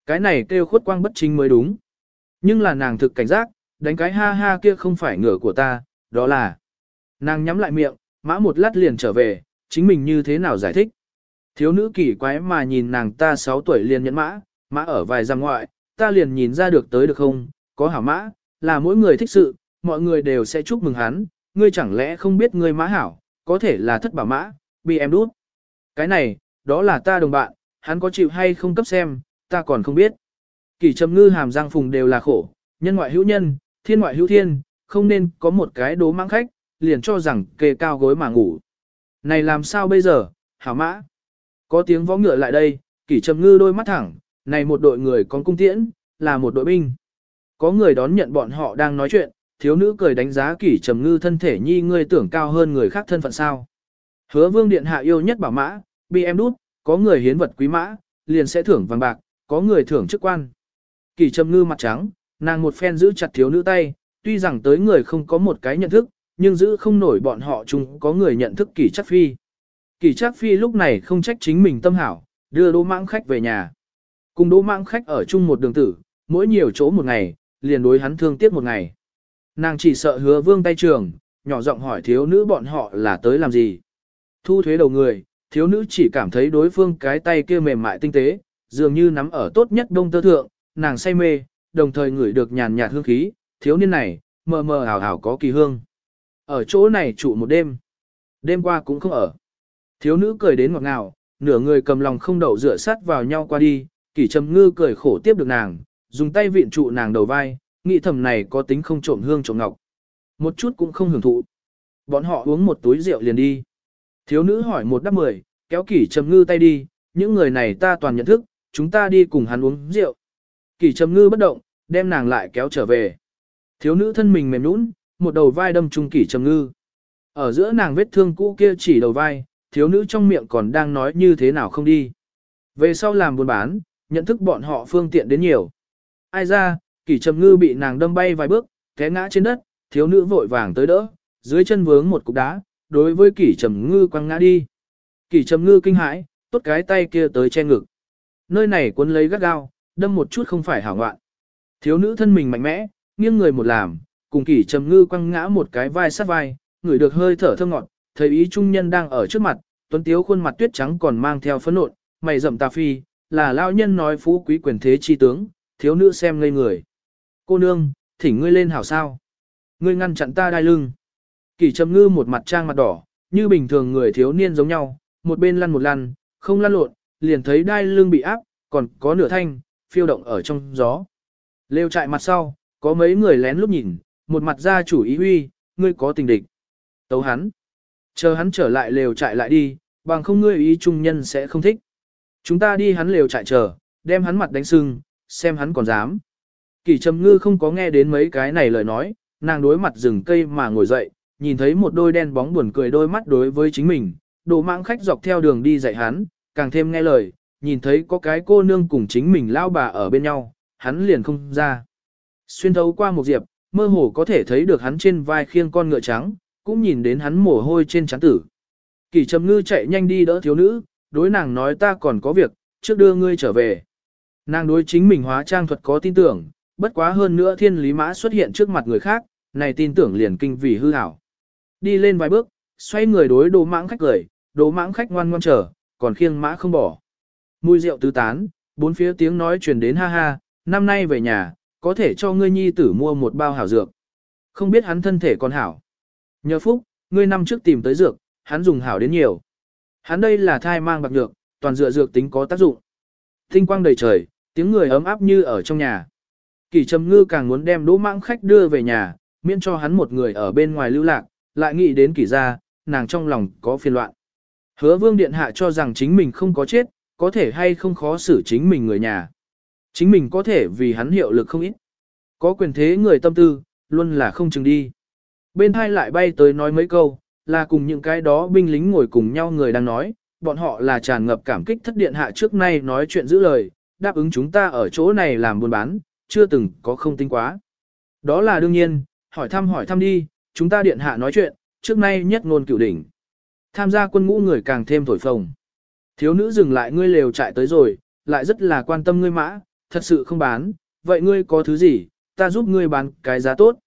Cái này kêu khuất quang bất chính mới đúng. Nhưng là nàng thực cảnh giác, đánh cái ha ha kia không phải ngửa của ta, đó là. Nàng nhắm lại miệng, mã một lát liền trở về, chính mình như thế nào giải thích. Thiếu nữ kỳ quái mà nhìn nàng ta 6 tuổi liền nhẫn mã, mã ở vài giam ngoại, ta liền nhìn ra được tới được không, có hảo mã, là mỗi người thích sự, mọi người đều sẽ chúc mừng hắn, ngươi chẳng lẽ không biết ngươi mã hảo, có thể là thất bảo mã, bị em đút. Cái này, đó là ta đồng bạn, hắn có chịu hay không cấp xem, ta còn không biết. Kỳ trầm ngư hàm giang phùng đều là khổ, nhân ngoại hữu nhân, thiên ngoại hữu thiên, không nên có một cái đố mang khách, liền cho rằng kề cao gối mà ngủ. Này làm sao bây giờ, hảo mã? Có tiếng võ ngựa lại đây, kỷ trầm ngư đôi mắt thẳng, này một đội người con cung tiễn, là một đội binh. Có người đón nhận bọn họ đang nói chuyện, thiếu nữ cười đánh giá kỷ trầm ngư thân thể nhi ngươi tưởng cao hơn người khác thân phận sao. Hứa vương điện hạ yêu nhất bảo mã, bị em đút, có người hiến vật quý mã, liền sẽ thưởng vàng bạc, có người thưởng chức quan. Kỷ trầm ngư mặt trắng, nàng một phen giữ chặt thiếu nữ tay, tuy rằng tới người không có một cái nhận thức, nhưng giữ không nổi bọn họ chung có người nhận thức kỷ chắc phi. Kỷ chắc phi lúc này không trách chính mình tâm hảo, đưa đỗ mãng khách về nhà. Cùng đỗ mãng khách ở chung một đường tử, mỗi nhiều chỗ một ngày, liền đối hắn thương tiếc một ngày. Nàng chỉ sợ hứa vương tay trường, nhỏ giọng hỏi thiếu nữ bọn họ là tới làm gì. Thu thuế đầu người, thiếu nữ chỉ cảm thấy đối phương cái tay kia mềm mại tinh tế, dường như nắm ở tốt nhất đông tơ thượng, nàng say mê, đồng thời ngửi được nhàn nhạt hương khí, thiếu niên này, mờ mờ ảo ảo có kỳ hương. Ở chỗ này trụ một đêm, đêm qua cũng không ở. Thiếu nữ cười đến ngọt ngào, nửa người cầm lòng không đậu dựa sát vào nhau qua đi, kỷ trầm ngư cười khổ tiếp được nàng, dùng tay viện trụ nàng đầu vai, nghĩ thầm này có tính không trộm hương trộm ngọc. Một chút cũng không hưởng thụ. Bọn họ uống một túi rượu liền đi. Thiếu nữ hỏi một đáp mười, kéo kỷ trầm ngư tay đi, những người này ta toàn nhận thức, chúng ta đi cùng hắn uống rượu. Kỷ trầm ngư bất động, đem nàng lại kéo trở về. Thiếu nữ thân mình mềm nũng, một đầu vai đâm trung kỷ trầm ngư. Ở giữa nàng vết thương cũ kia chỉ đầu vai, thiếu nữ trong miệng còn đang nói như thế nào không đi. Về sau làm buôn bán, nhận thức bọn họ phương tiện đến nhiều. Ai ra, kỷ trầm ngư bị nàng đâm bay vài bước, té ngã trên đất, thiếu nữ vội vàng tới đỡ, dưới chân vướng một cục đá, đối với kỷ trầm ngư quăng ngã đi. Kỷ trầm ngư kinh hãi, tốt cái tay kia tới che ngực. Nơi này cuốn lấy gắt gao, đâm một chút không phải hảo ngoạn. Thiếu nữ thân mình mạnh mẽ, nghiêng người một làm, cùng kỷ trầm ngư quăng ngã một cái vai sát vai, người được hơi thở thơm ngọt, thấy ý trung nhân đang ở trước mặt, tuấn tiếu khuôn mặt tuyết trắng còn mang theo phấn nộn, mày rậm tà phi, là lao nhân nói phú quý quyền thế chi tướng, thiếu nữ xem ngây người. Cô nương, thỉnh ngươi lên hảo sao. Ngươi ngăn chặn ta đai lưng. kỳ trầm ngư một mặt trang mặt đỏ, như bình thường người thiếu niên giống nhau, một bên lăn một lăn, không lăn lộn, liền thấy đai lưng bị áp, còn có nửa thanh, phiêu động ở trong gió. Lêu chạy mặt sau, có mấy người lén lúc nhìn, một mặt ra chủ ý huy, ngươi có tình địch. Tấu hắn. Chờ hắn trở lại lều chạy lại đi, bằng không ngươi ý trung nhân sẽ không thích. Chúng ta đi hắn lều chạy chờ, đem hắn mặt đánh sưng, xem hắn còn dám. Kỳ trầm ngư không có nghe đến mấy cái này lời nói, nàng đối mặt rừng cây mà ngồi dậy, nhìn thấy một đôi đen bóng buồn cười đôi mắt đối với chính mình, đồ mạng khách dọc theo đường đi dạy hắn, càng thêm nghe lời, nhìn thấy có cái cô nương cùng chính mình lao bà ở bên nhau, hắn liền không ra. Xuyên thấu qua một diệp, mơ hồ có thể thấy được hắn trên vai khiêng con ngựa trắng, cũng nhìn đến hắn mồ hôi trên trán tử. Kỳ trầm ngư chạy nhanh đi đỡ thiếu nữ, đối nàng nói ta còn có việc, trước đưa ngươi trở về. Nàng đối chính mình hóa trang thuật có tin tưởng, bất quá hơn nữa thiên lý mã xuất hiện trước mặt người khác, này tin tưởng liền kinh vì hư hảo. Đi lên vài bước, xoay người đối đồ mãng khách cười, đồ mãng khách ngoan ngoan chờ, còn khiêng mã không bỏ. Mùi rượu tứ tán, bốn phía tiếng nói truyền đến ha ha, năm nay về nhà, có thể cho ngươi nhi tử mua một bao hảo dược. Không biết hắn thân thể còn hảo. Nhờ phúc, ngươi năm trước tìm tới dược, hắn dùng hảo đến nhiều. Hắn đây là thai mang bạc dược, toàn dựa dược tính có tác dụng. Tinh quang đầy trời, tiếng người ấm áp như ở trong nhà. Kỳ trầm ngư càng muốn đem đỗ mãng khách đưa về nhà, miễn cho hắn một người ở bên ngoài lưu lạc, lại nghĩ đến kỳ gia, nàng trong lòng có phiền loạn. Hứa vương điện hạ cho rằng chính mình không có chết, có thể hay không khó xử chính mình người nhà. Chính mình có thể vì hắn hiệu lực không ít. Có quyền thế người tâm tư, luôn là không chừng đi. Bên hai lại bay tới nói mấy câu, là cùng những cái đó binh lính ngồi cùng nhau người đang nói, bọn họ là tràn ngập cảm kích thất điện hạ trước nay nói chuyện giữ lời, đáp ứng chúng ta ở chỗ này làm buôn bán, chưa từng có không tính quá. Đó là đương nhiên, hỏi thăm hỏi thăm đi, chúng ta điện hạ nói chuyện, trước nay nhất ngôn cửu đỉnh. Tham gia quân ngũ người càng thêm thổi phồng. Thiếu nữ dừng lại ngươi lều chạy tới rồi, lại rất là quan tâm ngươi mã, thật sự không bán, vậy ngươi có thứ gì, ta giúp ngươi bán cái giá tốt.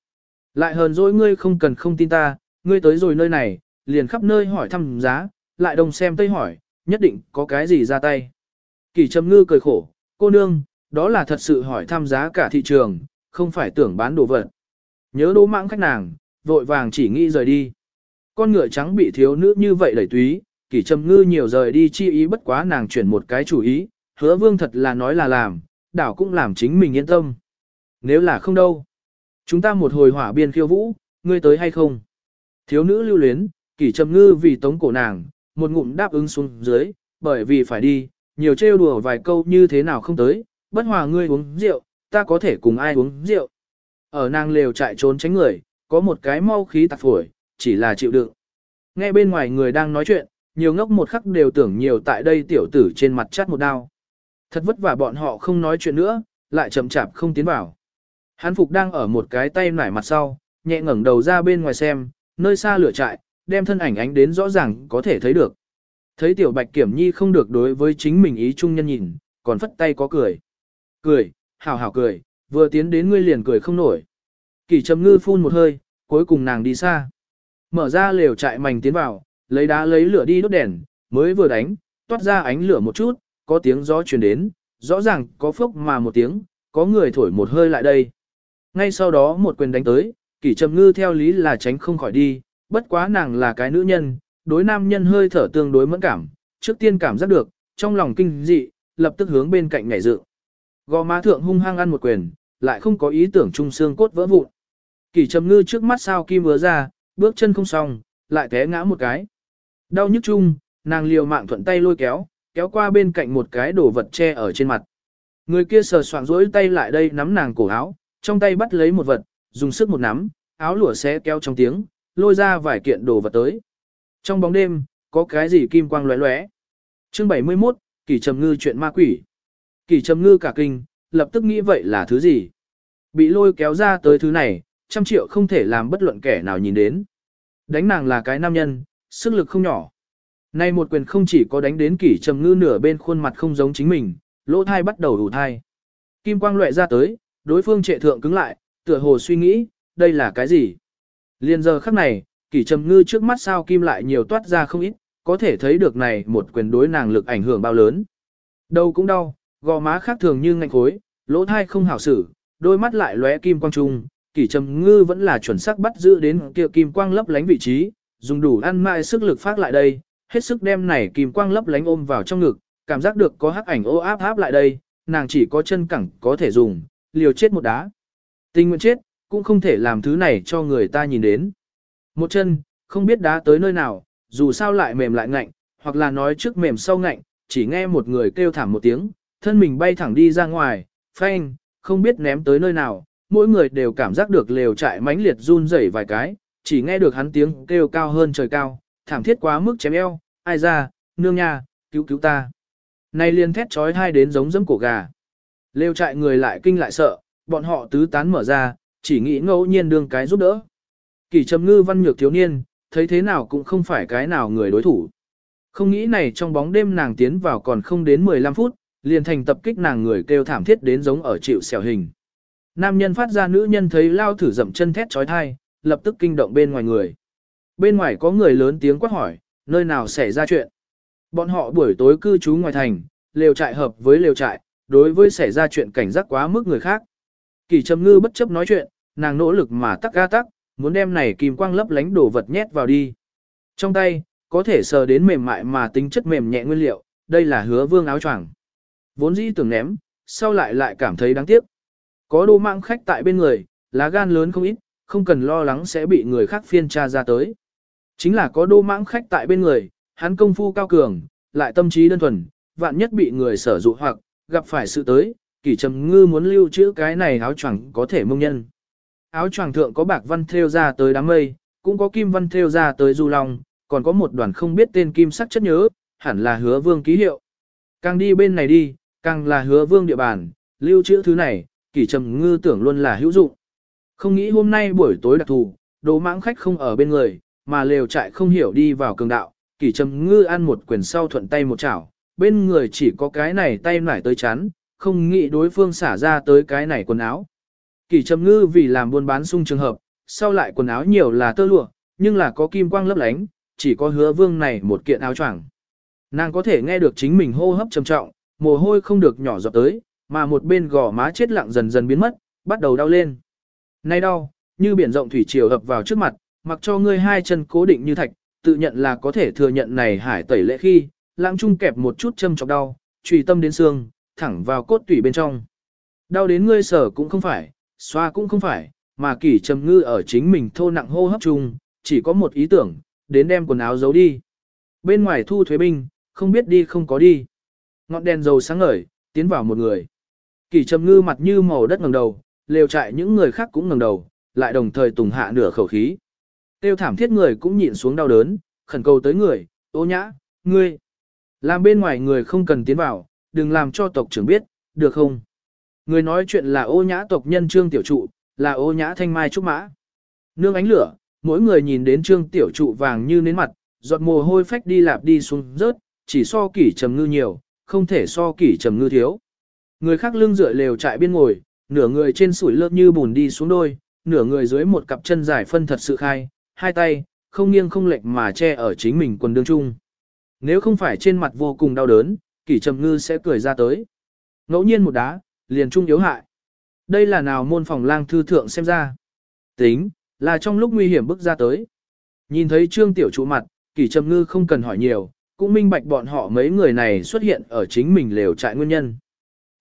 Lại hờn dỗi ngươi không cần không tin ta, ngươi tới rồi nơi này, liền khắp nơi hỏi thăm giá, lại đồng xem tây hỏi, nhất định có cái gì ra tay. Kỳ trầm ngư cười khổ, cô nương, đó là thật sự hỏi tham giá cả thị trường, không phải tưởng bán đồ vật. Nhớ đố mạng khách nàng, vội vàng chỉ nghĩ rời đi. Con ngựa trắng bị thiếu nữ như vậy đẩy túy, kỷ trầm ngư nhiều rời đi chi ý bất quá nàng chuyển một cái chủ ý, hứa vương thật là nói là làm, đảo cũng làm chính mình yên tâm. Nếu là không đâu, chúng ta một hồi hỏa biên khiêu vũ, ngươi tới hay không? Thiếu nữ lưu luyến, kỷ trầm ngư vì tống cổ nàng, một ngụm đáp ứng xuống dưới, bởi vì phải đi, nhiều trêu đùa vài câu như thế nào không tới, bất hòa ngươi uống rượu, ta có thể cùng ai uống rượu. Ở nàng lều chạy trốn tránh người, có một cái mau khí tạc phổi, chỉ là chịu đựng. Nghe bên ngoài người đang nói chuyện, nhiều ngốc một khắc đều tưởng nhiều tại đây tiểu tử trên mặt chát một đao. Thật vất vả bọn họ không nói chuyện nữa, lại chậm chạp không tiến vào. Hán Phục đang ở một cái tay nải mặt sau, nhẹ ngẩng đầu ra bên ngoài xem, nơi xa lửa trại, đem thân ảnh ánh đến rõ ràng có thể thấy được. Thấy tiểu bạch kiểm nhi không được đối với chính mình ý trung nhân nhìn, còn phất tay có cười. Cười, hào hào cười, vừa tiến đến ngươi liền cười không nổi. Kỳ trầm ngư phun một hơi, cuối cùng nàng đi xa. Mở ra lều trại mảnh tiến vào, lấy đá lấy lửa đi đốt đèn, mới vừa đánh, toát ra ánh lửa một chút, có tiếng gió truyền đến, rõ ràng có phốc mà một tiếng, có người thổi một hơi lại đây. Ngay sau đó một quyền đánh tới, kỷ trầm ngư theo lý là tránh không khỏi đi, bất quá nàng là cái nữ nhân, đối nam nhân hơi thở tương đối mẫn cảm, trước tiên cảm giác được, trong lòng kinh dị, lập tức hướng bên cạnh nhảy dựng. Gò má thượng hung hăng ăn một quyền, lại không có ý tưởng trung xương cốt vỡ vụn. kỳ trầm ngư trước mắt sao kim vừa ra, bước chân không xong, lại té ngã một cái. Đau nhức chung, nàng liều mạng thuận tay lôi kéo, kéo qua bên cạnh một cái đồ vật che ở trên mặt. Người kia sờ soạng rỗi tay lại đây nắm nàng cổ áo, trong tay bắt lấy một vật, dùng sức một nắm, áo lụa xé kéo trong tiếng, lôi ra vài kiện đồ vật tới. Trong bóng đêm, có cái gì kim quang lóe lóe. Chương 71, Kỳ Trầm Ngư chuyện ma quỷ. Kỳ Trầm Ngư cả kinh, lập tức nghĩ vậy là thứ gì? Bị lôi kéo ra tới thứ này, trăm triệu không thể làm bất luận kẻ nào nhìn đến. Đánh nàng là cái nam nhân, sức lực không nhỏ. Nay một quyền không chỉ có đánh đến kỷ trầm ngư nửa bên khuôn mặt không giống chính mình, lỗ thai bắt đầu đủ thai. Kim quang lóe ra tới, đối phương trệ thượng cứng lại, tựa hồ suy nghĩ, đây là cái gì? Liên giờ khắc này, kỷ trầm ngư trước mắt sao kim lại nhiều toát ra không ít, có thể thấy được này một quyền đối nàng lực ảnh hưởng bao lớn. Đầu cũng đau, gò má khác thường như ngạnh khối, lỗ thai không hảo xử, đôi mắt lại lóe kim quang trung, kỷ trầm ngư vẫn là chuẩn xác bắt giữ đến kia kim quang lấp lánh vị trí, dùng đủ ăn mại sức lực phát lại đây, hết sức đem này kim quang lấp lánh ôm vào trong ngực, cảm giác được có hắc ảnh ô áp áp lại đây, nàng chỉ có chân cẳng có thể dùng, liều chết một đá. Tình nguyện chết, cũng không thể làm thứ này cho người ta nhìn đến. Một chân, không biết đá tới nơi nào, dù sao lại mềm lại ngạnh, hoặc là nói trước mềm sau ngạnh, chỉ nghe một người kêu thảm một tiếng, thân mình bay thẳng đi ra ngoài, phanh, không biết ném tới nơi nào, mỗi người đều cảm giác được lều trại mãnh liệt run rẩy vài cái, chỉ nghe được hắn tiếng kêu cao hơn trời cao, thảm thiết quá mức chém eo, ai ra, nương nha, cứu cứu ta. Này liền thét trói hai đến giống dẫm cổ gà. Lêu trại người lại kinh lại sợ, bọn họ tứ tán mở ra, chỉ nghĩ ngẫu nhiên đương cái giúp đỡ. Kỳ trầm ngư văn nhược thiếu niên, thấy thế nào cũng không phải cái nào người đối thủ. Không nghĩ này trong bóng đêm nàng tiến vào còn không đến 15 phút, liền thành tập kích nàng người kêu thảm thiết đến giống ở chịu xẻo hình. Nam nhân phát ra nữ nhân thấy lao thử dậm chân thét trói thai, lập tức kinh động bên ngoài người. Bên ngoài có người lớn tiếng quát hỏi, nơi nào xảy ra chuyện. Bọn họ buổi tối cư trú ngoài thành, lều trại hợp với lều trại, đối với xảy ra chuyện cảnh giác quá mức người khác. Kỳ trầm ngư bất chấp nói chuyện, nàng nỗ lực mà tắc ga tắc, muốn đem này kim quang lấp lánh đồ vật nhét vào đi. Trong tay, có thể sờ đến mềm mại mà tính chất mềm nhẹ nguyên liệu, đây là hứa vương áo choàng. Vốn dĩ tưởng ném, sau lại lại cảm thấy đáng tiếc. Có đồ mạng khách tại bên người, lá gan lớn không ít, không cần lo lắng sẽ bị người khác phiên tra ra tới. Chính là có đô mãng khách tại bên người, hắn công phu cao cường, lại tâm trí đơn thuần, vạn nhất bị người sở dụ hoặc, gặp phải sự tới, kỷ trầm ngư muốn lưu trữ cái này áo choàng có thể mông nhân. Áo choàng thượng có bạc văn thêu ra tới đám mây, cũng có kim văn thêu ra tới du long, còn có một đoàn không biết tên kim sắc chất nhớ, hẳn là hứa vương ký hiệu. Càng đi bên này đi, càng là hứa vương địa bàn, lưu trữ thứ này, kỷ trầm ngư tưởng luôn là hữu dụng. Không nghĩ hôm nay buổi tối đặc thù, đồ mãng khách không ở bên người, mà lều trại không hiểu đi vào cường đạo, kỷ trầm ngư ăn một quyền sau thuận tay một chảo, bên người chỉ có cái này tay nải tới chắn, không nghĩ đối phương xả ra tới cái này quần áo kỳ trầm ngư vì làm buôn bán sung trường hợp, sau lại quần áo nhiều là tơ lụa, nhưng là có kim quang lấp lánh, chỉ có hứa vương này một kiện áo choàng. Nàng có thể nghe được chính mình hô hấp trầm trọng, mồ hôi không được nhỏ giọt tới, mà một bên gò má chết lặng dần dần biến mất, bắt đầu đau lên. Nay đau, như biển rộng thủy triều ập vào trước mặt, mặc cho ngươi hai chân cố định như thạch, tự nhận là có thể thừa nhận này hải tẩy lễ khi, lãng trung kẹp một chút châm chọc đau, trùy tâm đến xương, thẳng vào cốt tủy bên trong. Đau đến ngươi sở cũng không phải, xoa cũng không phải, mà kỷ trầm ngư ở chính mình thô nặng hô hấp chung, chỉ có một ý tưởng, đến đem quần áo giấu đi. Bên ngoài thu thuế binh, không biết đi không có đi. Ngọn đèn dầu sáng ngời, tiến vào một người. Kỷ trầm ngư mặt như màu đất ngẩng đầu, lều trại những người khác cũng ngẩng đầu, lại đồng thời tùng hạ nửa khẩu khí. Tiêu thảm thiết người cũng nhịn xuống đau đớn, khẩn cầu tới người, ô nhã, ngươi. Làm bên ngoài người không cần tiến vào, đừng làm cho tộc trưởng biết, được không? Người nói chuyện là ô nhã tộc nhân trương tiểu trụ, là ô nhã thanh mai trúc mã. Nương ánh lửa, mỗi người nhìn đến trương tiểu trụ vàng như nến mặt, giọt mồ hôi phách đi lạp đi xuống rớt, chỉ so kỷ trầm ngư nhiều, không thể so kỷ trầm ngư thiếu. Người khác lưng dựa lều trại biên ngồi, nửa người trên sủi lớp như bùn đi xuống đôi, nửa người dưới một cặp chân dài phân thật sự khai, hai tay, không nghiêng không lệch mà che ở chính mình quần đương trung. Nếu không phải trên mặt vô cùng đau đớn, kỷ trầm ngư sẽ cười ra tới. Ngẫu nhiên một đá, liền trung yếu hại. Đây là nào môn phòng lang thư thượng xem ra. Tính, là trong lúc nguy hiểm bước ra tới. Nhìn thấy trương tiểu trụ mặt, kỷ trầm ngư không cần hỏi nhiều, cũng minh bạch bọn họ mấy người này xuất hiện ở chính mình lều trại nguyên nhân.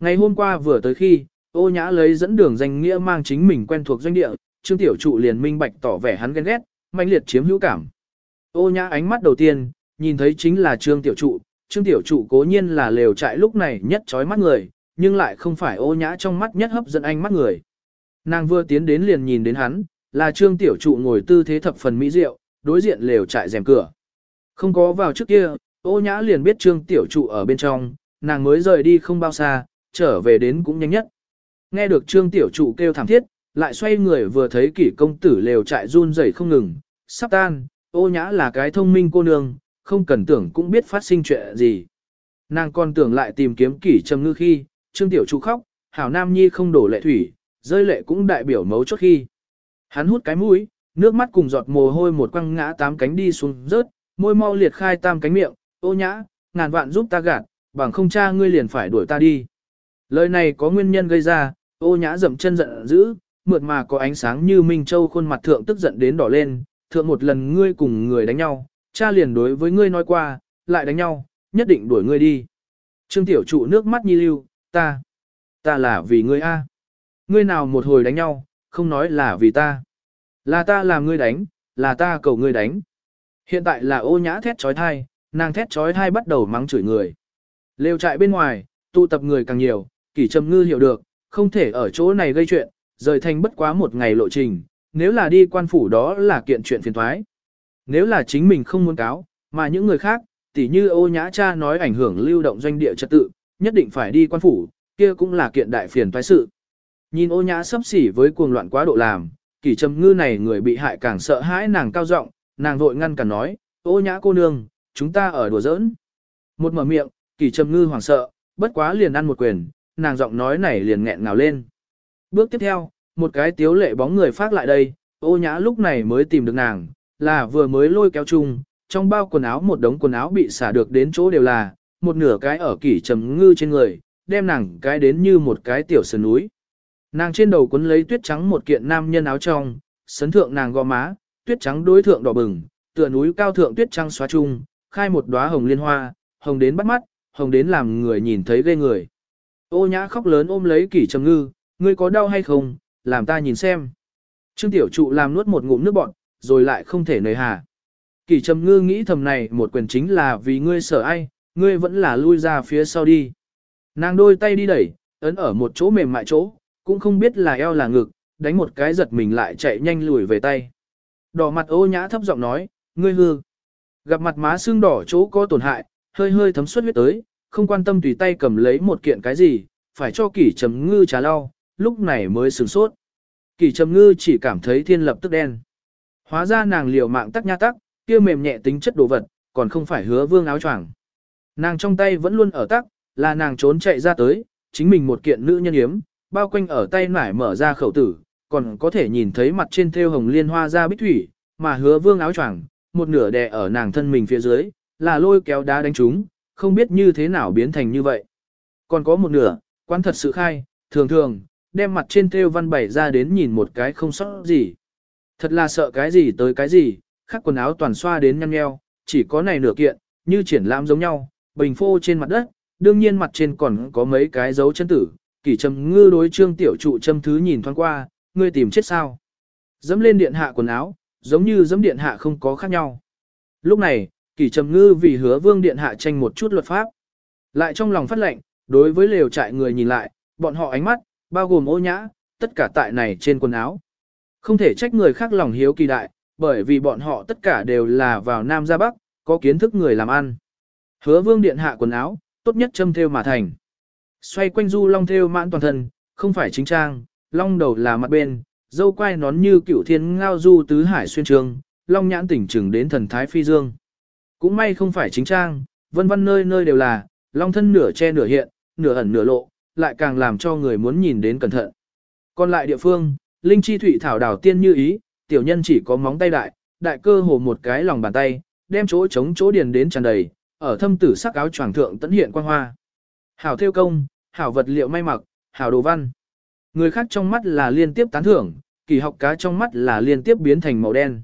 Ngày hôm qua vừa tới khi, ô nhã lấy dẫn đường danh nghĩa mang chính mình quen thuộc doanh địa, trương tiểu trụ liền minh bạch tỏ vẻ hắn ghen ghét, mạnh liệt chiếm hữu cảm. Ô nhã ánh mắt đầu tiên, nhìn thấy chính là trương tiểu trụ, trương tiểu trụ cố nhiên là lều trại lúc này nhất trói mắt người, nhưng lại không phải ô nhã trong mắt nhất hấp dẫn anh mắt người. Nàng vừa tiến đến liền nhìn đến hắn, là trương tiểu trụ ngồi tư thế thập phần mỹ diệu, đối diện lều trại rèm cửa. Không có vào trước kia, ô nhã liền biết trương tiểu trụ ở bên trong, nàng mới rời đi không bao xa, trở về đến cũng nhanh nhất. Nghe được trương tiểu trụ kêu thảm thiết, lại xoay người vừa thấy kỷ công tử lều trại run rẩy không ngừng, sắp tan, ô nhã là cái thông minh cô nương, không cần tưởng cũng biết phát sinh chuyện gì. Nàng còn tưởng lại tìm kiếm kỷ trầm ngư khi, trương tiểu trụ khóc, hảo nam nhi không đổ lệ thủy, rơi lệ cũng đại biểu mấu chốt khi. Hắn hút cái mũi, nước mắt cùng giọt mồ hôi một quăng ngã tám cánh đi xuống rớt, môi mau liệt khai tam cánh miệng, ô nhã, ngàn vạn giúp ta gạt, bằng không cha ngươi liền phải đuổi ta đi. Lời này có nguyên nhân gây ra, ô nhã dậm chân giận dữ, mượt mà có ánh sáng như Minh Châu khuôn mặt thượng tức giận đến đỏ lên, thượng một lần ngươi cùng người đánh nhau, cha liền đối với ngươi nói qua, lại đánh nhau, nhất định đuổi ngươi đi. Trương Tiểu trụ nước mắt nhi lưu, ta, ta là vì ngươi a. Ngươi nào một hồi đánh nhau, không nói là vì ta. Là ta làm ngươi đánh, là ta cầu ngươi đánh. Hiện tại là ô nhã thét trói thai, nàng thét trói thai bắt đầu mắng chửi người. Lêu trại bên ngoài, tụ tập người càng nhiều, kỷ trầm ngư hiểu được, không thể ở chỗ này gây chuyện, rời thành bất quá một ngày lộ trình, nếu là đi quan phủ đó là kiện chuyện phiền thoái. Nếu là chính mình không muốn cáo, mà những người khác, tỉ như ô nhã cha nói ảnh hưởng lưu động doanh địa trật tự, nhất định phải đi quan phủ, kia cũng là kiện đại phiền toái sự. Nhìn ô nhã sắp xỉ với cuồng loạn quá độ làm, kỷ trầm ngư này người bị hại càng sợ hãi nàng cao giọng nàng vội ngăn cả nói, ô nhã cô nương, chúng ta ở đùa giỡn. Một mở miệng, kỷ trầm ngư hoảng sợ, bất quá liền ăn một quyền, nàng giọng nói này liền nghẹn ngào lên. Bước tiếp theo, một cái tiếu lệ bóng người phát lại đây, ô nhã lúc này mới tìm được nàng, là vừa mới lôi kéo chung, trong bao quần áo một đống quần áo bị xả được đến chỗ đều là, một nửa cái ở kỷ trầm ngư trên người, đem nàng cái đến như một cái tiểu sườn núi. Nàng trên đầu quấn lấy tuyết trắng một kiện nam nhân áo trong, sấn thượng nàng gò má, tuyết trắng đối thượng đỏ bừng, tựa núi cao thượng tuyết trắng xóa chung, khai một đóa hồng liên hoa, hồng đến bắt mắt, hồng đến làm người nhìn thấy ghê người. Ô nhã khóc lớn ôm lấy kỷ trầm ngư, ngươi có đau hay không, làm ta nhìn xem. Trương tiểu trụ làm nuốt một ngụm nước bọn, rồi lại không thể nời hà. Kỷ trầm ngư nghĩ thầm này một quyền chính là vì ngươi sợ ai, ngươi vẫn là lui ra phía sau đi. Nàng đôi tay đi đẩy, ấn ở một chỗ mềm mại chỗ, cũng không biết là eo là ngực, đánh một cái giật mình lại chạy nhanh lùi về tay. Đỏ mặt ô nhã thấp giọng nói, ngươi hư. Gặp mặt má xương đỏ chỗ có tổn hại, hơi hơi thấm suất huyết tới, không quan tâm tùy tay cầm lấy một kiện cái gì, phải cho kỷ trầm ngư trà lau, lúc này mới sửng sốt. Kỷ trầm ngư chỉ cảm thấy thiên lập tức đen. Hóa ra nàng liều mạng tắc nha tắc, kia mềm nhẹ tính chất đồ vật, còn không phải hứa vương áo choàng. Nàng trong tay vẫn luôn ở tắc, là nàng trốn chạy ra tới, chính mình một kiện nữ nhân yếm, bao quanh ở tay nải mở ra khẩu tử, còn có thể nhìn thấy mặt trên thêu hồng liên hoa ra bích thủy, mà hứa vương áo choàng, một nửa đè ở nàng thân mình phía dưới, là lôi kéo đá đánh chúng, không biết như thế nào biến thành như vậy. Còn có một nửa, quan thật sự khai, thường thường, đem mặt trên thêu văn bảy ra đến nhìn một cái không sót gì. Thật là sợ cái gì tới cái gì, khắc quần áo toàn xoa đến nhăn nheo, chỉ có này nửa kiện, như triển lãm giống nhau, bình phô trên mặt đất, đương nhiên mặt trên còn có mấy cái dấu chân tử, kỷ trầm ngư đối trương tiểu trụ châm thứ nhìn thoáng qua, ngươi tìm chết sao. Dẫm lên điện hạ quần áo, giống như dẫm điện hạ không có khác nhau. Lúc này, kỷ trầm ngư vì hứa vương điện hạ tranh một chút luật pháp. Lại trong lòng phát lệnh, đối với lều trại người nhìn lại, bọn họ ánh mắt, bao gồm ô nhã, tất cả tại này trên quần áo. Không thể trách người khác lòng hiếu kỳ đại, bởi vì bọn họ tất cả đều là vào Nam ra Bắc, có kiến thức người làm ăn. Hứa vương điện hạ quần áo, tốt nhất châm theo mà thành. Xoay quanh du long theo mãn toàn thân, không phải chính trang, long đầu là mặt bên, dâu quai nón như cửu thiên ngao du tứ hải xuyên trường, long nhãn tỉnh trừng đến thần thái phi dương. Cũng may không phải chính trang, vân vân nơi nơi đều là, long thân nửa che nửa hiện, nửa ẩn nửa lộ, lại càng làm cho người muốn nhìn đến cẩn thận. Còn lại địa phương, linh chi thủy thảo đảo tiên như ý, tiểu nhân chỉ có móng tay đại, đại cơ hồ một cái lòng bàn tay, đem chỗ chống chỗ điền đến tràn đầy, ở thâm tử sắc áo choàng thượng tấn hiện quang hoa. Hảo theo công, hảo vật liệu may mặc, hảo đồ văn. Người khác trong mắt là liên tiếp tán thưởng, kỳ học cá trong mắt là liên tiếp biến thành màu đen.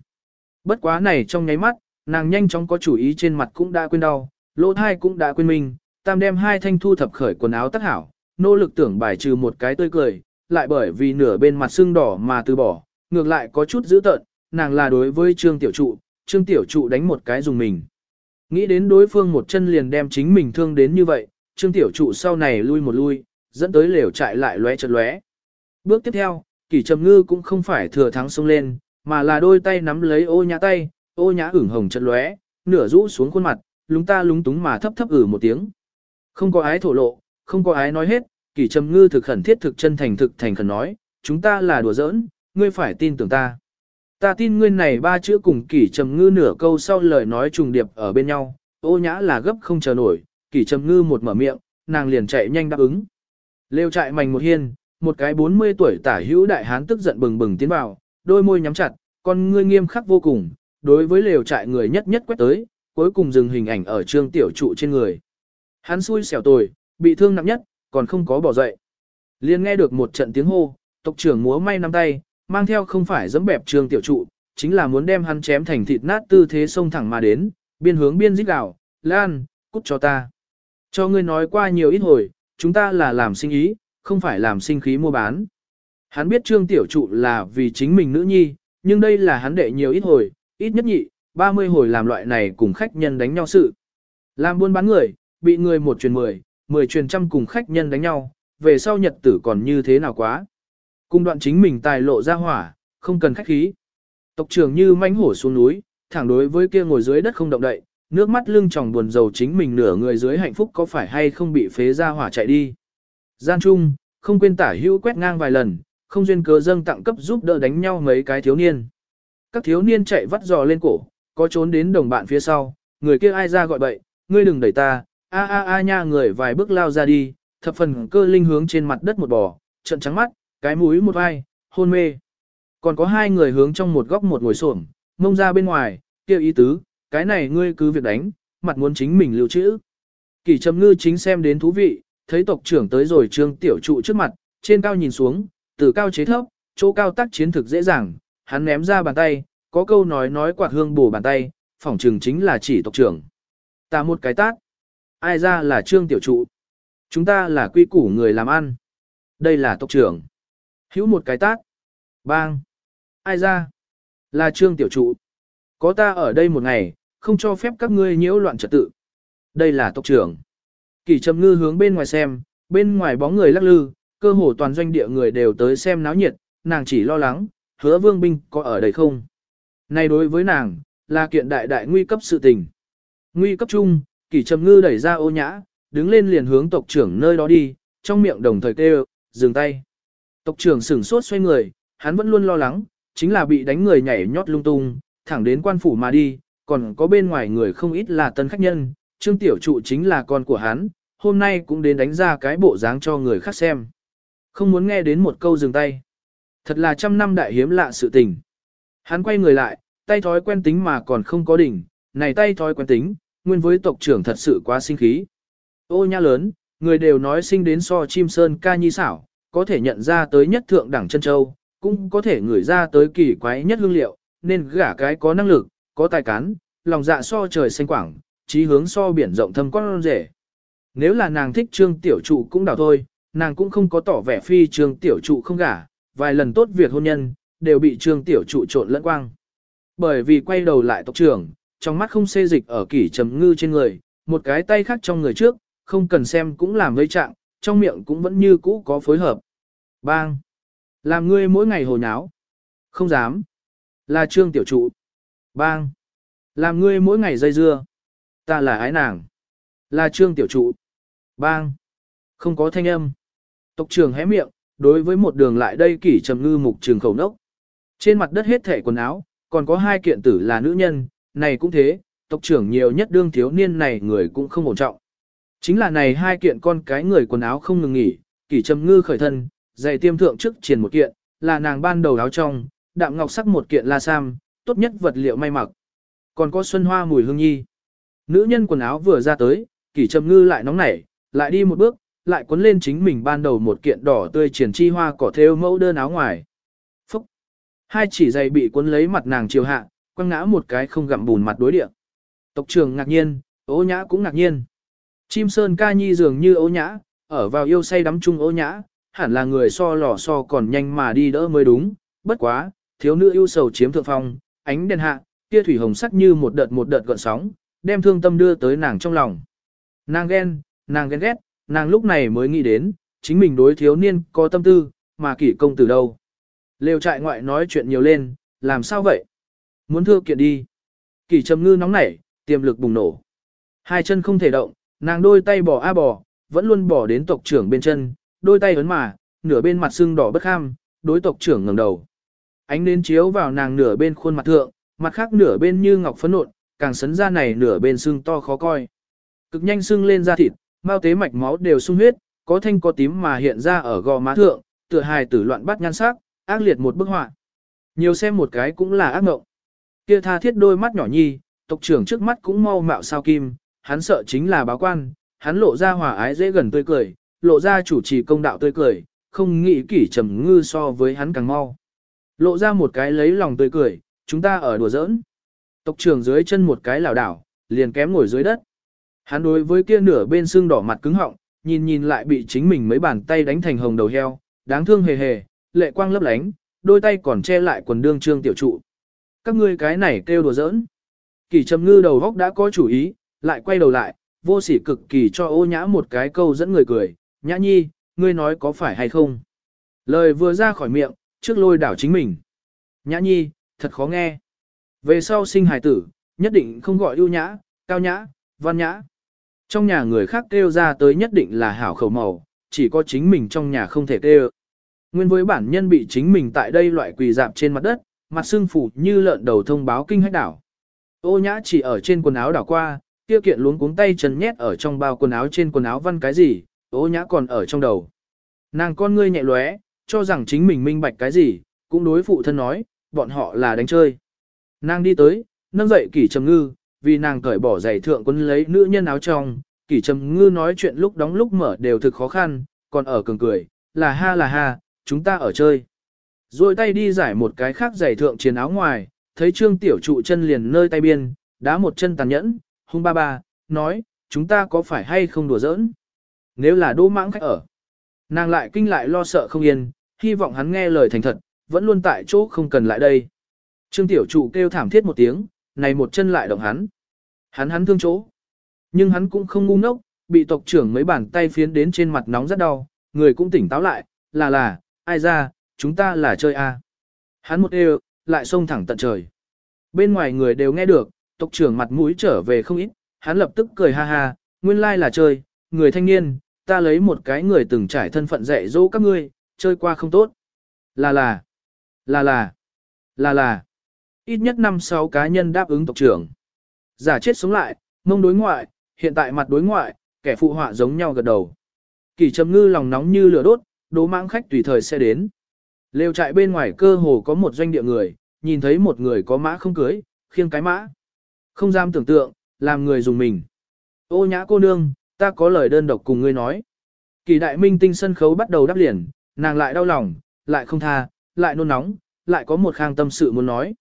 Bất quá này trong nháy mắt, nàng nhanh chóng có chủ ý trên mặt cũng đã quên đau, lỗ thai cũng đã quên mình, tam đem hai thanh thu thập khởi quần áo tác hảo, nỗ lực tưởng bài trừ một cái tươi cười, lại bởi vì nửa bên mặt sưng đỏ mà từ bỏ, ngược lại có chút dữ tợn, nàng là đối với trương tiểu trụ, trương tiểu trụ đánh một cái dùng mình. Nghĩ đến đối phương một chân liền đem chính mình thương đến như vậy, trương tiểu trụ sau này lui một lui, dẫn tới lều chạy lại lóe chật lóe. Bước tiếp theo, kỷ trầm ngư cũng không phải thừa thắng xông lên, mà là đôi tay nắm lấy ô nhã tay, ô nhã ửng hồng chật lóe, nửa rũ xuống khuôn mặt, lúng ta lúng túng mà thấp thấp ử một tiếng. Không có ái thổ lộ, không có ái nói hết, kỷ trầm ngư thực khẩn thiết thực chân thành thực thành khẩn nói, chúng ta là đùa giỡn, ngươi phải tin tưởng ta. Ta tin ngươi này ba chữ cùng kỷ trầm ngư nửa câu sau lời nói trùng điệp ở bên nhau, ô nhã là gấp không chờ nổi, kỷ trầm ngư một mở miệng, nàng liền chạy nhanh đáp ứng. Lêu chạy mảnh một hiên, một cái 40 tuổi tả hữu đại hán tức giận bừng bừng tiến vào, đôi môi nhắm chặt, con ngươi nghiêm khắc vô cùng, đối với lều trại người nhất nhất quét tới, cuối cùng dừng hình ảnh ở trương tiểu trụ trên người. Hắn xui xẻo tồi, bị thương nặng nhất, còn không có bỏ dậy. Liên nghe được một trận tiếng hô, tộc trưởng múa may năm tay, mang theo không phải dẫm bẹp trương tiểu trụ, chính là muốn đem hắn chém thành thịt nát tư thế xông thẳng mà đến, biên hướng biên giết gạo, lan, cút cho ta. Cho ngươi nói qua nhiều ít hồi, chúng ta là làm sinh ý, không phải làm sinh khí mua bán. Hắn biết trương tiểu trụ là vì chính mình nữ nhi, nhưng đây là hắn đệ nhiều ít hồi, ít nhất nhị, 30 hồi làm loại này cùng khách nhân đánh nhau sự. Làm buôn bán người, bị người một truyền mười, mười truyền trăm cùng khách nhân đánh nhau, về sau nhật tử còn như thế nào quá. Cung đoạn chính mình tài lộ ra hỏa, không cần khách khí. Tộc trưởng như mãnh hổ xuống núi, thẳng đối với kia ngồi dưới đất không động đậy, nước mắt lưng tròng buồn rầu chính mình nửa người dưới hạnh phúc có phải hay không bị phế ra hỏa chạy đi. Gian Trung, không quên tả hữu quét ngang vài lần, không duyên cớ dâng tặng cấp giúp đỡ đánh nhau mấy cái thiếu niên. Các thiếu niên chạy vắt giò lên cổ, có trốn đến đồng bạn phía sau, người kia ai ra gọi bậy, ngươi đừng đẩy ta, a a a nha người vài bước lao ra đi, thập phần cơ linh hướng trên mặt đất một bò, trận trắng mắt, cái mũi một vai, hôn mê. Còn có hai người hướng trong một góc một ngồi xổm, mông ra bên ngoài, kêu ý tứ, cái này ngươi cứ việc đánh, mặt muốn chính mình lưu trữ. Kỳ trầm ngư chính xem đến thú vị, thấy tộc trưởng tới rồi trương tiểu trụ trước mặt, trên cao nhìn xuống, từ cao chế thấp, chỗ cao tác chiến thực dễ dàng, hắn ném ra bàn tay, có câu nói nói quạt hương bổ bàn tay, phỏng trường chính là chỉ tộc trưởng. Ta một cái tát. Ai ra là trương tiểu trụ. Chúng ta là quy củ người làm ăn. Đây là tộc trưởng. Hữu một cái tác Bang. Ai ra? Là trương tiểu trụ. Có ta ở đây một ngày, không cho phép các ngươi nhiễu loạn trật tự. Đây là tộc trưởng. Kỳ trầm ngư hướng bên ngoài xem, bên ngoài bóng người lắc lư, cơ hồ toàn doanh địa người đều tới xem náo nhiệt, nàng chỉ lo lắng, hứa vương binh có ở đây không? Này đối với nàng, là kiện đại đại nguy cấp sự tình. Nguy cấp chung, kỳ trầm ngư đẩy ra ô nhã, đứng lên liền hướng tộc trưởng nơi đó đi, trong miệng đồng thời kêu, dừng tay. Tộc trưởng sửng sốt xoay người, hắn vẫn luôn lo lắng, chính là bị đánh người nhảy nhót lung tung, thẳng đến quan phủ mà đi, còn có bên ngoài người không ít là tân khách nhân, trương tiểu trụ chính là con của hắn, hôm nay cũng đến đánh ra cái bộ dáng cho người khác xem. Không muốn nghe đến một câu dừng tay. Thật là trăm năm đại hiếm lạ sự tình. Hắn quay người lại, tay thói quen tính mà còn không có đỉnh, này tay thói quen tính, nguyên với tộc trưởng thật sự quá sinh khí. Ô nha lớn, người đều nói sinh đến so chim sơn ca nhi xảo, có thể nhận ra tới nhất thượng đẳng chân châu, cũng có thể ngửi ra tới kỳ quái nhất hương liệu, nên gả cái có năng lực, có tài cán, lòng dạ so trời xanh quảng, trí hướng so biển rộng thâm con rể. Nếu là nàng thích trương tiểu trụ cũng đảo thôi, nàng cũng không có tỏ vẻ phi trương tiểu trụ không gả, vài lần tốt việc hôn nhân, đều bị trương tiểu trụ trộn lẫn quang. Bởi vì quay đầu lại tộc trưởng, trong mắt không xê dịch ở kỷ trầm ngư trên người, một cái tay khác trong người trước, không cần xem cũng làm vây trạng, trong miệng cũng vẫn như cũ có phối hợp. Bang! Làm ngươi mỗi ngày hồ nháo. Không dám. Là trương tiểu trụ. Bang! Làm ngươi mỗi ngày dây dưa. Ta là ái nàng. Là trương tiểu trụ. Bang! Không có thanh âm. Tộc trưởng hé miệng, đối với một đường lại đây kỷ trầm ngư mục trường khẩu nốc. Trên mặt đất hết thẻ quần áo, còn có hai kiện tử là nữ nhân, này cũng thế, tộc trưởng nhiều nhất đương thiếu niên này người cũng không ổn trọng. Chính là này hai kiện con cái người quần áo không ngừng nghỉ, kỷ trầm ngư khởi thân, giày tiêm thượng trước triển một kiện, là nàng ban đầu áo trong, đạm ngọc sắc một kiện la sam, tốt nhất vật liệu may mặc. Còn có xuân hoa mùi hương nhi. Nữ nhân quần áo vừa ra tới, kỷ trầm ngư lại nóng nảy, lại đi một bước, lại cuốn lên chính mình ban đầu một kiện đỏ tươi triển chi hoa cỏ theo mẫu đơn áo ngoài. Phúc! Hai chỉ giày bị cuốn lấy mặt nàng chiều hạ, quăng ngã một cái không gặm bùn mặt đối địa. Tộc trưởng ngạc nhiên, ố nhã cũng ngạc nhiên. Chim sơn ca nhi dường như ô nhã, ở vào yêu say đắm chung ô nhã, hẳn là người so lò so còn nhanh mà đi đỡ mới đúng, bất quá, thiếu nữ yêu sầu chiếm thượng phong, ánh đèn hạ, kia thủy hồng sắc như một đợt một đợt gợn sóng, đem thương tâm đưa tới nàng trong lòng. Nàng ghen, nàng ghen ghét, nàng lúc này mới nghĩ đến, chính mình đối thiếu niên có tâm tư, mà kỷ công từ đâu. Lều trại ngoại nói chuyện nhiều lên, làm sao vậy? Muốn thưa kiện đi. Kỷ trầm ngư nóng nảy, tiềm lực bùng nổ. Hai chân không thể động, nàng đôi tay bỏ a bỏ vẫn luôn bỏ đến tộc trưởng bên chân, đôi tay ấn mà, nửa bên mặt sưng đỏ bất kham, đối tộc trưởng ngẩng đầu. Ánh nến chiếu vào nàng nửa bên khuôn mặt thượng, mặt khác nửa bên như ngọc phấn nộn, càng sấn ra này nửa bên sưng to khó coi. Cực nhanh sưng lên da thịt, bao tế mạch máu đều sung huyết, có thanh có tím mà hiện ra ở gò má thượng, tựa hài tử loạn bắt nhan sắc, ác liệt một bức họa. Nhiều xem một cái cũng là ác ngộng Kia tha thiết đôi mắt nhỏ nhi, tộc trưởng trước mắt cũng mau mạo sao kim, hắn sợ chính là báo quan, hắn lộ ra hòa ái dễ gần tươi cười, lộ ra chủ trì công đạo tươi cười, không nghĩ kỷ trầm ngư so với hắn càng mau. Lộ ra một cái lấy lòng tươi cười, chúng ta ở đùa giỡn. Tộc trưởng dưới chân một cái lảo đảo, liền kém ngồi dưới đất. Hắn đối với kia nửa bên xương đỏ mặt cứng họng, nhìn nhìn lại bị chính mình mấy bàn tay đánh thành hồng đầu heo, đáng thương hề hề, lệ quang lấp lánh, đôi tay còn che lại quần đương trương tiểu trụ. Các ngươi cái này kêu đùa giỡn. Kỳ trầm ngư đầu góc đã có chủ ý, lại quay đầu lại, vô sỉ cực kỳ cho ô nhã một cái câu dẫn người cười, nhã nhi, ngươi nói có phải hay không? Lời vừa ra khỏi miệng, trước lôi đảo chính mình. Nhã nhi, thật khó nghe. Về sau sinh hài tử, nhất định không gọi ưu nhã, cao nhã, văn nhã. Trong nhà người khác kêu ra tới nhất định là hảo khẩu màu, chỉ có chính mình trong nhà không thể kêu. Nguyên với bản nhân bị chính mình tại đây loại quỳ dạp trên mặt đất, mặt xương phủ như lợn đầu thông báo kinh hách đảo. Ô nhã chỉ ở trên quần áo đảo qua, Kia kiện luống cuống tay chân nhét ở trong bao quần áo trên quần áo văn cái gì, ô nhã còn ở trong đầu. Nàng con ngươi nhẹ lóe, cho rằng chính mình minh bạch cái gì, cũng đối phụ thân nói, bọn họ là đánh chơi. Nàng đi tới, nâng dậy kỷ trầm ngư, vì nàng cởi bỏ giày thượng quân lấy nữ nhân áo trong, kỷ trầm ngư nói chuyện lúc đóng lúc mở đều thực khó khăn, còn ở cường cười, là ha là ha, chúng ta ở chơi. Rồi tay đi giải một cái khác giày thượng chiến áo ngoài, thấy trương tiểu trụ chân liền nơi tay biên, đá một chân tàn nhẫn, hung ba ba, nói, chúng ta có phải hay không đùa giỡn? Nếu là đỗ mãng khách ở, nàng lại kinh lại lo sợ không yên, hy vọng hắn nghe lời thành thật, vẫn luôn tại chỗ không cần lại đây. Trương tiểu trụ kêu thảm thiết một tiếng, này một chân lại động hắn. Hắn hắn thương chỗ. Nhưng hắn cũng không ngu ngốc, bị tộc trưởng mấy bàn tay phiến đến trên mặt nóng rất đau, người cũng tỉnh táo lại, là là, ai ra, chúng ta là chơi a. À. Hắn một đều, lại xông thẳng tận trời. Bên ngoài người đều nghe được, tộc trưởng mặt mũi trở về không ít, hắn lập tức cười ha ha, nguyên lai là chơi, người thanh niên, ta lấy một cái người từng trải thân phận dạy dỗ các ngươi, chơi qua không tốt. Là là, là là, là là, ít nhất năm sáu cá nhân đáp ứng tộc trưởng. Giả chết sống lại, mông đối ngoại, hiện tại mặt đối ngoại, kẻ phụ họa giống nhau gật đầu. Kỳ trầm ngư lòng nóng như lửa đốt, đố mãng khách tùy thời sẽ đến. Lều trại bên ngoài cơ hồ có một doanh địa người, nhìn thấy một người có mã không cưới, khiêng cái mã. Không dám tưởng tượng, làm người dùng mình. Ô nhã cô nương, ta có lời đơn độc cùng ngươi nói. Kỳ đại minh tinh sân khấu bắt đầu đắp liền, nàng lại đau lòng, lại không tha, lại nôn nóng, lại có một khang tâm sự muốn nói.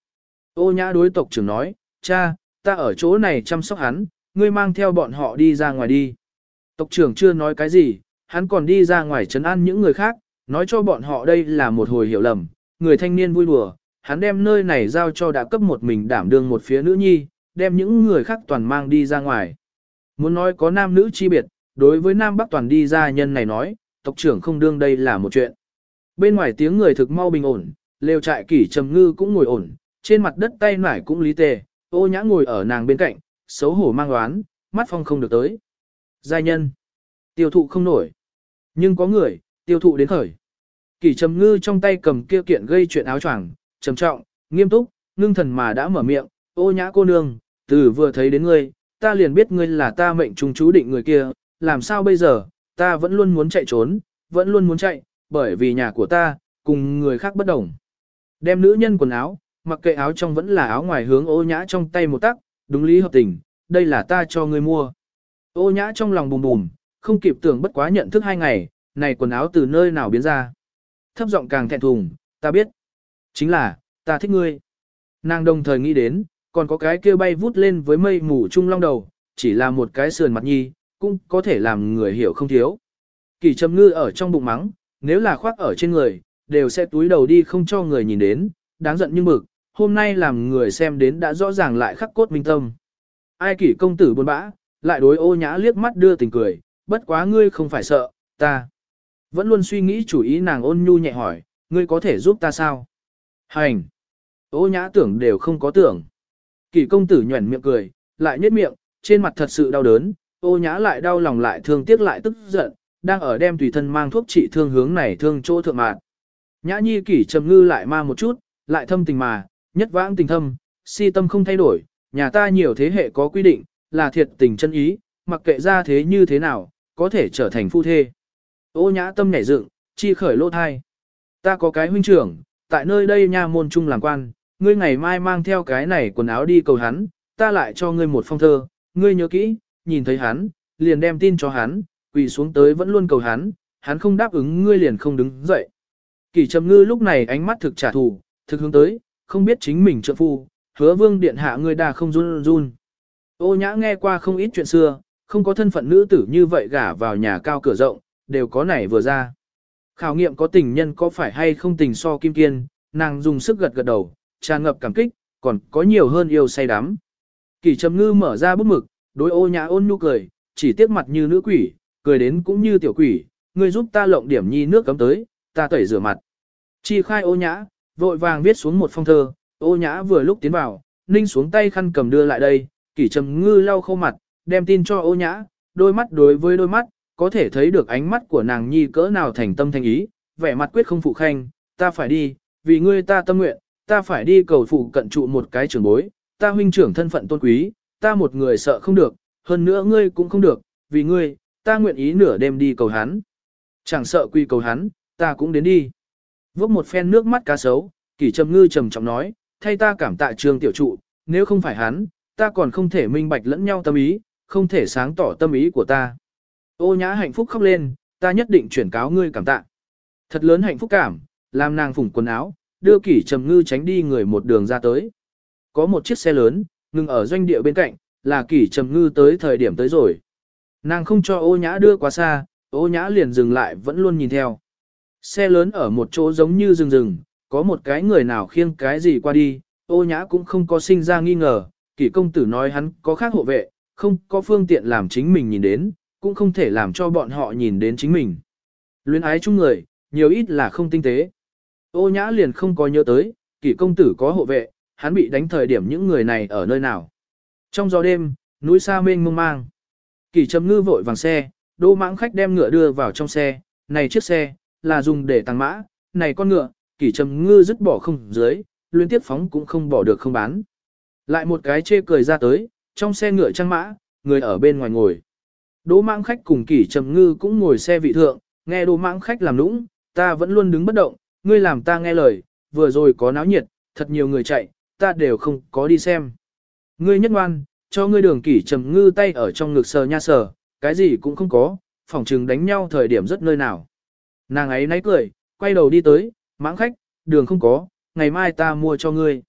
Ô nhã đối tộc trưởng nói, cha, ta ở chỗ này chăm sóc hắn, ngươi mang theo bọn họ đi ra ngoài đi. Tộc trưởng chưa nói cái gì, hắn còn đi ra ngoài trấn an những người khác, nói cho bọn họ đây là một hồi hiểu lầm, người thanh niên vui đùa, hắn đem nơi này giao cho đã cấp một mình đảm đương một phía nữ nhi, đem những người khác toàn mang đi ra ngoài. Muốn nói có nam nữ chi biệt, đối với nam bắc toàn đi ra nhân này nói, tộc trưởng không đương đây là một chuyện. Bên ngoài tiếng người thực mau bình ổn, lều trại kỷ trầm ngư cũng ngồi ổn, trên mặt đất tay nải cũng lý tề, ô nhã ngồi ở nàng bên cạnh, xấu hổ mang oán, mắt phong không được tới. Giai nhân, tiêu thụ không nổi. Nhưng có người, tiêu thụ đến khởi. Kỷ trầm ngư trong tay cầm kia kiện gây chuyện áo choàng, trầm trọng, nghiêm túc, ngưng thần mà đã mở miệng, ô nhã cô nương, từ vừa thấy đến ngươi, ta liền biết ngươi là ta mệnh trùng chú định người kia, làm sao bây giờ, ta vẫn luôn muốn chạy trốn, vẫn luôn muốn chạy, bởi vì nhà của ta, cùng người khác bất đồng. Đem nữ nhân quần áo, mặc kệ áo trong vẫn là áo ngoài hướng ô nhã trong tay một tắc, đúng lý hợp tình, đây là ta cho ngươi mua. Ô nhã trong lòng bùm bùm, không kịp tưởng bất quá nhận thức hai ngày, này quần áo từ nơi nào biến ra. Thấp giọng càng thẹn thùng, ta biết. Chính là, ta thích ngươi. Nàng đồng thời nghĩ đến, còn có cái kia bay vút lên với mây mù trung long đầu, chỉ là một cái sườn mặt nhi, cũng có thể làm người hiểu không thiếu. Kỳ trầm ngư ở trong bụng mắng, nếu là khoác ở trên người, đều sẽ túi đầu đi không cho người nhìn đến, đáng giận như mực, hôm nay làm người xem đến đã rõ ràng lại khắc cốt minh tâm. Ai kỷ công tử buồn bã, lại đối ô nhã liếc mắt đưa tình cười, bất quá ngươi không phải sợ, ta. Vẫn luôn suy nghĩ chủ ý nàng ôn nhu nhẹ hỏi, ngươi có thể giúp ta sao? Hành! Ô nhã tưởng đều không có tưởng. Kỷ công tử nhuẩn miệng cười, lại nhếch miệng, trên mặt thật sự đau đớn, ô nhã lại đau lòng lại thương tiếc lại tức giận, đang ở đem tùy thân mang thuốc trị thương hướng này thương chỗ thượng mạn. Nhã nhi kỷ trầm ngư lại ma một chút, lại thâm tình mà, nhất vãng tình thâm, si tâm không thay đổi, nhà ta nhiều thế hệ có quy định, là thiệt tình chân ý, mặc kệ ra thế như thế nào, có thể trở thành phu thê. Ô nhã tâm nhảy dựng, chi khởi lô thai. Ta có cái huynh trưởng, tại nơi đây nha môn trung làm quan, ngươi ngày mai mang theo cái này quần áo đi cầu hắn, ta lại cho ngươi một phong thơ, ngươi nhớ kỹ, nhìn thấy hắn, liền đem tin cho hắn, quỳ xuống tới vẫn luôn cầu hắn, hắn không đáp ứng ngươi liền không đứng dậy. Kỳ trầm ngư lúc này ánh mắt thực trả thù, thực hướng tới, không biết chính mình trợ phu, hứa vương điện hạ ngươi đà không run run. Ô nhã nghe qua không ít chuyện xưa, không có thân phận nữ tử như vậy gả vào nhà cao cửa rộng, đều có nảy vừa ra. Khảo nghiệm có tình nhân có phải hay không tình so kim kiên, nàng dùng sức gật gật đầu, tràn ngập cảm kích, còn có nhiều hơn yêu say đắm. Kỳ trầm ngư mở ra bút mực, đối ô nhã ôn nhu cười, chỉ tiếc mặt như nữ quỷ, cười đến cũng như tiểu quỷ, ngươi giúp ta lộng điểm nhi nước cấm tới, ta tẩy rửa mặt. Chi khai ô nhã, vội vàng viết xuống một phong thơ, ô nhã vừa lúc tiến vào, ninh xuống tay khăn cầm đưa lại đây, kỷ trầm ngư lau khô mặt, đem tin cho ô nhã, đôi mắt đối với đôi mắt, có thể thấy được ánh mắt của nàng nhi cỡ nào thành tâm thành ý, vẻ mặt quyết không phụ khanh, ta phải đi, vì ngươi ta tâm nguyện, ta phải đi cầu phụ cận trụ một cái trưởng bối, ta huynh trưởng thân phận tôn quý, ta một người sợ không được, hơn nữa ngươi cũng không được, vì ngươi, ta nguyện ý nửa đêm đi cầu hắn. Chẳng sợ quy cầu hắn, ta cũng đến đi. Vốc một phen nước mắt cá sấu, kỷ trầm ngư trầm trọng nói, thay ta cảm tạ trương tiểu trụ, nếu không phải hắn, ta còn không thể minh bạch lẫn nhau tâm ý, không thể sáng tỏ tâm ý của ta. Ô nhã hạnh phúc khóc lên, ta nhất định chuyển cáo ngươi cảm tạ. Thật lớn hạnh phúc cảm, làm nàng phủng quần áo, đưa kỷ trầm ngư tránh đi người một đường ra tới. Có một chiếc xe lớn, ngừng ở doanh địa bên cạnh, là kỷ trầm ngư tới thời điểm tới rồi. Nàng không cho ô nhã đưa quá xa, ô nhã liền dừng lại vẫn luôn nhìn theo. Xe lớn ở một chỗ giống như rừng rừng, có một cái người nào khiêng cái gì qua đi, ô nhã cũng không có sinh ra nghi ngờ, kỷ công tử nói hắn có khác hộ vệ, không có phương tiện làm chính mình nhìn đến, cũng không thể làm cho bọn họ nhìn đến chính mình. Luyến ái chung người, nhiều ít là không tinh tế. Ô nhã liền không có nhớ tới, kỷ công tử có hộ vệ, hắn bị đánh thời điểm những người này ở nơi nào. Trong gió đêm, núi xa mênh mông mang. Kỷ trầm ngư vội vàng xe, đô mãng khách đem ngựa đưa vào trong xe, này chiếc xe, là dùng để tăng mã, này con ngựa, kỷ trầm ngư dứt bỏ không dưới, liên tiếp phóng cũng không bỏ được không bán. Lại một cái chê cười ra tới, trong xe ngựa trăng mã, người ở bên ngoài ngồi. Đỗ mãng khách cùng kỷ trầm ngư cũng ngồi xe vị thượng, nghe đỗ mãng khách làm nũng, ta vẫn luôn đứng bất động, ngươi làm ta nghe lời, vừa rồi có náo nhiệt, thật nhiều người chạy, ta đều không có đi xem. Ngươi nhất ngoan, cho ngươi đường kỷ trầm ngư tay ở trong ngực sờ nha sờ, cái gì cũng không có, phỏng trừng đánh nhau thời điểm rất nơi nào. Nàng ấy náy cười, quay đầu đi tới, mãng khách, đường không có, ngày mai ta mua cho ngươi.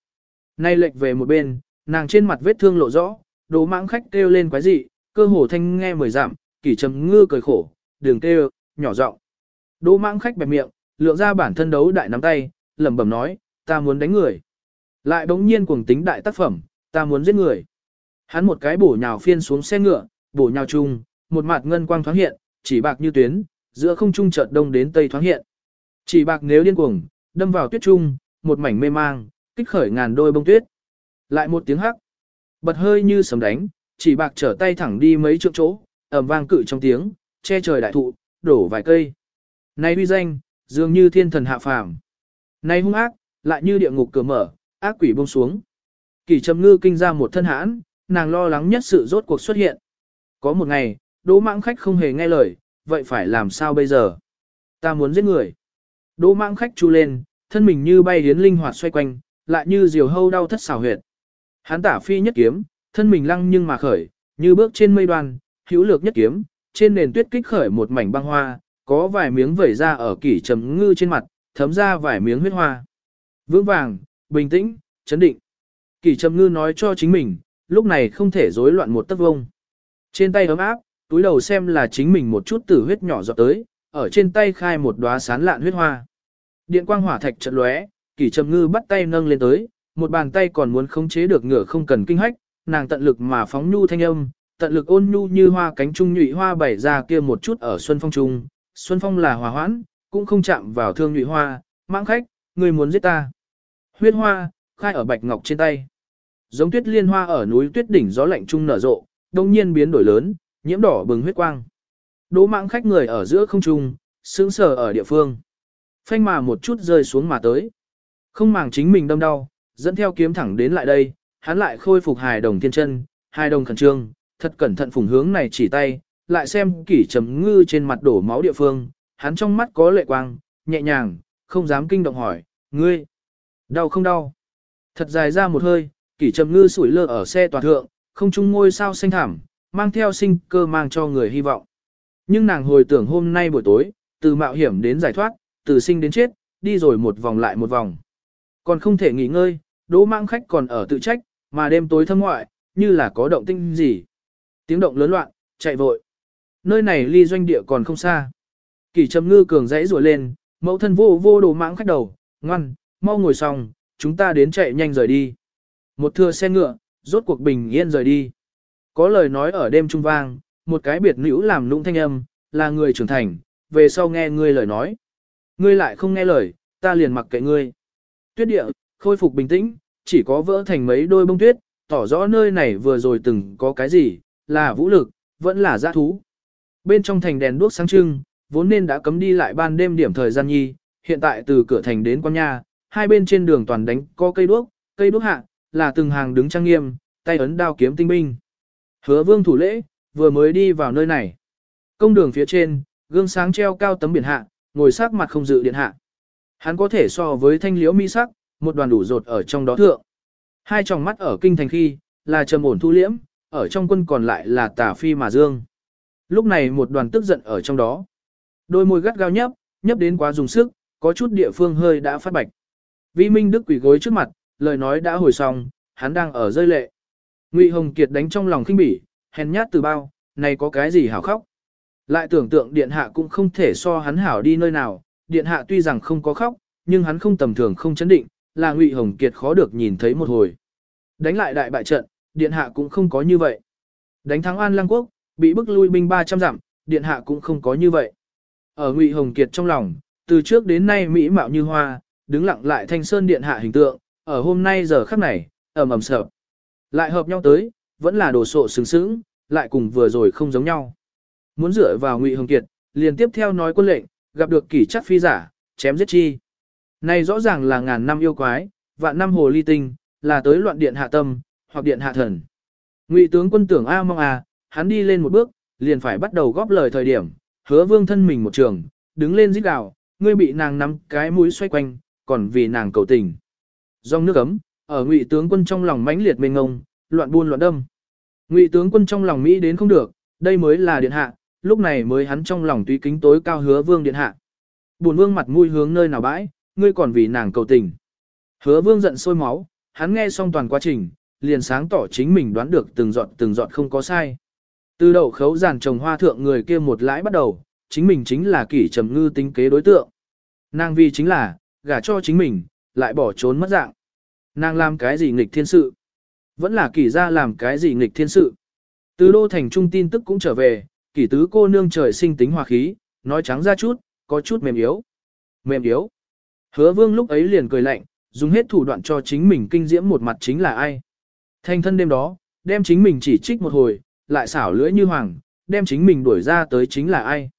Nay lệch về một bên, nàng trên mặt vết thương lộ rõ, đồ mãng khách kêu lên quái dị, cơ hồ thanh nghe mười giảm, kỷ trầm ngư cười khổ, đường kêu, nhỏ giọng. Đỗ mãng khách bẹp miệng, lượng ra bản thân đấu đại nắm tay, lẩm bẩm nói, ta muốn đánh người. Lại bỗng nhiên cuồng tính đại tác phẩm, ta muốn giết người. Hắn một cái bổ nhào phiên xuống xe ngựa, bổ nhào chung, một mặt ngân quang thoáng hiện, chỉ bạc như tuyến, giữa không trung chợt đông đến tây thoáng hiện. Chỉ bạc nếu điên cuồng, đâm vào tuyết trung, một mảnh mê mang, kích khởi ngàn đôi bông tuyết. Lại một tiếng hắc, bật hơi như sấm đánh, chỉ bạc trở tay thẳng đi mấy trượng chỗ, ầm vang cự trong tiếng, che trời đại thụ, đổ vài cây. Này uy danh, dường như thiên thần hạ phàm. Này hung ác, lại như địa ngục cửa mở, ác quỷ buông xuống. Kỳ trầm ngư kinh ra một thân hãn, nàng lo lắng nhất sự rốt cuộc xuất hiện. Có một ngày, đỗ mãng khách không hề nghe lời, vậy phải làm sao bây giờ? Ta muốn giết người. Đỗ mãng khách chu lên, thân mình như bay hiến linh hoạt xoay quanh, lại như diều hâu đau thất xảo huyệt. Hán tả phi nhất kiếm, thân mình lăng nhưng mà khởi, như bước trên mây đoan, hữu lược nhất kiếm, trên nền tuyết kích khởi một mảnh băng hoa, có vài miếng vẩy ra ở kỷ trầm ngư trên mặt, thấm ra vài miếng huyết hoa. Vững vàng, bình tĩnh, chấn định. Kỷ trầm ngư nói cho chính mình, lúc này không thể rối loạn một tấc vông. Trên tay ấm áp, túi đầu xem là chính mình một chút tử huyết nhỏ giọt tới, ở trên tay khai một đóa sán lạn huyết hoa. Điện quang hỏa thạch chợt lóe, Kỷ Trầm Ngư bắt tay nâng lên tới, một bàn tay còn muốn khống chế được ngựa không cần kinh hách, nàng tận lực mà phóng nhu thanh âm, tận lực ôn nhu như hoa cánh trung nhụy hoa bảy ra kia một chút ở xuân phong trung, xuân phong là hòa hoãn, cũng không chạm vào thương nhụy hoa, mãng khách, người muốn giết ta. Huyết hoa, khai ở bạch ngọc trên tay. Giống tuyết liên hoa ở núi tuyết đỉnh gió lạnh trung nở rộ, đông nhiên biến đổi lớn, nhiễm đỏ bừng huyết quang. Đố mãng khách người ở giữa không trung, sững sờ ở địa phương. Phanh mà một chút rơi xuống mà tới. Không màng chính mình đâm đau, dẫn theo kiếm thẳng đến lại đây, hắn lại khôi phục hài đồng thiên chân, hài đồng khẩn trương, thật cẩn thận phùng hướng này chỉ tay, lại xem kỷ trầm ngư trên mặt đổ máu địa phương, hắn trong mắt có lệ quang, nhẹ nhàng, không dám kinh động hỏi, ngươi, đau không đau? Thật dài ra một hơi, kỷ trầm ngư sủi lơ ở xe toàn thượng, không chung ngôi sao xanh thảm, mang theo sinh cơ mang cho người hy vọng. Nhưng nàng hồi tưởng hôm nay buổi tối, từ mạo hiểm đến giải thoát, từ sinh đến chết, đi rồi một vòng lại một vòng. Còn không thể nghỉ ngơi, đỗ mang khách còn ở tự trách, mà đêm tối thâm ngoại, như là có động tinh gì. Tiếng động lớn loạn, chạy vội. Nơi này ly doanh địa còn không xa. Kỳ trầm ngư cường dãy rủa lên, mẫu thân vô vô đồ mãng khách đầu, ngoan, mau ngồi xong, chúng ta đến chạy nhanh rời đi. Một thưa xe ngựa, rốt cuộc bình yên rời đi. Có lời nói ở đêm trung vang, một cái biệt nữ làm nũng thanh âm, là người trưởng thành, về sau nghe ngươi lời nói. Ngươi lại không nghe lời, ta liền mặc kệ ngươi. Tuyết địa, khôi phục bình tĩnh, chỉ có vỡ thành mấy đôi bông tuyết, tỏ rõ nơi này vừa rồi từng có cái gì, là vũ lực, vẫn là giã thú. Bên trong thành đèn đuốc sáng trưng, vốn nên đã cấm đi lại ban đêm điểm thời gian nhi, hiện tại từ cửa thành đến quan nha, hai bên trên đường toàn đánh có cây đuốc, cây đuốc hạ, là từng hàng đứng trang nghiêm, tay ấn đao kiếm tinh binh. Hứa vương thủ lễ, vừa mới đi vào nơi này. Công đường phía trên, gương sáng treo cao tấm biển hạ, ngồi sắc mặt không dự điện hạ. Hắn có thể so với thanh liễu mi sắc, một đoàn đủ rột ở trong đó thượng. Hai tròng mắt ở kinh thành khi, là trầm ổn thu liễm, ở trong quân còn lại là tả phi mà dương. Lúc này một đoàn tức giận ở trong đó. Đôi môi gắt gao nhấp, nhấp đến quá dùng sức, có chút địa phương hơi đã phát bạch. Vi Minh Đức quỷ gối trước mặt, lời nói đã hồi xong, hắn đang ở rơi lệ. Ngụy Hồng Kiệt đánh trong lòng khinh bỉ, hèn nhát từ bao, này có cái gì hảo khóc. Lại tưởng tượng điện hạ cũng không thể so hắn hảo đi nơi nào, điện hạ tuy rằng không có khóc, nhưng hắn không tầm thường không chấn định, là Ngụy Hồng Kiệt khó được nhìn thấy một hồi. Đánh lại đại bại trận, điện hạ cũng không có như vậy. Đánh thắng An Lăng Quốc, bị bức lui binh 300 dặm, điện hạ cũng không có như vậy. Ở Ngụy Hồng Kiệt trong lòng, từ trước đến nay mỹ mạo như hoa, đứng lặng lại thanh sơn điện hạ hình tượng, ở hôm nay giờ khắc này, ầm ầm sợ. Lại hợp nhau tới, vẫn là đồ sộ sướng sướng, lại cùng vừa rồi không giống nhau. Muốn dựa vào Ngụy Hồng Kiệt, liền tiếp theo nói quân lệnh, gặp được kỷ chắc phi giả, chém giết chi. Này rõ ràng là ngàn năm yêu quái, vạn năm hồ ly tinh, là tới loạn điện hạ tâm, hoặc điện hạ thần. Ngụy tướng quân tưởng A mong à, hắn đi lên một bước, liền phải bắt đầu góp lời thời điểm, hứa vương thân mình một trường, đứng lên rít gào, ngươi bị nàng nắm cái mũi xoay quanh, còn vì nàng cầu tình. Dòng nước ấm, ở ngụy tướng quân trong lòng mãnh liệt mênh ngông, loạn buôn loạn đâm. Ngụy tướng quân trong lòng Mỹ đến không được, đây mới là điện hạ, lúc này mới hắn trong lòng tùy kính tối cao hứa vương điện hạ. Buồn vương mặt mũi hướng nơi nào bãi, ngươi còn vì nàng cầu tình. Hứa vương giận sôi máu, hắn nghe xong toàn quá trình, liền sáng tỏ chính mình đoán được từng giọt từng giọt không có sai. Từ đầu khấu giàn trồng hoa thượng người kia một lãi bắt đầu, chính mình chính là kỷ trầm ngư tính kế đối tượng. Nàng vì chính là, gả cho chính mình, lại bỏ trốn mất dạng. Nàng làm cái gì nghịch thiên sự? Vẫn là kỷ ra làm cái gì nghịch thiên sự? Từ đô thành trung tin tức cũng trở về, kỷ tứ cô nương trời sinh tính hòa khí, nói trắng ra chút, có chút mềm yếu. Mềm yếu. Hứa vương lúc ấy liền cười lạnh, dùng hết thủ đoạn cho chính mình kinh diễm một mặt chính là ai. Thanh thân đêm đó, đem chính mình chỉ trích một hồi, lại xảo lưỡi như hoàng, đem chính mình đuổi ra tới chính là ai.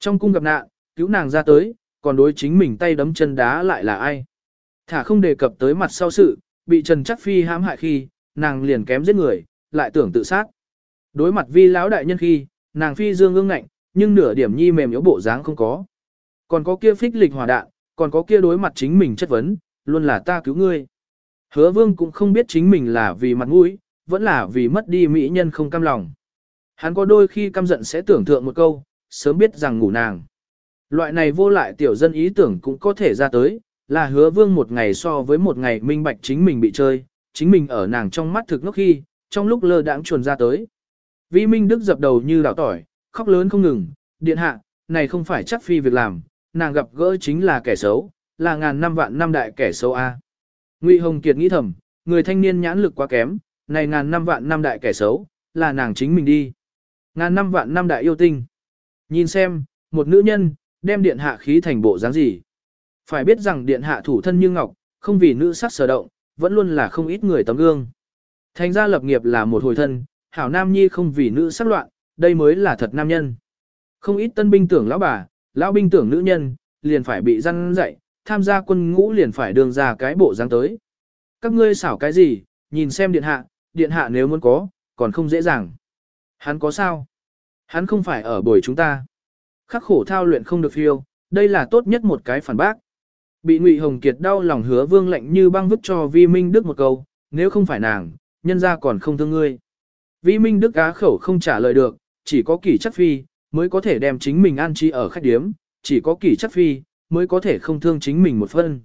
Trong cung gặp nạn, cứu nàng ra tới, còn đối chính mình tay đấm chân đá lại là ai. Thả không đề cập tới mặt sau sự, bị Trần Chắc Phi hãm hại khi, nàng liền kém giết người, lại tưởng tự sát. Đối mặt vi lão đại nhân khi, nàng phi dương ương ngạnh, nhưng nửa điểm nhi mềm yếu bộ dáng không có. Còn có kia phích lịch hỏa đạn, còn có kia đối mặt chính mình chất vấn, luôn là ta cứu ngươi. Hứa vương cũng không biết chính mình là vì mặt mũi, vẫn là vì mất đi mỹ nhân không cam lòng. Hắn có đôi khi căm giận sẽ tưởng tượng một câu, sớm biết rằng ngủ nàng. Loại này vô lại tiểu dân ý tưởng cũng có thể ra tới, là hứa vương một ngày so với một ngày minh bạch chính mình bị chơi, chính mình ở nàng trong mắt thực ngốc khi, trong lúc lơ đãng chuồn ra tới. Vi Minh Đức dập đầu như đảo tỏi, khóc lớn không ngừng, điện hạ, này không phải chắc phi việc làm, nàng gặp gỡ chính là kẻ xấu, là ngàn năm vạn năm đại kẻ xấu A. Ngụy Hồng Kiệt nghĩ thầm, người thanh niên nhãn lực quá kém, này ngàn năm vạn năm đại kẻ xấu, là nàng chính mình đi. Ngàn năm vạn năm đại yêu tinh. Nhìn xem, một nữ nhân, đem điện hạ khí thành bộ dáng gì. Phải biết rằng điện hạ thủ thân như ngọc, không vì nữ sắc sở động, vẫn luôn là không ít người tấm gương. Thành ra lập nghiệp là một hồi thân, hảo nam nhi không vì nữ sắc loạn, đây mới là thật nam nhân. Không ít tân binh tưởng lão bà, lão binh tưởng nữ nhân, liền phải bị răn dạy, tham gia quân ngũ liền phải đường ra cái bộ dáng tới. Các ngươi xảo cái gì, nhìn xem điện hạ, điện hạ nếu muốn có, còn không dễ dàng. Hắn có sao? Hắn không phải ở bồi chúng ta. Khắc khổ thao luyện không được phiêu, đây là tốt nhất một cái phản bác. Bị Ngụy Hồng Kiệt đau lòng hứa vương lệnh như băng vứt cho Vi Minh Đức một câu, nếu không phải nàng, nhân ra còn không thương ngươi. Vi Minh Đức á khẩu không trả lời được, chỉ có kỷ chắc phi, mới có thể đem chính mình an trí ở khách điếm, chỉ có kỷ chắc phi, mới có thể không thương chính mình một phân.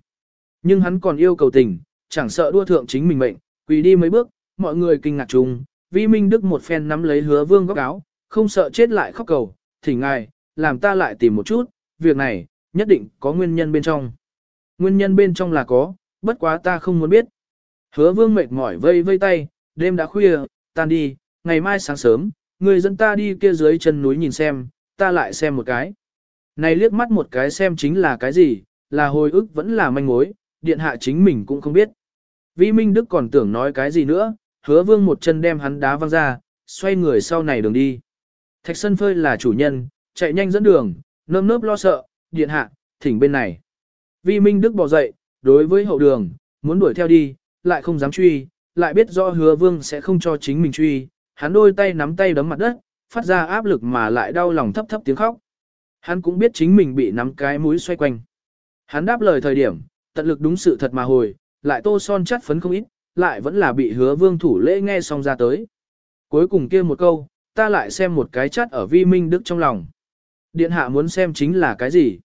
Nhưng hắn còn yêu cầu tình, chẳng sợ đua thượng chính mình mệnh, quỳ đi mấy bước, mọi người kinh ngạc chung, Vi Minh Đức một phen nắm lấy hứa vương góc áo, không sợ chết lại khóc cầu, thỉnh ngài, làm ta lại tìm một chút, việc này, nhất định có nguyên nhân bên trong. Nguyên nhân bên trong là có, bất quá ta không muốn biết. Hứa vương mệt mỏi vây vây tay, đêm đã khuya, tan đi, ngày mai sáng sớm, người dẫn ta đi kia dưới chân núi nhìn xem, ta lại xem một cái. Này liếc mắt một cái xem chính là cái gì, là hồi ức vẫn là manh mối, điện hạ chính mình cũng không biết. Vi Minh Đức còn tưởng nói cái gì nữa, hứa vương một chân đem hắn đá văng ra, xoay người sau này đường đi. Thạch sân phơi là chủ nhân, chạy nhanh dẫn đường, nơm nớp lo sợ, điện hạ, thỉnh bên này. Vi Minh Đức bỏ dậy, đối với hậu đường, muốn đuổi theo đi, lại không dám truy, lại biết rõ hứa vương sẽ không cho chính mình truy, hắn đôi tay nắm tay đấm mặt đất, phát ra áp lực mà lại đau lòng thấp thấp tiếng khóc. Hắn cũng biết chính mình bị nắm cái mũi xoay quanh. Hắn đáp lời thời điểm, tận lực đúng sự thật mà hồi, lại tô son chắt phấn không ít, lại vẫn là bị hứa vương thủ lễ nghe xong ra tới. Cuối cùng kia một câu, ta lại xem một cái chắt ở vi minh đức trong lòng. Điện hạ muốn xem chính là cái gì.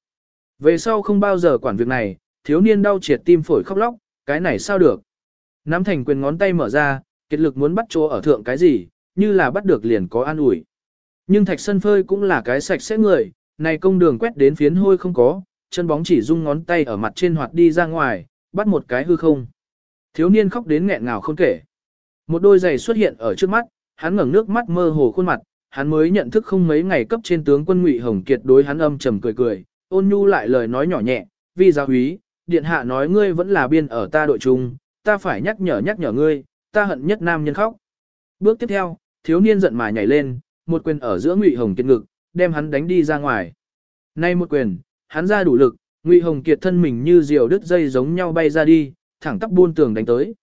Về sau không bao giờ quản việc này, thiếu niên đau triệt tim phổi khóc lóc, cái này sao được. Nắm thành quyền ngón tay mở ra, kết lực muốn bắt chỗ ở thượng cái gì, như là bắt được liền có an ủi. Nhưng thạch sân phơi cũng là cái sạch sẽ người, này công đường quét đến phiến hôi không có, chân bóng chỉ rung ngón tay ở mặt trên hoạt đi ra ngoài, bắt một cái hư không. Thiếu niên khóc đến nghẹn ngào không kể. Một đôi giày xuất hiện ở trước mắt, hắn ngẩng nước mắt mơ hồ khuôn mặt, hắn mới nhận thức không mấy ngày cấp trên tướng quân Ngụy Hồng Kiệt đối hắn âm trầm cười cười, ôn nhu lại lời nói nhỏ nhẹ, "Vi giáo úy, điện hạ nói ngươi vẫn là biên ở ta đội trung, ta phải nhắc nhở nhắc nhở ngươi, ta hận nhất nam nhân khóc." Bước tiếp theo, thiếu niên giận mà nhảy lên, một quyền ở giữa Ngụy Hồng Kiệt ngực, đem hắn đánh đi ra ngoài. Nay một quyền, hắn ra đủ lực, Ngụy Hồng Kiệt thân mình như diều đứt dây giống nhau bay ra đi, thẳng tắp buôn tường đánh tới.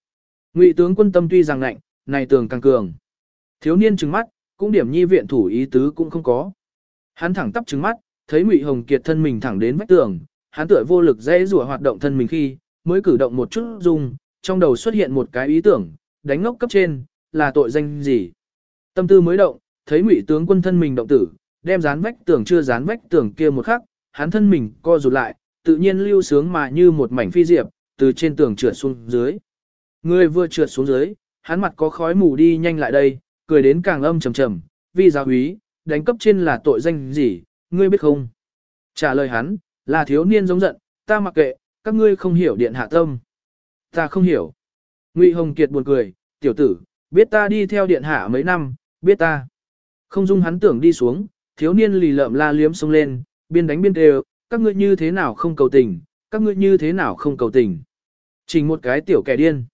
Ngụy tướng quân tâm tuy rằng lạnh, này tường càng cường. Thiếu niên trừng mắt, cũng điểm nhi viện thủ ý tứ cũng không có. Hắn thẳng tắp trừng mắt, thấy Ngụy Hồng Kiệt thân mình thẳng đến vách tường, hắn tựa vô lực dễ rủa hoạt động thân mình khi, mới cử động một chút dùng, trong đầu xuất hiện một cái ý tưởng, đánh ngốc cấp trên, là tội danh gì? Tâm tư mới động, thấy Ngụy tướng quân thân mình động tử, đem dán vách tường chưa dán vách tường kia một khắc, hắn thân mình co rụt lại, tự nhiên lưu sướng mà như một mảnh phi diệp, từ trên tường trượt xuống dưới. Người vừa trượt xuống dưới, hắn mặt có khói mù đi nhanh lại đây, cười đến càng âm trầm trầm, vì giáo úy, đánh cấp trên là tội danh gì, ngươi biết không? Trả lời hắn, là thiếu niên giống giận, ta mặc kệ, các ngươi không hiểu điện hạ tâm. Ta không hiểu. Ngụy Hồng Kiệt buồn cười, tiểu tử, biết ta đi theo điện hạ mấy năm, biết ta. Không dung hắn tưởng đi xuống, thiếu niên lì lợm la liếm xông lên, biên đánh biên đều, các ngươi như thế nào không cầu tình, các ngươi như thế nào không cầu tình. Chỉ một cái tiểu kẻ điên.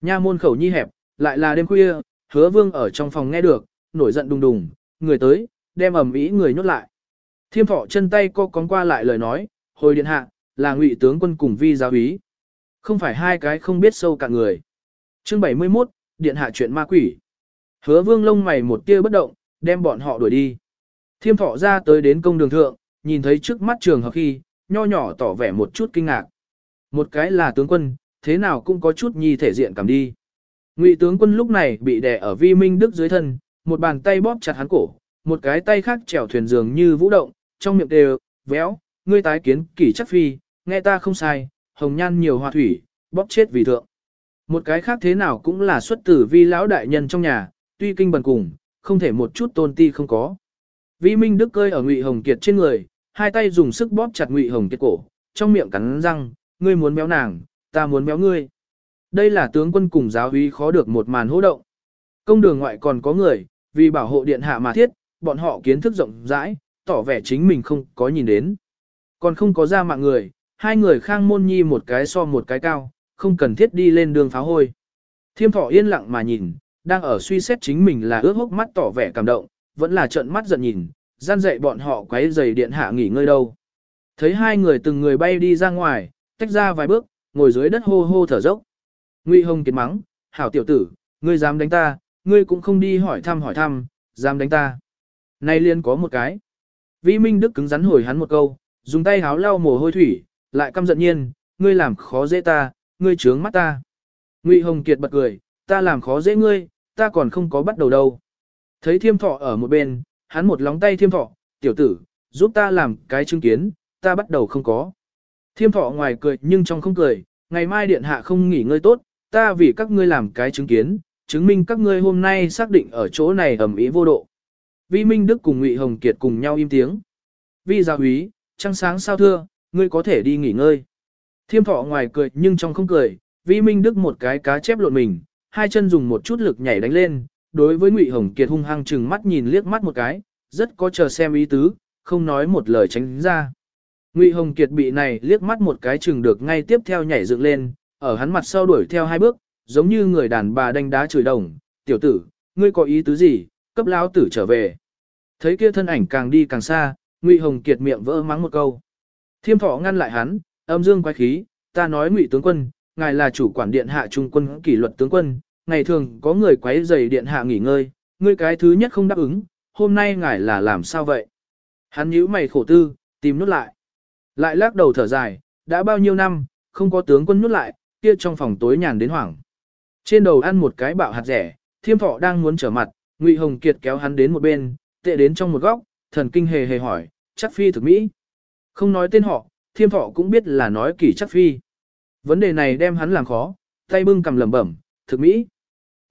Nha môn khẩu nhi hẹp, lại là đêm khuya, hứa vương ở trong phòng nghe được, nổi giận đùng đùng, người tới, đem ẩm ý người nhốt lại. Thiêm thọ chân tay co cóng qua lại lời nói, hồi điện hạ, là ngụy tướng quân cùng vi giáo ý. Không phải hai cái không biết sâu cả người. Chương 71, điện hạ chuyện ma quỷ. Hứa vương lông mày một tia bất động, đem bọn họ đuổi đi. Thiêm thọ ra tới đến công đường thượng, nhìn thấy trước mắt trường hợp khi, nho nhỏ tỏ vẻ một chút kinh ngạc. Một cái là tướng quân, thế nào cũng có chút nhi thể diện cảm đi. Ngụy tướng quân lúc này bị đè ở vi minh đức dưới thân, một bàn tay bóp chặt hắn cổ, một cái tay khác chèo thuyền dường như vũ động, trong miệng đều, véo, ngươi tái kiến kỷ chắc phi, nghe ta không sai, hồng nhan nhiều hoa thủy, bóp chết vì thượng. Một cái khác thế nào cũng là xuất tử vi lão đại nhân trong nhà, tuy kinh bần cùng, không thể một chút tôn ti không có. Vi Minh Đức cơi ở Ngụy Hồng Kiệt trên người, hai tay dùng sức bóp chặt Ngụy Hồng Kiệt cổ, trong miệng cắn răng, ngươi muốn béo nàng, ta muốn béo ngươi. Đây là tướng quân cùng giáo uy khó được một màn hỗ động. Công đường ngoại còn có người, vì bảo hộ điện hạ mà thiết, bọn họ kiến thức rộng rãi, tỏ vẻ chính mình không có nhìn đến. Còn không có ra mạng người, hai người khang môn nhi một cái so một cái cao, không cần thiết đi lên đường pháo hôi. Thiêm thọ yên lặng mà nhìn, đang ở suy xét chính mình là ước hốc mắt tỏ vẻ cảm động, vẫn là trợn mắt giận nhìn, gian dậy bọn họ quấy giày điện hạ nghỉ ngơi đâu. Thấy hai người từng người bay đi ra ngoài, tách ra vài bước, ngồi dưới đất hô hô thở dốc. Ngụy Hồng kiệt mắng, hảo tiểu tử, ngươi dám đánh ta, ngươi cũng không đi hỏi thăm hỏi thăm, dám đánh ta. Nay liên có một cái. Vi Minh Đức cứng rắn hồi hắn một câu, dùng tay háo lau mồ hôi thủy, lại căm giận nhiên, ngươi làm khó dễ ta, ngươi trướng mắt ta. Ngụy Hồng Kiệt bật cười, ta làm khó dễ ngươi, ta còn không có bắt đầu đâu. Thấy thiêm thọ ở một bên, hắn một lóng tay thiêm thọ, tiểu tử, giúp ta làm cái chứng kiến, ta bắt đầu không có. Thiêm thọ ngoài cười nhưng trong không cười, ngày mai điện hạ không nghỉ ngơi tốt, ta vì các ngươi làm cái chứng kiến, chứng minh các ngươi hôm nay xác định ở chỗ này ẩm ý vô độ. Vi Minh Đức cùng Ngụy Hồng Kiệt cùng nhau im tiếng. Vi gia úy, trăng sáng sao thưa, ngươi có thể đi nghỉ ngơi. Thiêm thọ ngoài cười nhưng trong không cười, Vi Minh Đức một cái cá chép lộn mình, hai chân dùng một chút lực nhảy đánh lên, đối với Ngụy Hồng Kiệt hung hăng chừng mắt nhìn liếc mắt một cái, rất có chờ xem ý tứ, không nói một lời tránh ra. Ngụy Hồng Kiệt bị này liếc mắt một cái chừng được ngay tiếp theo nhảy dựng lên, ở hắn mặt sau đuổi theo hai bước, giống như người đàn bà đánh đá chửi đồng, tiểu tử, ngươi có ý tứ gì, cấp lão tử trở về. Thấy kia thân ảnh càng đi càng xa, Ngụy Hồng Kiệt miệng vỡ mắng một câu. Thiêm thọ ngăn lại hắn, âm dương quái khí, ta nói Ngụy tướng quân, ngài là chủ quản điện hạ trung quân kỷ luật tướng quân, ngày thường có người quấy rầy điện hạ nghỉ ngơi, ngươi cái thứ nhất không đáp ứng, hôm nay ngài là làm sao vậy? Hắn nhíu mày khổ tư, tìm nút lại. Lại lắc đầu thở dài, đã bao nhiêu năm, không có tướng quân nút lại, kia trong phòng tối nhàn đến hoảng. Trên đầu ăn một cái bạo hạt rẻ, thiêm thọ đang muốn trở mặt, Ngụy Hồng Kiệt kéo hắn đến một bên, tệ đến trong một góc, thần kinh hề hề hỏi, chắc phi thực mỹ. Không nói tên họ, thiêm thọ cũng biết là nói kỳ chắc phi. Vấn đề này đem hắn làm khó, tay bưng cầm lẩm bẩm, thực mỹ.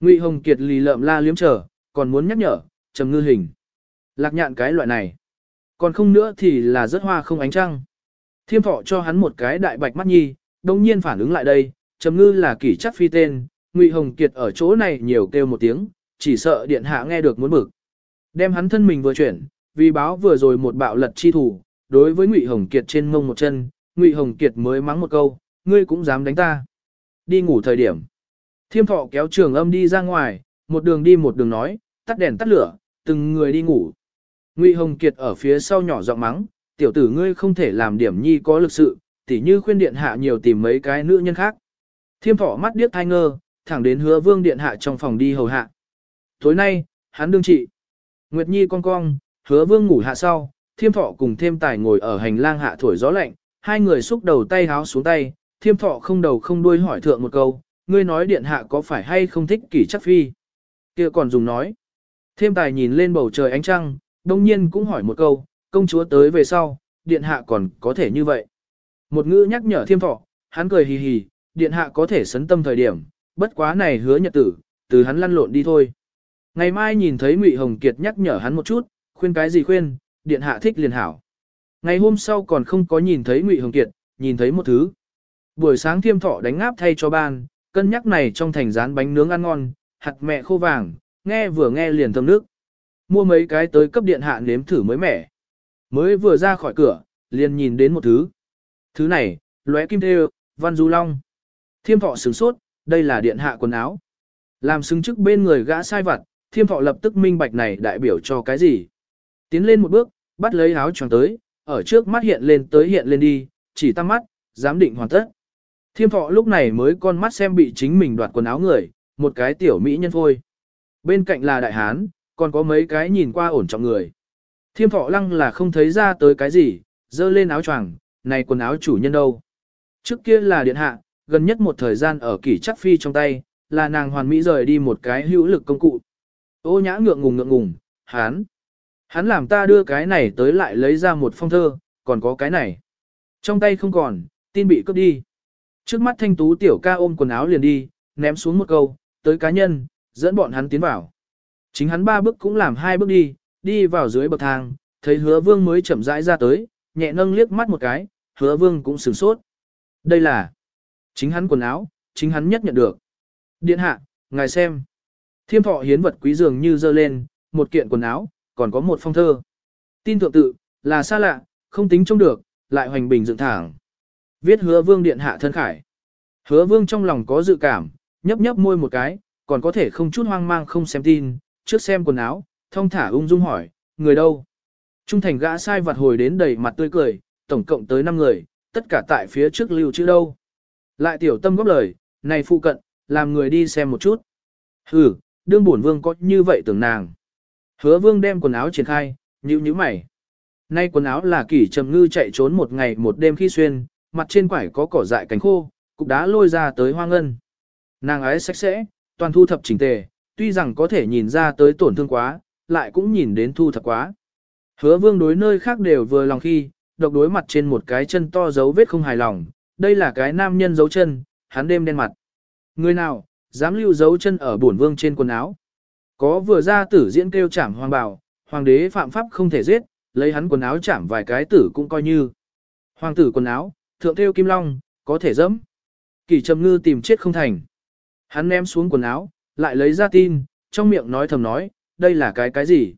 Ngụy Hồng Kiệt lì lợm la liếm trở, còn muốn nhắc nhở, trầm ngư hình. Lạc nhạn cái loại này. Còn không nữa thì là rất hoa không ánh trăng. Thiêm thọ cho hắn một cái đại bạch mắt nhi, đồng nhiên phản ứng lại đây, trầm ngư là kỷ chắc phi tên, Ngụy Hồng Kiệt ở chỗ này nhiều kêu một tiếng, chỉ sợ điện hạ nghe được muốn bực. Đem hắn thân mình vừa chuyển, vì báo vừa rồi một bạo lật chi thủ, đối với Ngụy Hồng Kiệt trên mông một chân, Ngụy Hồng Kiệt mới mắng một câu, ngươi cũng dám đánh ta. Đi ngủ thời điểm. Thiêm thọ kéo trường âm đi ra ngoài, một đường đi một đường nói, tắt đèn tắt lửa, từng người đi ngủ. Ngụy Hồng Kiệt ở phía sau nhỏ giọng mắng, tiểu tử ngươi không thể làm điểm nhi có lực sự, tỉ như khuyên điện hạ nhiều tìm mấy cái nữ nhân khác. Thiêm thọ mắt điếc thai ngơ, thẳng đến hứa vương điện hạ trong phòng đi hầu hạ. Tối nay, hắn đương trị. Nguyệt Nhi con cong, hứa vương ngủ hạ sau, thiêm thọ cùng thêm tài ngồi ở hành lang hạ thổi gió lạnh, hai người xúc đầu tay háo xuống tay, thiêm thọ không đầu không đuôi hỏi thượng một câu, ngươi nói điện hạ có phải hay không thích kỷ chắc phi. kia còn dùng nói. Thêm tài nhìn lên bầu trời ánh trăng, đông nhiên cũng hỏi một câu, công chúa tới về sau, điện hạ còn có thể như vậy. Một ngữ nhắc nhở thiêm thọ, hắn cười hì hì, điện hạ có thể sấn tâm thời điểm, bất quá này hứa nhật tử, từ hắn lăn lộn đi thôi. Ngày mai nhìn thấy Ngụy Hồng Kiệt nhắc nhở hắn một chút, khuyên cái gì khuyên, điện hạ thích liền hảo. Ngày hôm sau còn không có nhìn thấy Ngụy Hồng Kiệt, nhìn thấy một thứ. Buổi sáng thiêm thọ đánh ngáp thay cho ban, cân nhắc này trong thành rán bánh nướng ăn ngon, hạt mẹ khô vàng, nghe vừa nghe liền thơm nước. Mua mấy cái tới cấp điện hạ nếm thử mới mẻ. Mới vừa ra khỏi cửa, liền nhìn đến một thứ. Thứ này, lóe kim thêu, văn du long. Thiêm thọ sửng sốt, đây là điện hạ quần áo. Làm xứng trước bên người gã sai vặt, thiêm thọ lập tức minh bạch này đại biểu cho cái gì. Tiến lên một bước, bắt lấy áo choàng tới, ở trước mắt hiện lên tới hiện lên đi, chỉ tăng mắt, giám định hoàn tất. Thiêm thọ lúc này mới con mắt xem bị chính mình đoạt quần áo người, một cái tiểu mỹ nhân phôi. Bên cạnh là đại hán, còn có mấy cái nhìn qua ổn trọng người. Thiêm thọ lăng là không thấy ra tới cái gì, dơ lên áo choàng, này quần áo chủ nhân đâu. Trước kia là điện hạ, gần nhất một thời gian ở kỷ chắc phi trong tay, là nàng hoàn mỹ rời đi một cái hữu lực công cụ. Ô nhã ngượng ngùng ngượng ngùng, hán. Hắn làm ta đưa cái này tới lại lấy ra một phong thơ, còn có cái này. Trong tay không còn, tin bị cướp đi. Trước mắt thanh tú tiểu ca ôm quần áo liền đi, ném xuống một câu, tới cá nhân, dẫn bọn hắn tiến vào. Chính hắn ba bước cũng làm hai bước đi, đi vào dưới bậc thang, thấy hứa vương mới chậm rãi ra tới, nhẹ nâng liếc mắt một cái, hứa vương cũng sửng sốt. Đây là chính hắn quần áo, chính hắn nhất nhận được. Điện hạ, ngài xem. Thiêm thọ hiến vật quý dường như dơ lên, một kiện quần áo, còn có một phong thơ. Tin thượng tự, là xa lạ, không tính trông được, lại hoành bình dựng thẳng. Viết hứa vương điện hạ thân khải. Hứa vương trong lòng có dự cảm, nhấp nhấp môi một cái, còn có thể không chút hoang mang không xem tin, trước xem quần áo, thông thả ung dung hỏi, người đâu? Trung thành gã sai vặt hồi đến đầy mặt tươi cười, tổng cộng tới 5 người, tất cả tại phía trước lưu chữ đâu. Lại tiểu tâm góp lời, này phụ cận, làm người đi xem một chút. Hừ, đương bổn vương có như vậy tưởng nàng. Hứa vương đem quần áo triển khai, nhíu nhíu mày. Nay quần áo là kỷ trầm ngư chạy trốn một ngày một đêm khi xuyên, mặt trên quải có cỏ dại cánh khô, cục đá lôi ra tới hoang ngân. Nàng ấy sạch sẽ, toàn thu thập chỉnh tề, tuy rằng có thể nhìn ra tới tổn thương quá, lại cũng nhìn đến thu thập quá. Hứa vương đối nơi khác đều vừa lòng khi, độc đối mặt trên một cái chân to dấu vết không hài lòng, đây là cái nam nhân dấu chân, hắn đêm đen mặt. Người nào, dám lưu dấu chân ở bổn vương trên quần áo. Có vừa ra tử diễn kêu chảm hoàng bảo, hoàng đế phạm pháp không thể giết, lấy hắn quần áo chảm vài cái tử cũng coi như. Hoàng tử quần áo, thượng theo kim long, có thể dẫm. Kỳ trầm ngư tìm chết không thành. Hắn ném xuống quần áo, lại lấy ra tin, trong miệng nói thầm nói, đây là cái cái gì?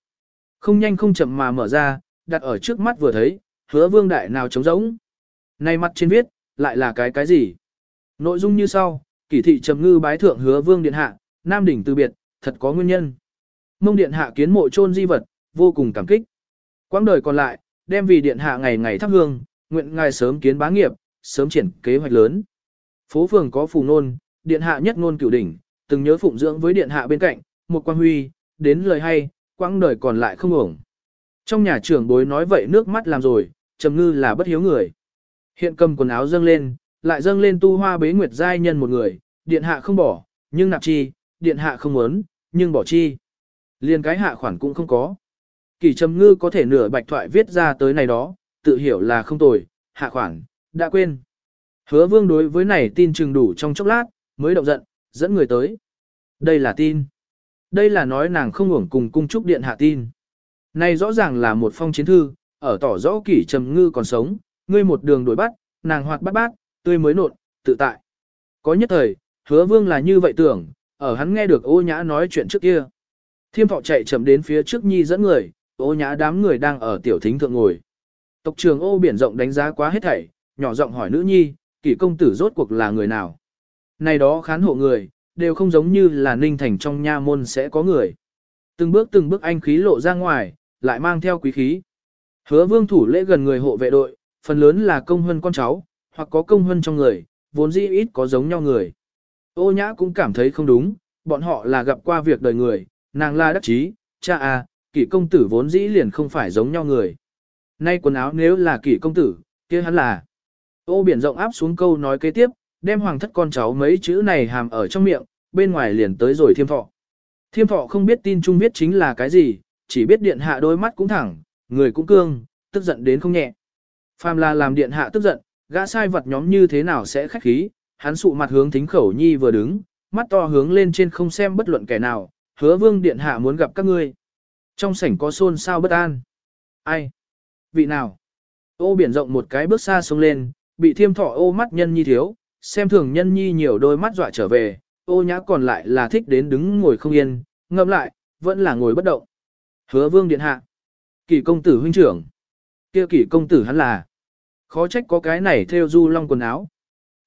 Không nhanh không chậm mà mở ra, đặt ở trước mắt vừa thấy, hứa vương đại nào trống rỗng. Nay mặt trên viết, lại là cái cái gì? Nội dung như sau, kỷ thị trầm ngư bái thượng hứa vương điện hạ, nam đỉnh từ biệt, thật có nguyên nhân. Mông điện hạ kiến mộ chôn di vật, vô cùng cảm kích. Quãng đời còn lại, đem vì điện hạ ngày ngày thắp hương, nguyện ngài sớm kiến bá nghiệp, sớm triển kế hoạch lớn. Phố phường có phù nôn, điện hạ nhất ngôn cửu đỉnh, từng nhớ phụng dưỡng với điện hạ bên cạnh, một quan huy, đến lời hay, quãng đời còn lại không ổng. Trong nhà trưởng bối nói vậy nước mắt làm rồi, trầm ngư là bất hiếu người. Hiện cầm quần áo dâng lên, lại dâng lên tu hoa bế nguyệt giai nhân một người, điện hạ không bỏ, nhưng nạp chi, điện hạ không muốn, nhưng bỏ chi. Liên cái hạ khoản cũng không có. Kỳ trầm ngư có thể nửa bạch thoại viết ra tới này đó, tự hiểu là không tồi, hạ khoản, đã quên. Hứa vương đối với này tin chừng đủ trong chốc lát, mới động giận, dẫn người tới. Đây là tin. Đây là nói nàng không uổng cùng cung trúc điện hạ tin. Này rõ ràng là một phong chiến thư, ở tỏ rõ kỷ trầm ngư còn sống, ngươi một đường đuổi bắt, nàng hoạt bắt bát, tươi mới nộn, tự tại. Có nhất thời, hứa vương là như vậy tưởng, ở hắn nghe được ô nhã nói chuyện trước kia. Thiêm thọ chạy chậm đến phía trước nhi dẫn người, ô nhã đám người đang ở tiểu thính thượng ngồi. Tộc trường ô biển rộng đánh giá quá hết thảy, nhỏ giọng hỏi nữ nhi, kỷ công tử rốt cuộc là người nào. Này đó khán hộ người, đều không giống như là ninh thành trong nha môn sẽ có người. Từng bước từng bước anh khí lộ ra ngoài, lại mang theo quý khí. Hứa vương thủ lễ gần người hộ vệ đội, phần lớn là công hân con cháu, hoặc có công hân trong người, vốn dĩ ít có giống nhau người. Ô nhã cũng cảm thấy không đúng, bọn họ là gặp qua việc đời người, nàng la đắc chí, cha à, kỷ công tử vốn dĩ liền không phải giống nhau người. Nay quần áo nếu là kỷ công tử, kia hắn là. Ô biển rộng áp xuống câu nói kế tiếp, đem hoàng thất con cháu mấy chữ này hàm ở trong miệng, bên ngoài liền tới rồi thiêm thọ. Thiêm thọ không biết tin trung viết chính là cái gì, chỉ biết điện hạ đôi mắt cũng thẳng, người cũng cương, tức giận đến không nhẹ. Phàm là làm điện hạ tức giận, gã sai vật nhóm như thế nào sẽ khách khí, hắn sụ mặt hướng thính khẩu nhi vừa đứng, mắt to hướng lên trên không xem bất luận kẻ nào, hứa vương điện hạ muốn gặp các ngươi. Trong sảnh có xôn xao bất an. Ai? Vị nào? Ô biển rộng một cái bước xa xuống lên, bị thiêm thọ ô mắt nhân nhi thiếu, xem thường nhân nhi nhiều đôi mắt dọa trở về, ô nhã còn lại là thích đến đứng ngồi không yên, ngậm lại, vẫn là ngồi bất động. Hứa vương điện hạ. Kỳ công tử huynh trưởng. kia kỳ công tử hắn là. Khó trách có cái này theo du long quần áo.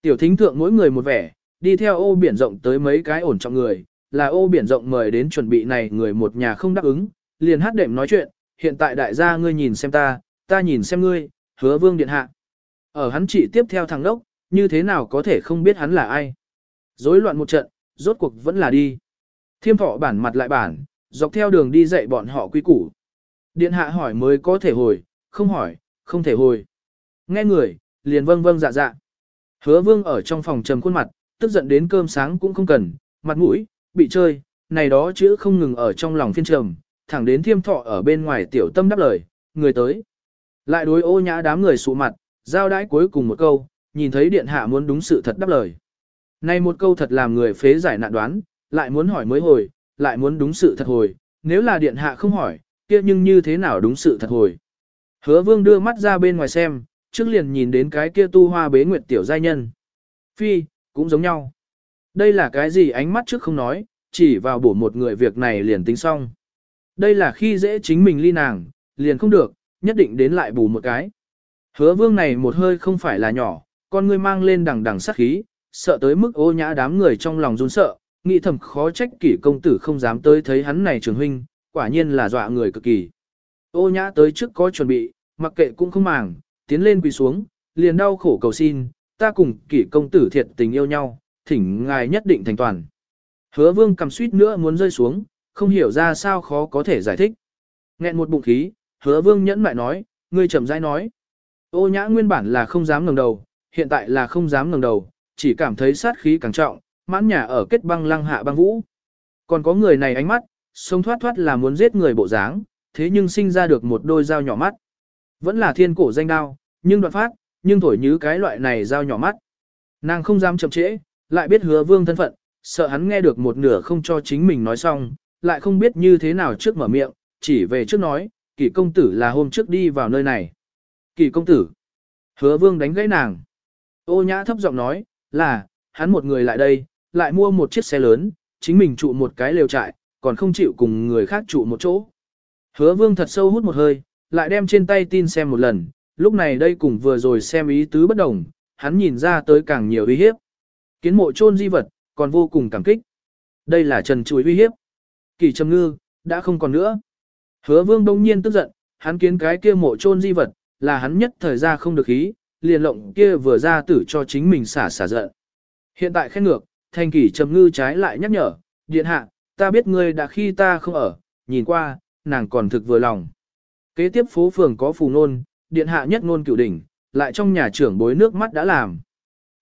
Tiểu thính thượng mỗi người một vẻ, đi theo ô biển rộng tới mấy cái ổn trọng người, là ô biển rộng mời đến chuẩn bị này người một nhà không đáp ứng, liền hát đệm nói chuyện, hiện tại đại gia ngươi nhìn xem ta, ta nhìn xem ngươi, hứa vương điện hạ. Ở hắn chỉ tiếp theo thằng đốc, như thế nào có thể không biết hắn là ai. Rối loạn một trận, rốt cuộc vẫn là đi. Thiêm thọ bản mặt lại bản, dọc theo đường đi dạy bọn họ quy củ. Điện hạ hỏi mới có thể hồi, không hỏi, không thể hồi. Nghe người, liền vâng vâng dạ dạ. Hứa vương ở trong phòng trầm khuôn mặt, tức giận đến cơm sáng cũng không cần, mặt mũi, bị chơi, này đó chữ không ngừng ở trong lòng phiên trầm, thẳng đến thiêm thọ ở bên ngoài tiểu tâm đáp lời, người tới. Lại đối ô nhã đám người sụ mặt, giao đãi cuối cùng một câu, nhìn thấy điện hạ muốn đúng sự thật đáp lời. nay một câu thật làm người phế giải nạn đoán, lại muốn hỏi mới hồi, lại muốn đúng sự thật hồi, nếu là điện hạ không hỏi, kia nhưng như thế nào đúng sự thật hồi. Hứa vương đưa mắt ra bên ngoài xem, trước liền nhìn đến cái kia tu hoa bế nguyệt tiểu giai nhân. Phi, cũng giống nhau. Đây là cái gì ánh mắt trước không nói, chỉ vào bổ một người việc này liền tính xong. Đây là khi dễ chính mình ly nàng, liền không được, nhất định đến lại bù một cái. Hứa vương này một hơi không phải là nhỏ, con ngươi mang lên đằng đằng sát khí, sợ tới mức ô nhã đám người trong lòng run sợ, nghĩ thầm khó trách kỷ công tử không dám tới thấy hắn này trường huynh, quả nhiên là dọa người cực kỳ. Ô nhã tới trước có chuẩn bị, mặc kệ cũng không màng, tiến lên quỳ xuống, liền đau khổ cầu xin, ta cùng kỷ công tử thiệt tình yêu nhau, thỉnh ngài nhất định thành toàn. Hứa vương cầm suýt nữa muốn rơi xuống, không hiểu ra sao khó có thể giải thích. Nghẹn một bụng khí, hứa vương nhẫn mại nói, ngươi chậm rãi nói. Ô nhã nguyên bản là không dám ngẩng đầu, hiện tại là không dám ngẩng đầu, chỉ cảm thấy sát khí càng trọng, mãn nhà ở kết băng lăng hạ băng vũ. Còn có người này ánh mắt, sống thoát thoát là muốn giết người bộ dáng, thế nhưng sinh ra được một đôi dao nhỏ mắt. Vẫn là thiên cổ danh đao, nhưng đoạn phát, nhưng thổi như cái loại này dao nhỏ mắt. Nàng không dám chậm trễ, lại biết hứa vương thân phận, sợ hắn nghe được một nửa không cho chính mình nói xong, lại không biết như thế nào trước mở miệng, chỉ về trước nói, kỷ công tử là hôm trước đi vào nơi này. Kỷ công tử. Hứa vương đánh gãy nàng. Ô nhã thấp giọng nói, là, hắn một người lại đây, lại mua một chiếc xe lớn, chính mình trụ một cái lều trại, còn không chịu cùng người khác trụ một chỗ. Hứa vương thật sâu hút một hơi, lại đem trên tay tin xem một lần, lúc này đây cùng vừa rồi xem ý tứ bất đồng, hắn nhìn ra tới càng nhiều uy hiếp. Kiến mộ chôn di vật, còn vô cùng cảm kích. Đây là trần chuối uy hiếp. Kỳ trầm ngư, đã không còn nữa. Hứa vương đông nhiên tức giận, hắn kiến cái kia mộ chôn di vật, là hắn nhất thời ra không được ý, liền lộng kia vừa ra tử cho chính mình xả xả giận. Hiện tại khen ngược, thanh kỷ trầm ngư trái lại nhắc nhở, điện hạ, ta biết ngươi đã khi ta không ở, nhìn qua, nàng còn thực vừa lòng. Kế tiếp phố phường có phù nôn, điện hạ nhất ngôn cửu đỉnh, lại trong nhà trưởng bối nước mắt đã làm.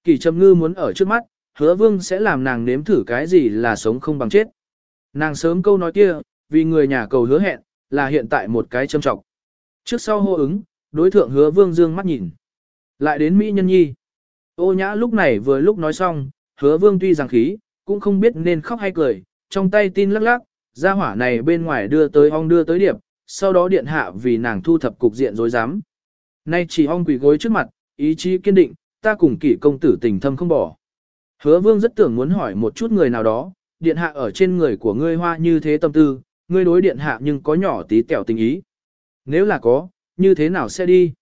Kỷ trầm ngư muốn ở trước mắt, hứa vương sẽ làm nàng nếm thử cái gì là sống không bằng chết. Nàng sớm câu nói kia, vì người nhà cầu hứa hẹn, là hiện tại một cái châm trọng. Trước sau hô ứng, đối thượng hứa vương dương mắt nhìn. Lại đến Mỹ nhân nhi. Ô nhã lúc này vừa lúc nói xong, hứa vương tuy rằng khí, cũng không biết nên khóc hay cười, trong tay tin lắc lắc, ra hỏa này bên ngoài đưa tới ong đưa tới điệp, sau đó điện hạ vì nàng thu thập cục diện rối rắm. Nay chỉ ong quỳ gối trước mặt, ý chí kiên định, ta cùng kỷ công tử tình thâm không bỏ. Hứa vương rất tưởng muốn hỏi một chút người nào đó, điện hạ ở trên người của ngươi hoa như thế tâm tư, ngươi đối điện hạ nhưng có nhỏ tí tẹo tình ý. Nếu là có, như thế nào sẽ đi?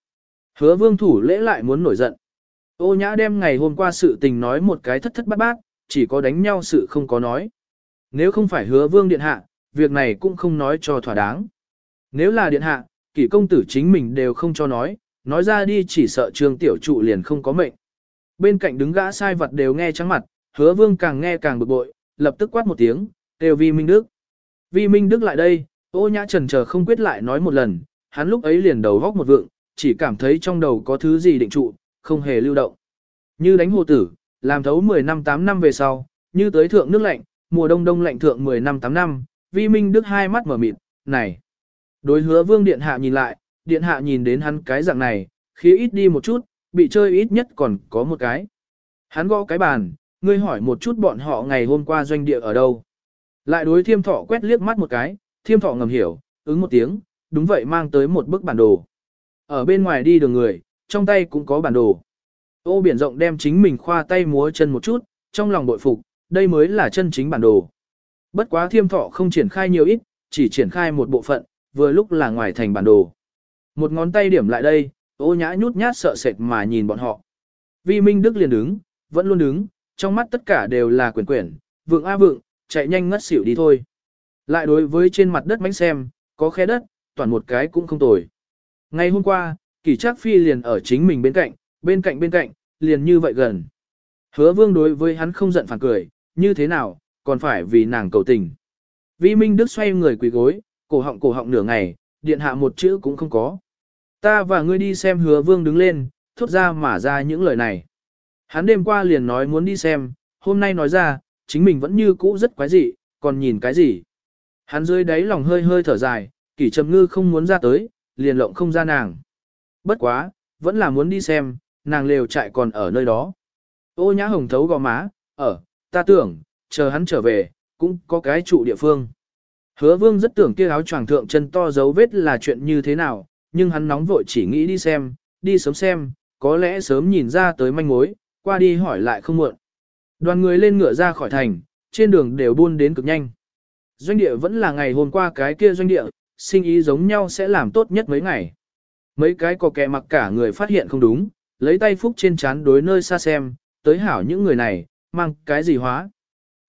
Hứa vương thủ lễ lại muốn nổi giận. Ô nhã đem ngày hôm qua sự tình nói một cái thất thất bát bát, chỉ có đánh nhau sự không có nói. Nếu không phải hứa vương điện hạ, việc này cũng không nói cho thỏa đáng. Nếu là điện hạ, kỷ công tử chính mình đều không cho nói, nói ra đi chỉ sợ trương tiểu trụ liền không có mệnh. Bên cạnh đứng gã sai vật đều nghe trắng mặt, hứa vương càng nghe càng bực bội, lập tức quát một tiếng, đều vi minh đức. Vi minh đức lại đây, ô nhã trần chờ không quyết lại nói một lần, hắn lúc ấy liền đầu góc một vượng, chỉ cảm thấy trong đầu có thứ gì định trụ, không hề lưu động. Như đánh hồ tử, làm thấu 10 năm 8 năm về sau, như tới thượng nước lạnh, mùa đông đông lạnh thượng 10 năm 8 năm, vi minh đức hai mắt mở mịt, này. Đối hứa vương điện hạ nhìn lại, điện hạ nhìn đến hắn cái dạng này, khí ít đi một chút, bị chơi ít nhất còn có một cái. Hắn gõ cái bàn, ngươi hỏi một chút bọn họ ngày hôm qua doanh địa ở đâu. Lại đối thiêm thọ quét liếc mắt một cái, thiêm thọ ngầm hiểu, ứng một tiếng, đúng vậy mang tới một bức bản đồ. Ở bên ngoài đi đường người, trong tay cũng có bản đồ. Ô biển rộng đem chính mình khoa tay múa chân một chút, trong lòng bội phục, đây mới là chân chính bản đồ. Bất quá thiêm thọ không triển khai nhiều ít, chỉ triển khai một bộ phận, vừa lúc là ngoài thành bản đồ. Một ngón tay điểm lại đây, ô nhã nhút nhát sợ sệt mà nhìn bọn họ. Vi Minh Đức liền đứng, vẫn luôn đứng, trong mắt tất cả đều là quyển quyển, vượng a vượng, chạy nhanh ngất xỉu đi thôi. Lại đối với trên mặt đất bánh xem, có khe đất, toàn một cái cũng không tồi. Ngày hôm qua, kỷ trác phi liền ở chính mình bên cạnh, bên cạnh bên cạnh, liền như vậy gần. Hứa vương đối với hắn không giận phản cười, như thế nào, còn phải vì nàng cầu tình. Vi Minh Đức xoay người quỳ gối, cổ họng cổ họng nửa ngày, điện hạ một chữ cũng không có. Ta và ngươi đi xem hứa vương đứng lên, thốt ra mà ra những lời này. Hắn đêm qua liền nói muốn đi xem, hôm nay nói ra, chính mình vẫn như cũ rất quái dị, còn nhìn cái gì. Hắn dưới đáy lòng hơi hơi thở dài, kỷ trầm ngư không muốn ra tới, liền lộng không ra nàng. Bất quá, vẫn là muốn đi xem, nàng lều chạy còn ở nơi đó. Ô nhã hồng thấu gò má, ở, ta tưởng, chờ hắn trở về, cũng có cái trụ địa phương. Hứa vương rất tưởng kia áo choàng thượng chân to dấu vết là chuyện như thế nào, nhưng hắn nóng vội chỉ nghĩ đi xem, đi sớm xem, có lẽ sớm nhìn ra tới manh mối, qua đi hỏi lại không muộn. Đoàn người lên ngựa ra khỏi thành, trên đường đều buôn đến cực nhanh. Doanh địa vẫn là ngày hôm qua cái kia doanh địa, sinh ý giống nhau sẽ làm tốt nhất mấy ngày. Mấy cái có kẻ mặc cả người phát hiện không đúng, lấy tay phúc trên chán đối nơi xa xem, tới hảo những người này, mang cái gì hóa.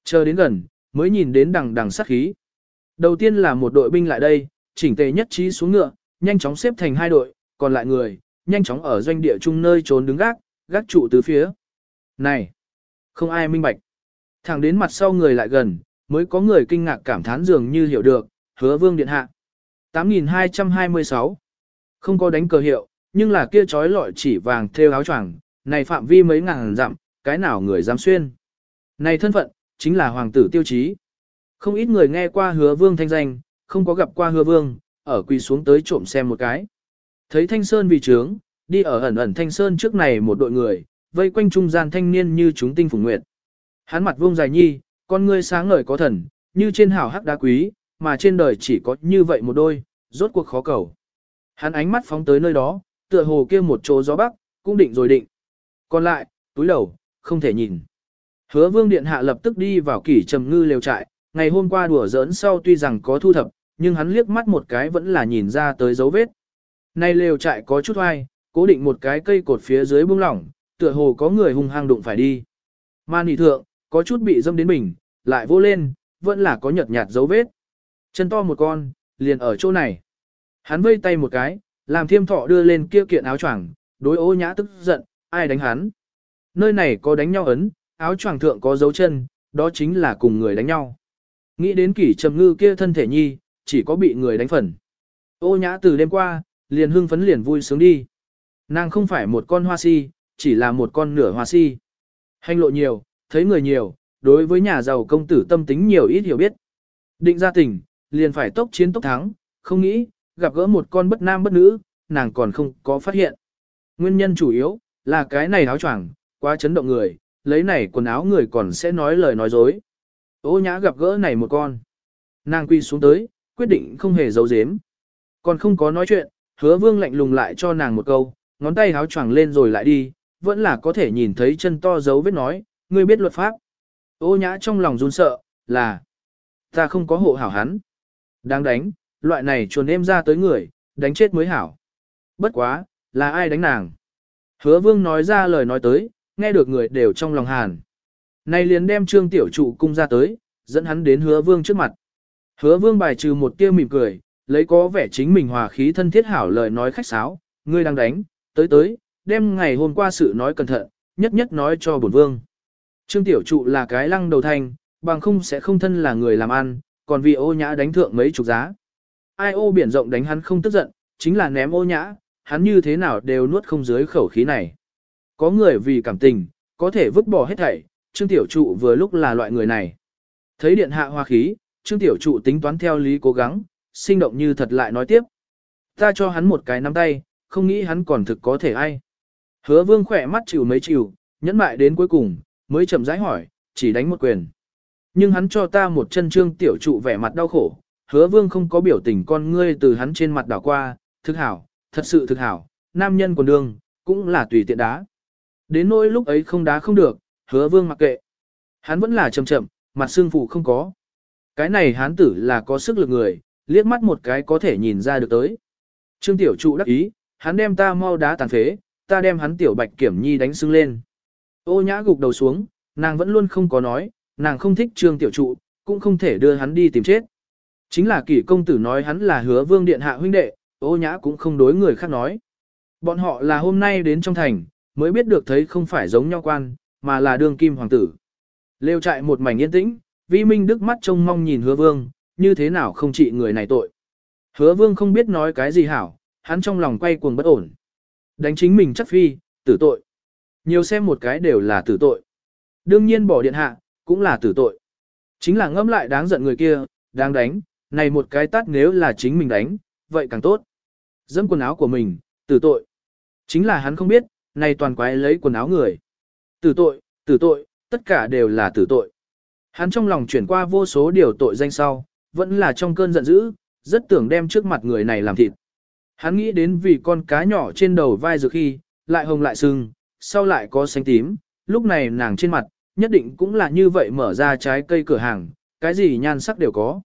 Chờ đến gần, mới nhìn đến đằng đằng sát khí. Đầu tiên là một đội binh lại đây, chỉnh tề nhất trí xuống ngựa, nhanh chóng xếp thành hai đội, còn lại người, nhanh chóng ở doanh địa chung nơi trốn đứng gác, gác trụ tứ phía. Này, không ai minh bạch. Thẳng đến mặt sau người lại gần, mới có người kinh ngạc cảm thán dường như hiểu được, hứa vương điện hạ. 8226 Không có đánh cờ hiệu, nhưng là kia trói lọi chỉ vàng theo áo choàng, này phạm vi mấy ngàn dặm, cái nào người dám xuyên. Này thân phận, chính là hoàng tử tiêu chí. Không ít người nghe qua hứa vương thanh danh, không có gặp qua hứa vương, ở quỳ xuống tới trộm xem một cái. Thấy thanh sơn vì trướng, đi ở ẩn ẩn thanh sơn trước này một đội người, vây quanh trung gian thanh niên như chúng tinh phùng nguyệt. Hắn mặt vuông dài nhi, con ngươi sáng ngời có thần, như trên hảo hắc đá quý, mà trên đời chỉ có như vậy một đôi, rốt cuộc khó cầu. Hắn ánh mắt phóng tới nơi đó, tựa hồ kia một chỗ gió bắc, cũng định rồi định. Còn lại, túi đầu, không thể nhìn. Hứa vương điện hạ lập tức đi vào kỷ trầm ngư lều trại, ngày hôm qua đùa giỡn sau tuy rằng có thu thập, nhưng hắn liếc mắt một cái vẫn là nhìn ra tới dấu vết. Nay lều trại có chút oai, cố định một cái cây cột phía dưới bung lỏng, tựa hồ có người hung hăng đụng phải đi. Man nỉ thượng, có chút bị dâm đến mình, lại vô lên, vẫn là có nhợt nhạt dấu vết. Chân to một con, liền ở chỗ này. Hắn vây tay một cái, làm thiêm thọ đưa lên kia kiện áo choàng, đối ô nhã tức giận, ai đánh hắn. Nơi này có đánh nhau ấn, áo choàng thượng có dấu chân, đó chính là cùng người đánh nhau. Nghĩ đến kỷ trầm ngư kia thân thể nhi, chỉ có bị người đánh phần. Ô nhã từ đêm qua, liền hưng phấn liền vui sướng đi. Nàng không phải một con hoa si, chỉ là một con nửa hoa si. Hành lộ nhiều, thấy người nhiều, đối với nhà giàu công tử tâm tính nhiều ít hiểu biết. Định ra tình, liền phải tốc chiến tốc thắng, không nghĩ, gặp gỡ một con bất nam bất nữ, nàng còn không có phát hiện. Nguyên nhân chủ yếu, là cái này áo choàng quá chấn động người, lấy này quần áo người còn sẽ nói lời nói dối. Ô nhã gặp gỡ này một con. Nàng quy xuống tới, quyết định không hề giấu giếm. Còn không có nói chuyện, hứa vương lạnh lùng lại cho nàng một câu, ngón tay háo choàng lên rồi lại đi, vẫn là có thể nhìn thấy chân to dấu vết nói, ngươi biết luật pháp. Ô nhã trong lòng run sợ, là, ta không có hộ hảo hắn. Đáng đánh, loại này chuồn em ra tới người, đánh chết mới hảo. Bất quá, là ai đánh nàng? Hứa vương nói ra lời nói tới, nghe được người đều trong lòng hàn. Này liền đem trương tiểu trụ cung ra tới, dẫn hắn đến hứa vương trước mặt. Hứa vương bài trừ một tia mỉm cười, lấy có vẻ chính mình hòa khí thân thiết hảo lời nói khách sáo, ngươi đang đánh, tới tới, đem ngày hôm qua sự nói cẩn thận, nhất nhất nói cho bổn vương. Trương tiểu trụ là cái lăng đầu thành, bằng không sẽ không thân là người làm ăn, còn vì ô nhã đánh thượng mấy chục giá. Ai ô biển rộng đánh hắn không tức giận, chính là ném ô nhã, hắn như thế nào đều nuốt không dưới khẩu khí này. Có người vì cảm tình, có thể vứt bỏ hết thảy, Trương Tiểu Trụ vừa lúc là loại người này. Thấy điện hạ hoa khí, Trương Tiểu Trụ tính toán theo lý cố gắng, sinh động như thật lại nói tiếp. Ta cho hắn một cái nắm tay, không nghĩ hắn còn thực có thể ai. Hứa vương khỏe mắt chịu mấy chịu, nhẫn mại đến cuối cùng, mới chậm rãi hỏi, chỉ đánh một quyền. Nhưng hắn cho ta một chân trương tiểu trụ vẻ mặt đau khổ, hứa vương không có biểu tình con ngươi từ hắn trên mặt đảo qua, thực hảo, thật sự thực hảo, nam nhân còn đường, cũng là tùy tiện đá. Đến nỗi lúc ấy không đá không được, hứa vương mặc kệ. Hắn vẫn là chậm chậm, mặt xương phụ không có. Cái này hán tử là có sức lực người, liếc mắt một cái có thể nhìn ra được tới. Trương tiểu trụ đắc ý, hắn đem ta mau đá tàn phế, ta đem hắn tiểu bạch kiểm nhi đánh sưng lên. Ô nhã gục đầu xuống, nàng vẫn luôn không có nói, nàng không thích trương tiểu trụ, cũng không thể đưa hắn đi tìm chết. Chính là kỷ công tử nói hắn là hứa vương điện hạ huynh đệ, ô nhã cũng không đối người khác nói. Bọn họ là hôm nay đến trong thành, mới biết được thấy không phải giống nhau quan, mà là đương kim hoàng tử. Lêu trại một mảnh yên tĩnh, vi minh đức mắt trông mong nhìn hứa vương, như thế nào không trị người này tội. Hứa vương không biết nói cái gì hảo, hắn trong lòng quay cuồng bất ổn. Đánh chính mình chắc phi, tử tội. Nhiều xem một cái đều là tử tội. Đương nhiên bỏ điện hạ, cũng là tử tội. Chính là ngâm lại đáng giận người kia, đáng đánh, này một cái tát nếu là chính mình đánh, vậy càng tốt. Dẫm quần áo của mình, tử tội. Chính là hắn không biết, này toàn quái lấy quần áo người. Tử tội, tử tội, tất cả đều là tử tội. Hắn trong lòng chuyển qua vô số điều tội danh sau, vẫn là trong cơn giận dữ, rất tưởng đem trước mặt người này làm thịt. Hắn nghĩ đến vì con cá nhỏ trên đầu vai dược khi, lại hồng lại sưng, sau lại có xanh tím, lúc này nàng trên mặt, nhất định cũng là như vậy mở ra trái cây cửa hàng, cái gì nhan sắc đều có.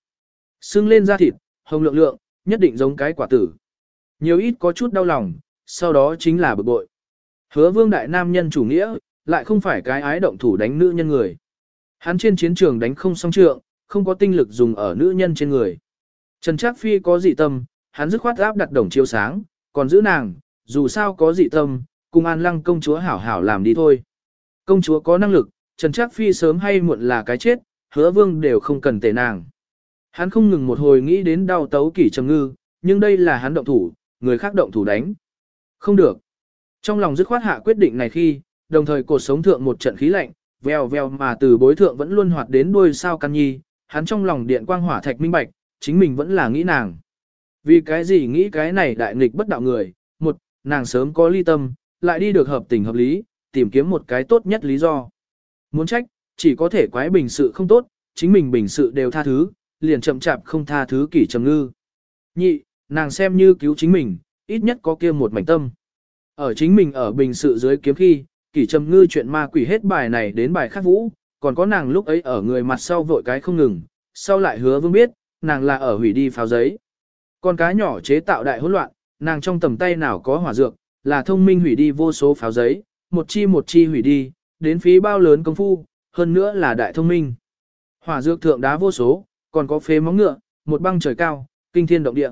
Sưng lên da thịt, hồng lượng lượng, nhất định giống cái quả tử. Nhiều ít có chút đau lòng, sau đó chính là bực bội. Hứa vương đại nam nhân chủ nghĩa, lại không phải cái ái động thủ đánh nữ nhân người. Hắn trên chiến trường đánh không song trượng, không có tinh lực dùng ở nữ nhân trên người. Trần Trác Phi có dị tâm, hắn dứt khoát áp đặt đồng chiếu sáng, còn giữ nàng, dù sao có dị tâm, cùng an lăng công chúa hảo hảo làm đi thôi. Công chúa có năng lực, Trần Trác Phi sớm hay muộn là cái chết, hứa vương đều không cần tể nàng. Hắn không ngừng một hồi nghĩ đến đau tấu kỷ trầm ngư, nhưng đây là hắn động thủ, người khác động thủ đánh. Không được. Trong lòng dứt khoát hạ quyết định này khi, đồng thời cột sống thượng một trận khí lạnh, veo veo mà từ bối thượng vẫn luôn hoạt đến đuôi sao căn nhi, hắn trong lòng điện quang hỏa thạch minh bạch, chính mình vẫn là nghĩ nàng. Vì cái gì nghĩ cái này đại nghịch bất đạo người, một, nàng sớm có ly tâm, lại đi được hợp tình hợp lý, tìm kiếm một cái tốt nhất lý do. Muốn trách, chỉ có thể quái bình sự không tốt, chính mình bình sự đều tha thứ, liền chậm chạp không tha thứ kỷ trầm ngư. Nhị, nàng xem như cứu chính mình, ít nhất có kia một mảnh tâm. Ở chính mình ở bình sự dưới kiếm khi, kỷ trầm ngư chuyện ma quỷ hết bài này đến bài khác vũ, còn có nàng lúc ấy ở người mặt sau vội cái không ngừng, sau lại hứa vương biết, nàng là ở hủy đi pháo giấy. Con cá nhỏ chế tạo đại hỗn loạn, nàng trong tầm tay nào có hỏa dược, là thông minh hủy đi vô số pháo giấy, một chi một chi hủy đi, đến phí bao lớn công phu, hơn nữa là đại thông minh. Hỏa dược thượng đá vô số, còn có phế móng ngựa, một băng trời cao, kinh thiên động địa.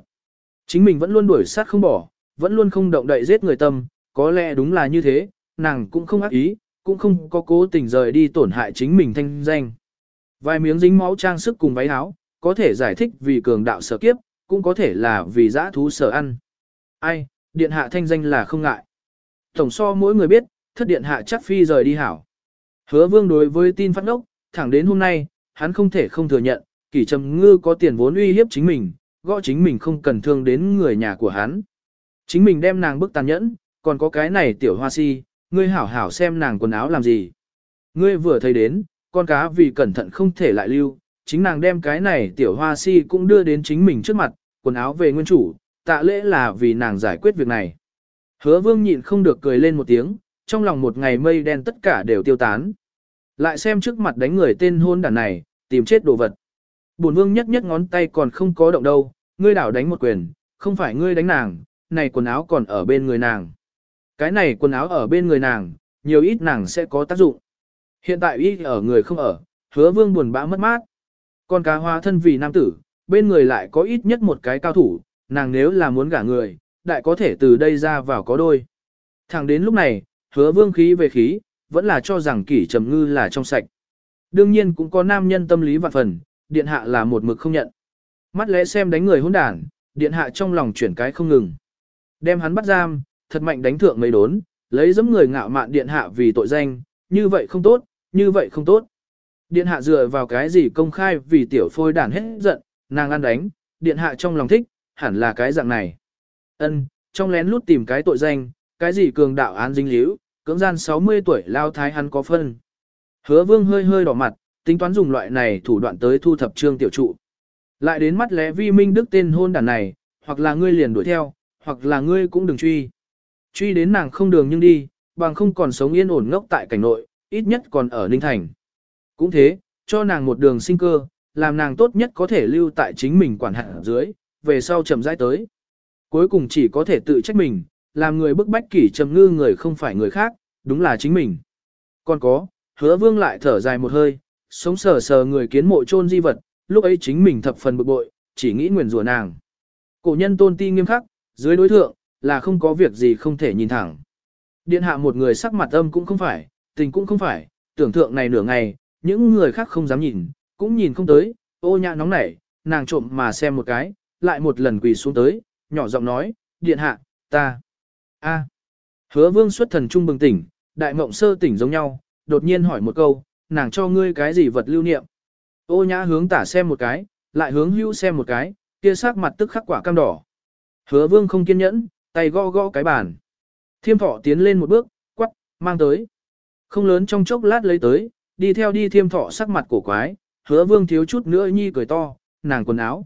Chính mình vẫn luôn đuổi sát không bỏ, vẫn luôn không động đậy giết người tâm, có lẽ đúng là như thế, nàng cũng không ác ý, cũng không có cố tình rời đi tổn hại chính mình thanh danh. Vài miếng dính máu trang sức cùng váy áo, có thể giải thích vì cường đạo sở kiếp, cũng có thể là vì dã thú sở ăn. Ai, điện hạ thanh danh là không ngại. Tổng so mỗi người biết, thất điện hạ chắc phi rời đi hảo. Hứa vương đối với tin phát ngốc, thẳng đến hôm nay, hắn không thể không thừa nhận, kỷ trầm ngư có tiền vốn uy hiếp chính mình, gõ chính mình không cần thương đến người nhà của hắn. Chính mình đem nàng bức tàn nhẫn, còn có cái này tiểu hoa si, ngươi hảo hảo xem nàng quần áo làm gì. Ngươi vừa thấy đến, con cá vì cẩn thận không thể lại lưu, chính nàng đem cái này tiểu hoa si cũng đưa đến chính mình trước mặt, quần áo về nguyên chủ, tạ lễ là vì nàng giải quyết việc này. Hứa vương nhịn không được cười lên một tiếng, trong lòng một ngày mây đen tất cả đều tiêu tán. Lại xem trước mặt đánh người tên hôn đàn này, tìm chết đồ vật. Bổn vương nhất nhất ngón tay còn không có động đâu, ngươi đảo đánh một quyền, không phải ngươi đánh nàng, này quần áo còn ở bên người nàng. Cái này quần áo ở bên người nàng, nhiều ít nàng sẽ có tác dụng. Hiện tại ít ở người không ở, hứa vương buồn bã mất mát. Con cá hoa thân vì nam tử, bên người lại có ít nhất một cái cao thủ, nàng nếu là muốn gả người, đại có thể từ đây ra vào có đôi. Thẳng đến lúc này, hứa vương khí về khí, vẫn là cho rằng kỷ trầm ngư là trong sạch. Đương nhiên cũng có nam nhân tâm lý vạn phần, điện hạ là một mực không nhận. Mắt lẽ xem đánh người hỗn đản, điện hạ trong lòng chuyển cái không ngừng. Đem hắn bắt giam, thật mạnh đánh thượng mấy đốn, lấy giấm người ngạo mạn điện hạ vì tội danh, như vậy không tốt, như vậy không tốt. Điện hạ dựa vào cái gì công khai vì tiểu phôi đản hết giận, nàng ăn đánh, điện hạ trong lòng thích, hẳn là cái dạng này. Ân, trong lén lút tìm cái tội danh, cái gì cường đạo án dính líu, cưỡng gian 60 tuổi lao thái hắn có phân. Hứa vương hơi hơi đỏ mặt, tính toán dùng loại này thủ đoạn tới thu thập trương tiểu trụ. Lại đến mắt lẽ vi minh đức tên hôn đàn này, hoặc là ngươi liền đuổi theo, hoặc là ngươi cũng đừng truy. Truy đến nàng không đường nhưng đi, bằng không còn sống yên ổn ngốc tại cảnh nội, ít nhất còn ở Ninh Thành. Cũng thế, cho nàng một đường sinh cơ, làm nàng tốt nhất có thể lưu tại chính mình quản hạt dưới, về sau chậm rãi tới. Cuối cùng chỉ có thể tự trách mình, làm người bức bách kỷ trầm ngư người không phải người khác, đúng là chính mình. Còn có, hứa vương lại thở dài một hơi, sống sờ sờ người kiến mộ chôn di vật, lúc ấy chính mình thập phần bực bội, chỉ nghĩ nguyền rủa nàng. Cổ nhân tôn ti nghiêm khắc, dưới đối thượng, là không có việc gì không thể nhìn thẳng. Điện hạ một người sắc mặt âm cũng không phải, tình cũng không phải, tưởng thượng này nửa ngày, những người khác không dám nhìn, cũng nhìn không tới, ô nhã nóng nảy, nàng trộm mà xem một cái, lại một lần quỳ xuống tới, nhỏ giọng nói, điện hạ, ta, a, hứa vương xuất thần trung bừng tỉnh, đại mộng sơ tỉnh giống nhau, đột nhiên hỏi một câu, nàng cho ngươi cái gì vật lưu niệm. Ô nhã hướng tả xem một cái, lại hướng hữu xem một cái, kia sắc mặt tức khắc quả cam đỏ. Hứa vương không kiên nhẫn, tay gõ gõ cái bàn. Thiêm thọ tiến lên một bước, quắc, mang tới. Không lớn trong chốc lát lấy tới, đi theo đi thiêm thọ sắc mặt cổ quái, hứa vương thiếu chút nữa nhi cười to, nàng quần áo.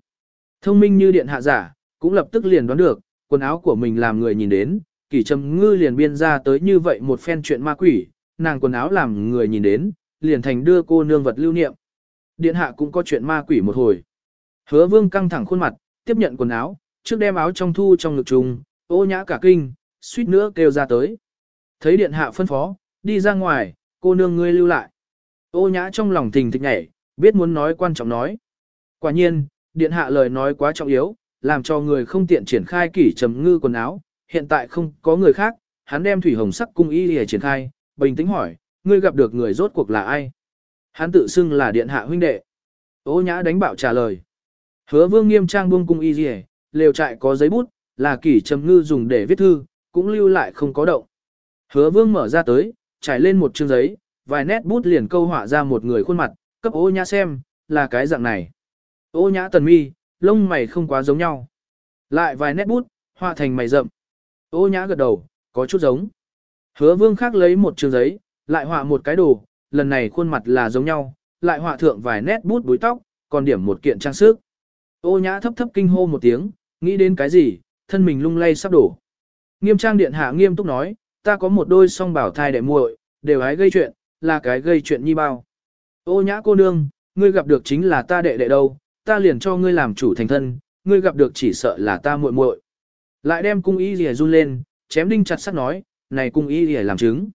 Thông minh như điện hạ giả, cũng lập tức liền đoán được, quần áo của mình làm người nhìn đến, kỷ trầm ngư liền biên ra tới như vậy một phen chuyện ma quỷ, nàng quần áo làm người nhìn đến, liền thành đưa cô nương vật lưu niệm. Điện hạ cũng có chuyện ma quỷ một hồi. Hứa vương căng thẳng khuôn mặt, tiếp nhận quần áo, trước đem áo trong thu trong ngực trùng, ô nhã cả kinh, suýt nữa kêu ra tới. Thấy điện hạ phân phó, đi ra ngoài, cô nương ngươi lưu lại. Ô nhã trong lòng tình thịch nhảy, biết muốn nói quan trọng nói. Quả nhiên, điện hạ lời nói quá trọng yếu, làm cho người không tiện triển khai kỷ trầm ngư quần áo, hiện tại không có người khác, hắn đem thủy hồng sắc cung y để triển khai, bình tĩnh hỏi, ngươi gặp được người rốt cuộc là ai? Hắn tự xưng là điện hạ huynh đệ. Ô nhã đánh bạo trả lời. Hứa vương nghiêm trang buông cung y gì lều trại có giấy bút, là kỷ trầm ngư dùng để viết thư, cũng lưu lại không có động. Hứa vương mở ra tới, trải lên một chương giấy, vài nét bút liền câu họa ra một người khuôn mặt, cấp ô nhã xem, là cái dạng này. Ô nhã tần mi, lông mày không quá giống nhau. Lại vài nét bút, họa thành mày rậm. Ô nhã gật đầu, có chút giống. Hứa vương khác lấy một trường giấy, lại họa một cái đồ, lần này khuôn mặt là giống nhau, lại họa thượng vài nét bút búi tóc, còn điểm một kiện trang sức. Ô nhã thấp thấp kinh hô một tiếng, nghĩ đến cái gì, thân mình lung lay sắp đổ. Nghiêm trang điện hạ nghiêm túc nói, ta có một đôi song bảo thai để muội, đều hái gây chuyện, là cái gây chuyện nhi bao. Ô nhã cô nương, ngươi gặp được chính là ta đệ đệ đâu, ta liền cho ngươi làm chủ thành thân, ngươi gặp được chỉ sợ là ta muội muội. Lại đem cung y lìa run lên, chém đinh chặt sắt nói, này cung y lìa làm chứng.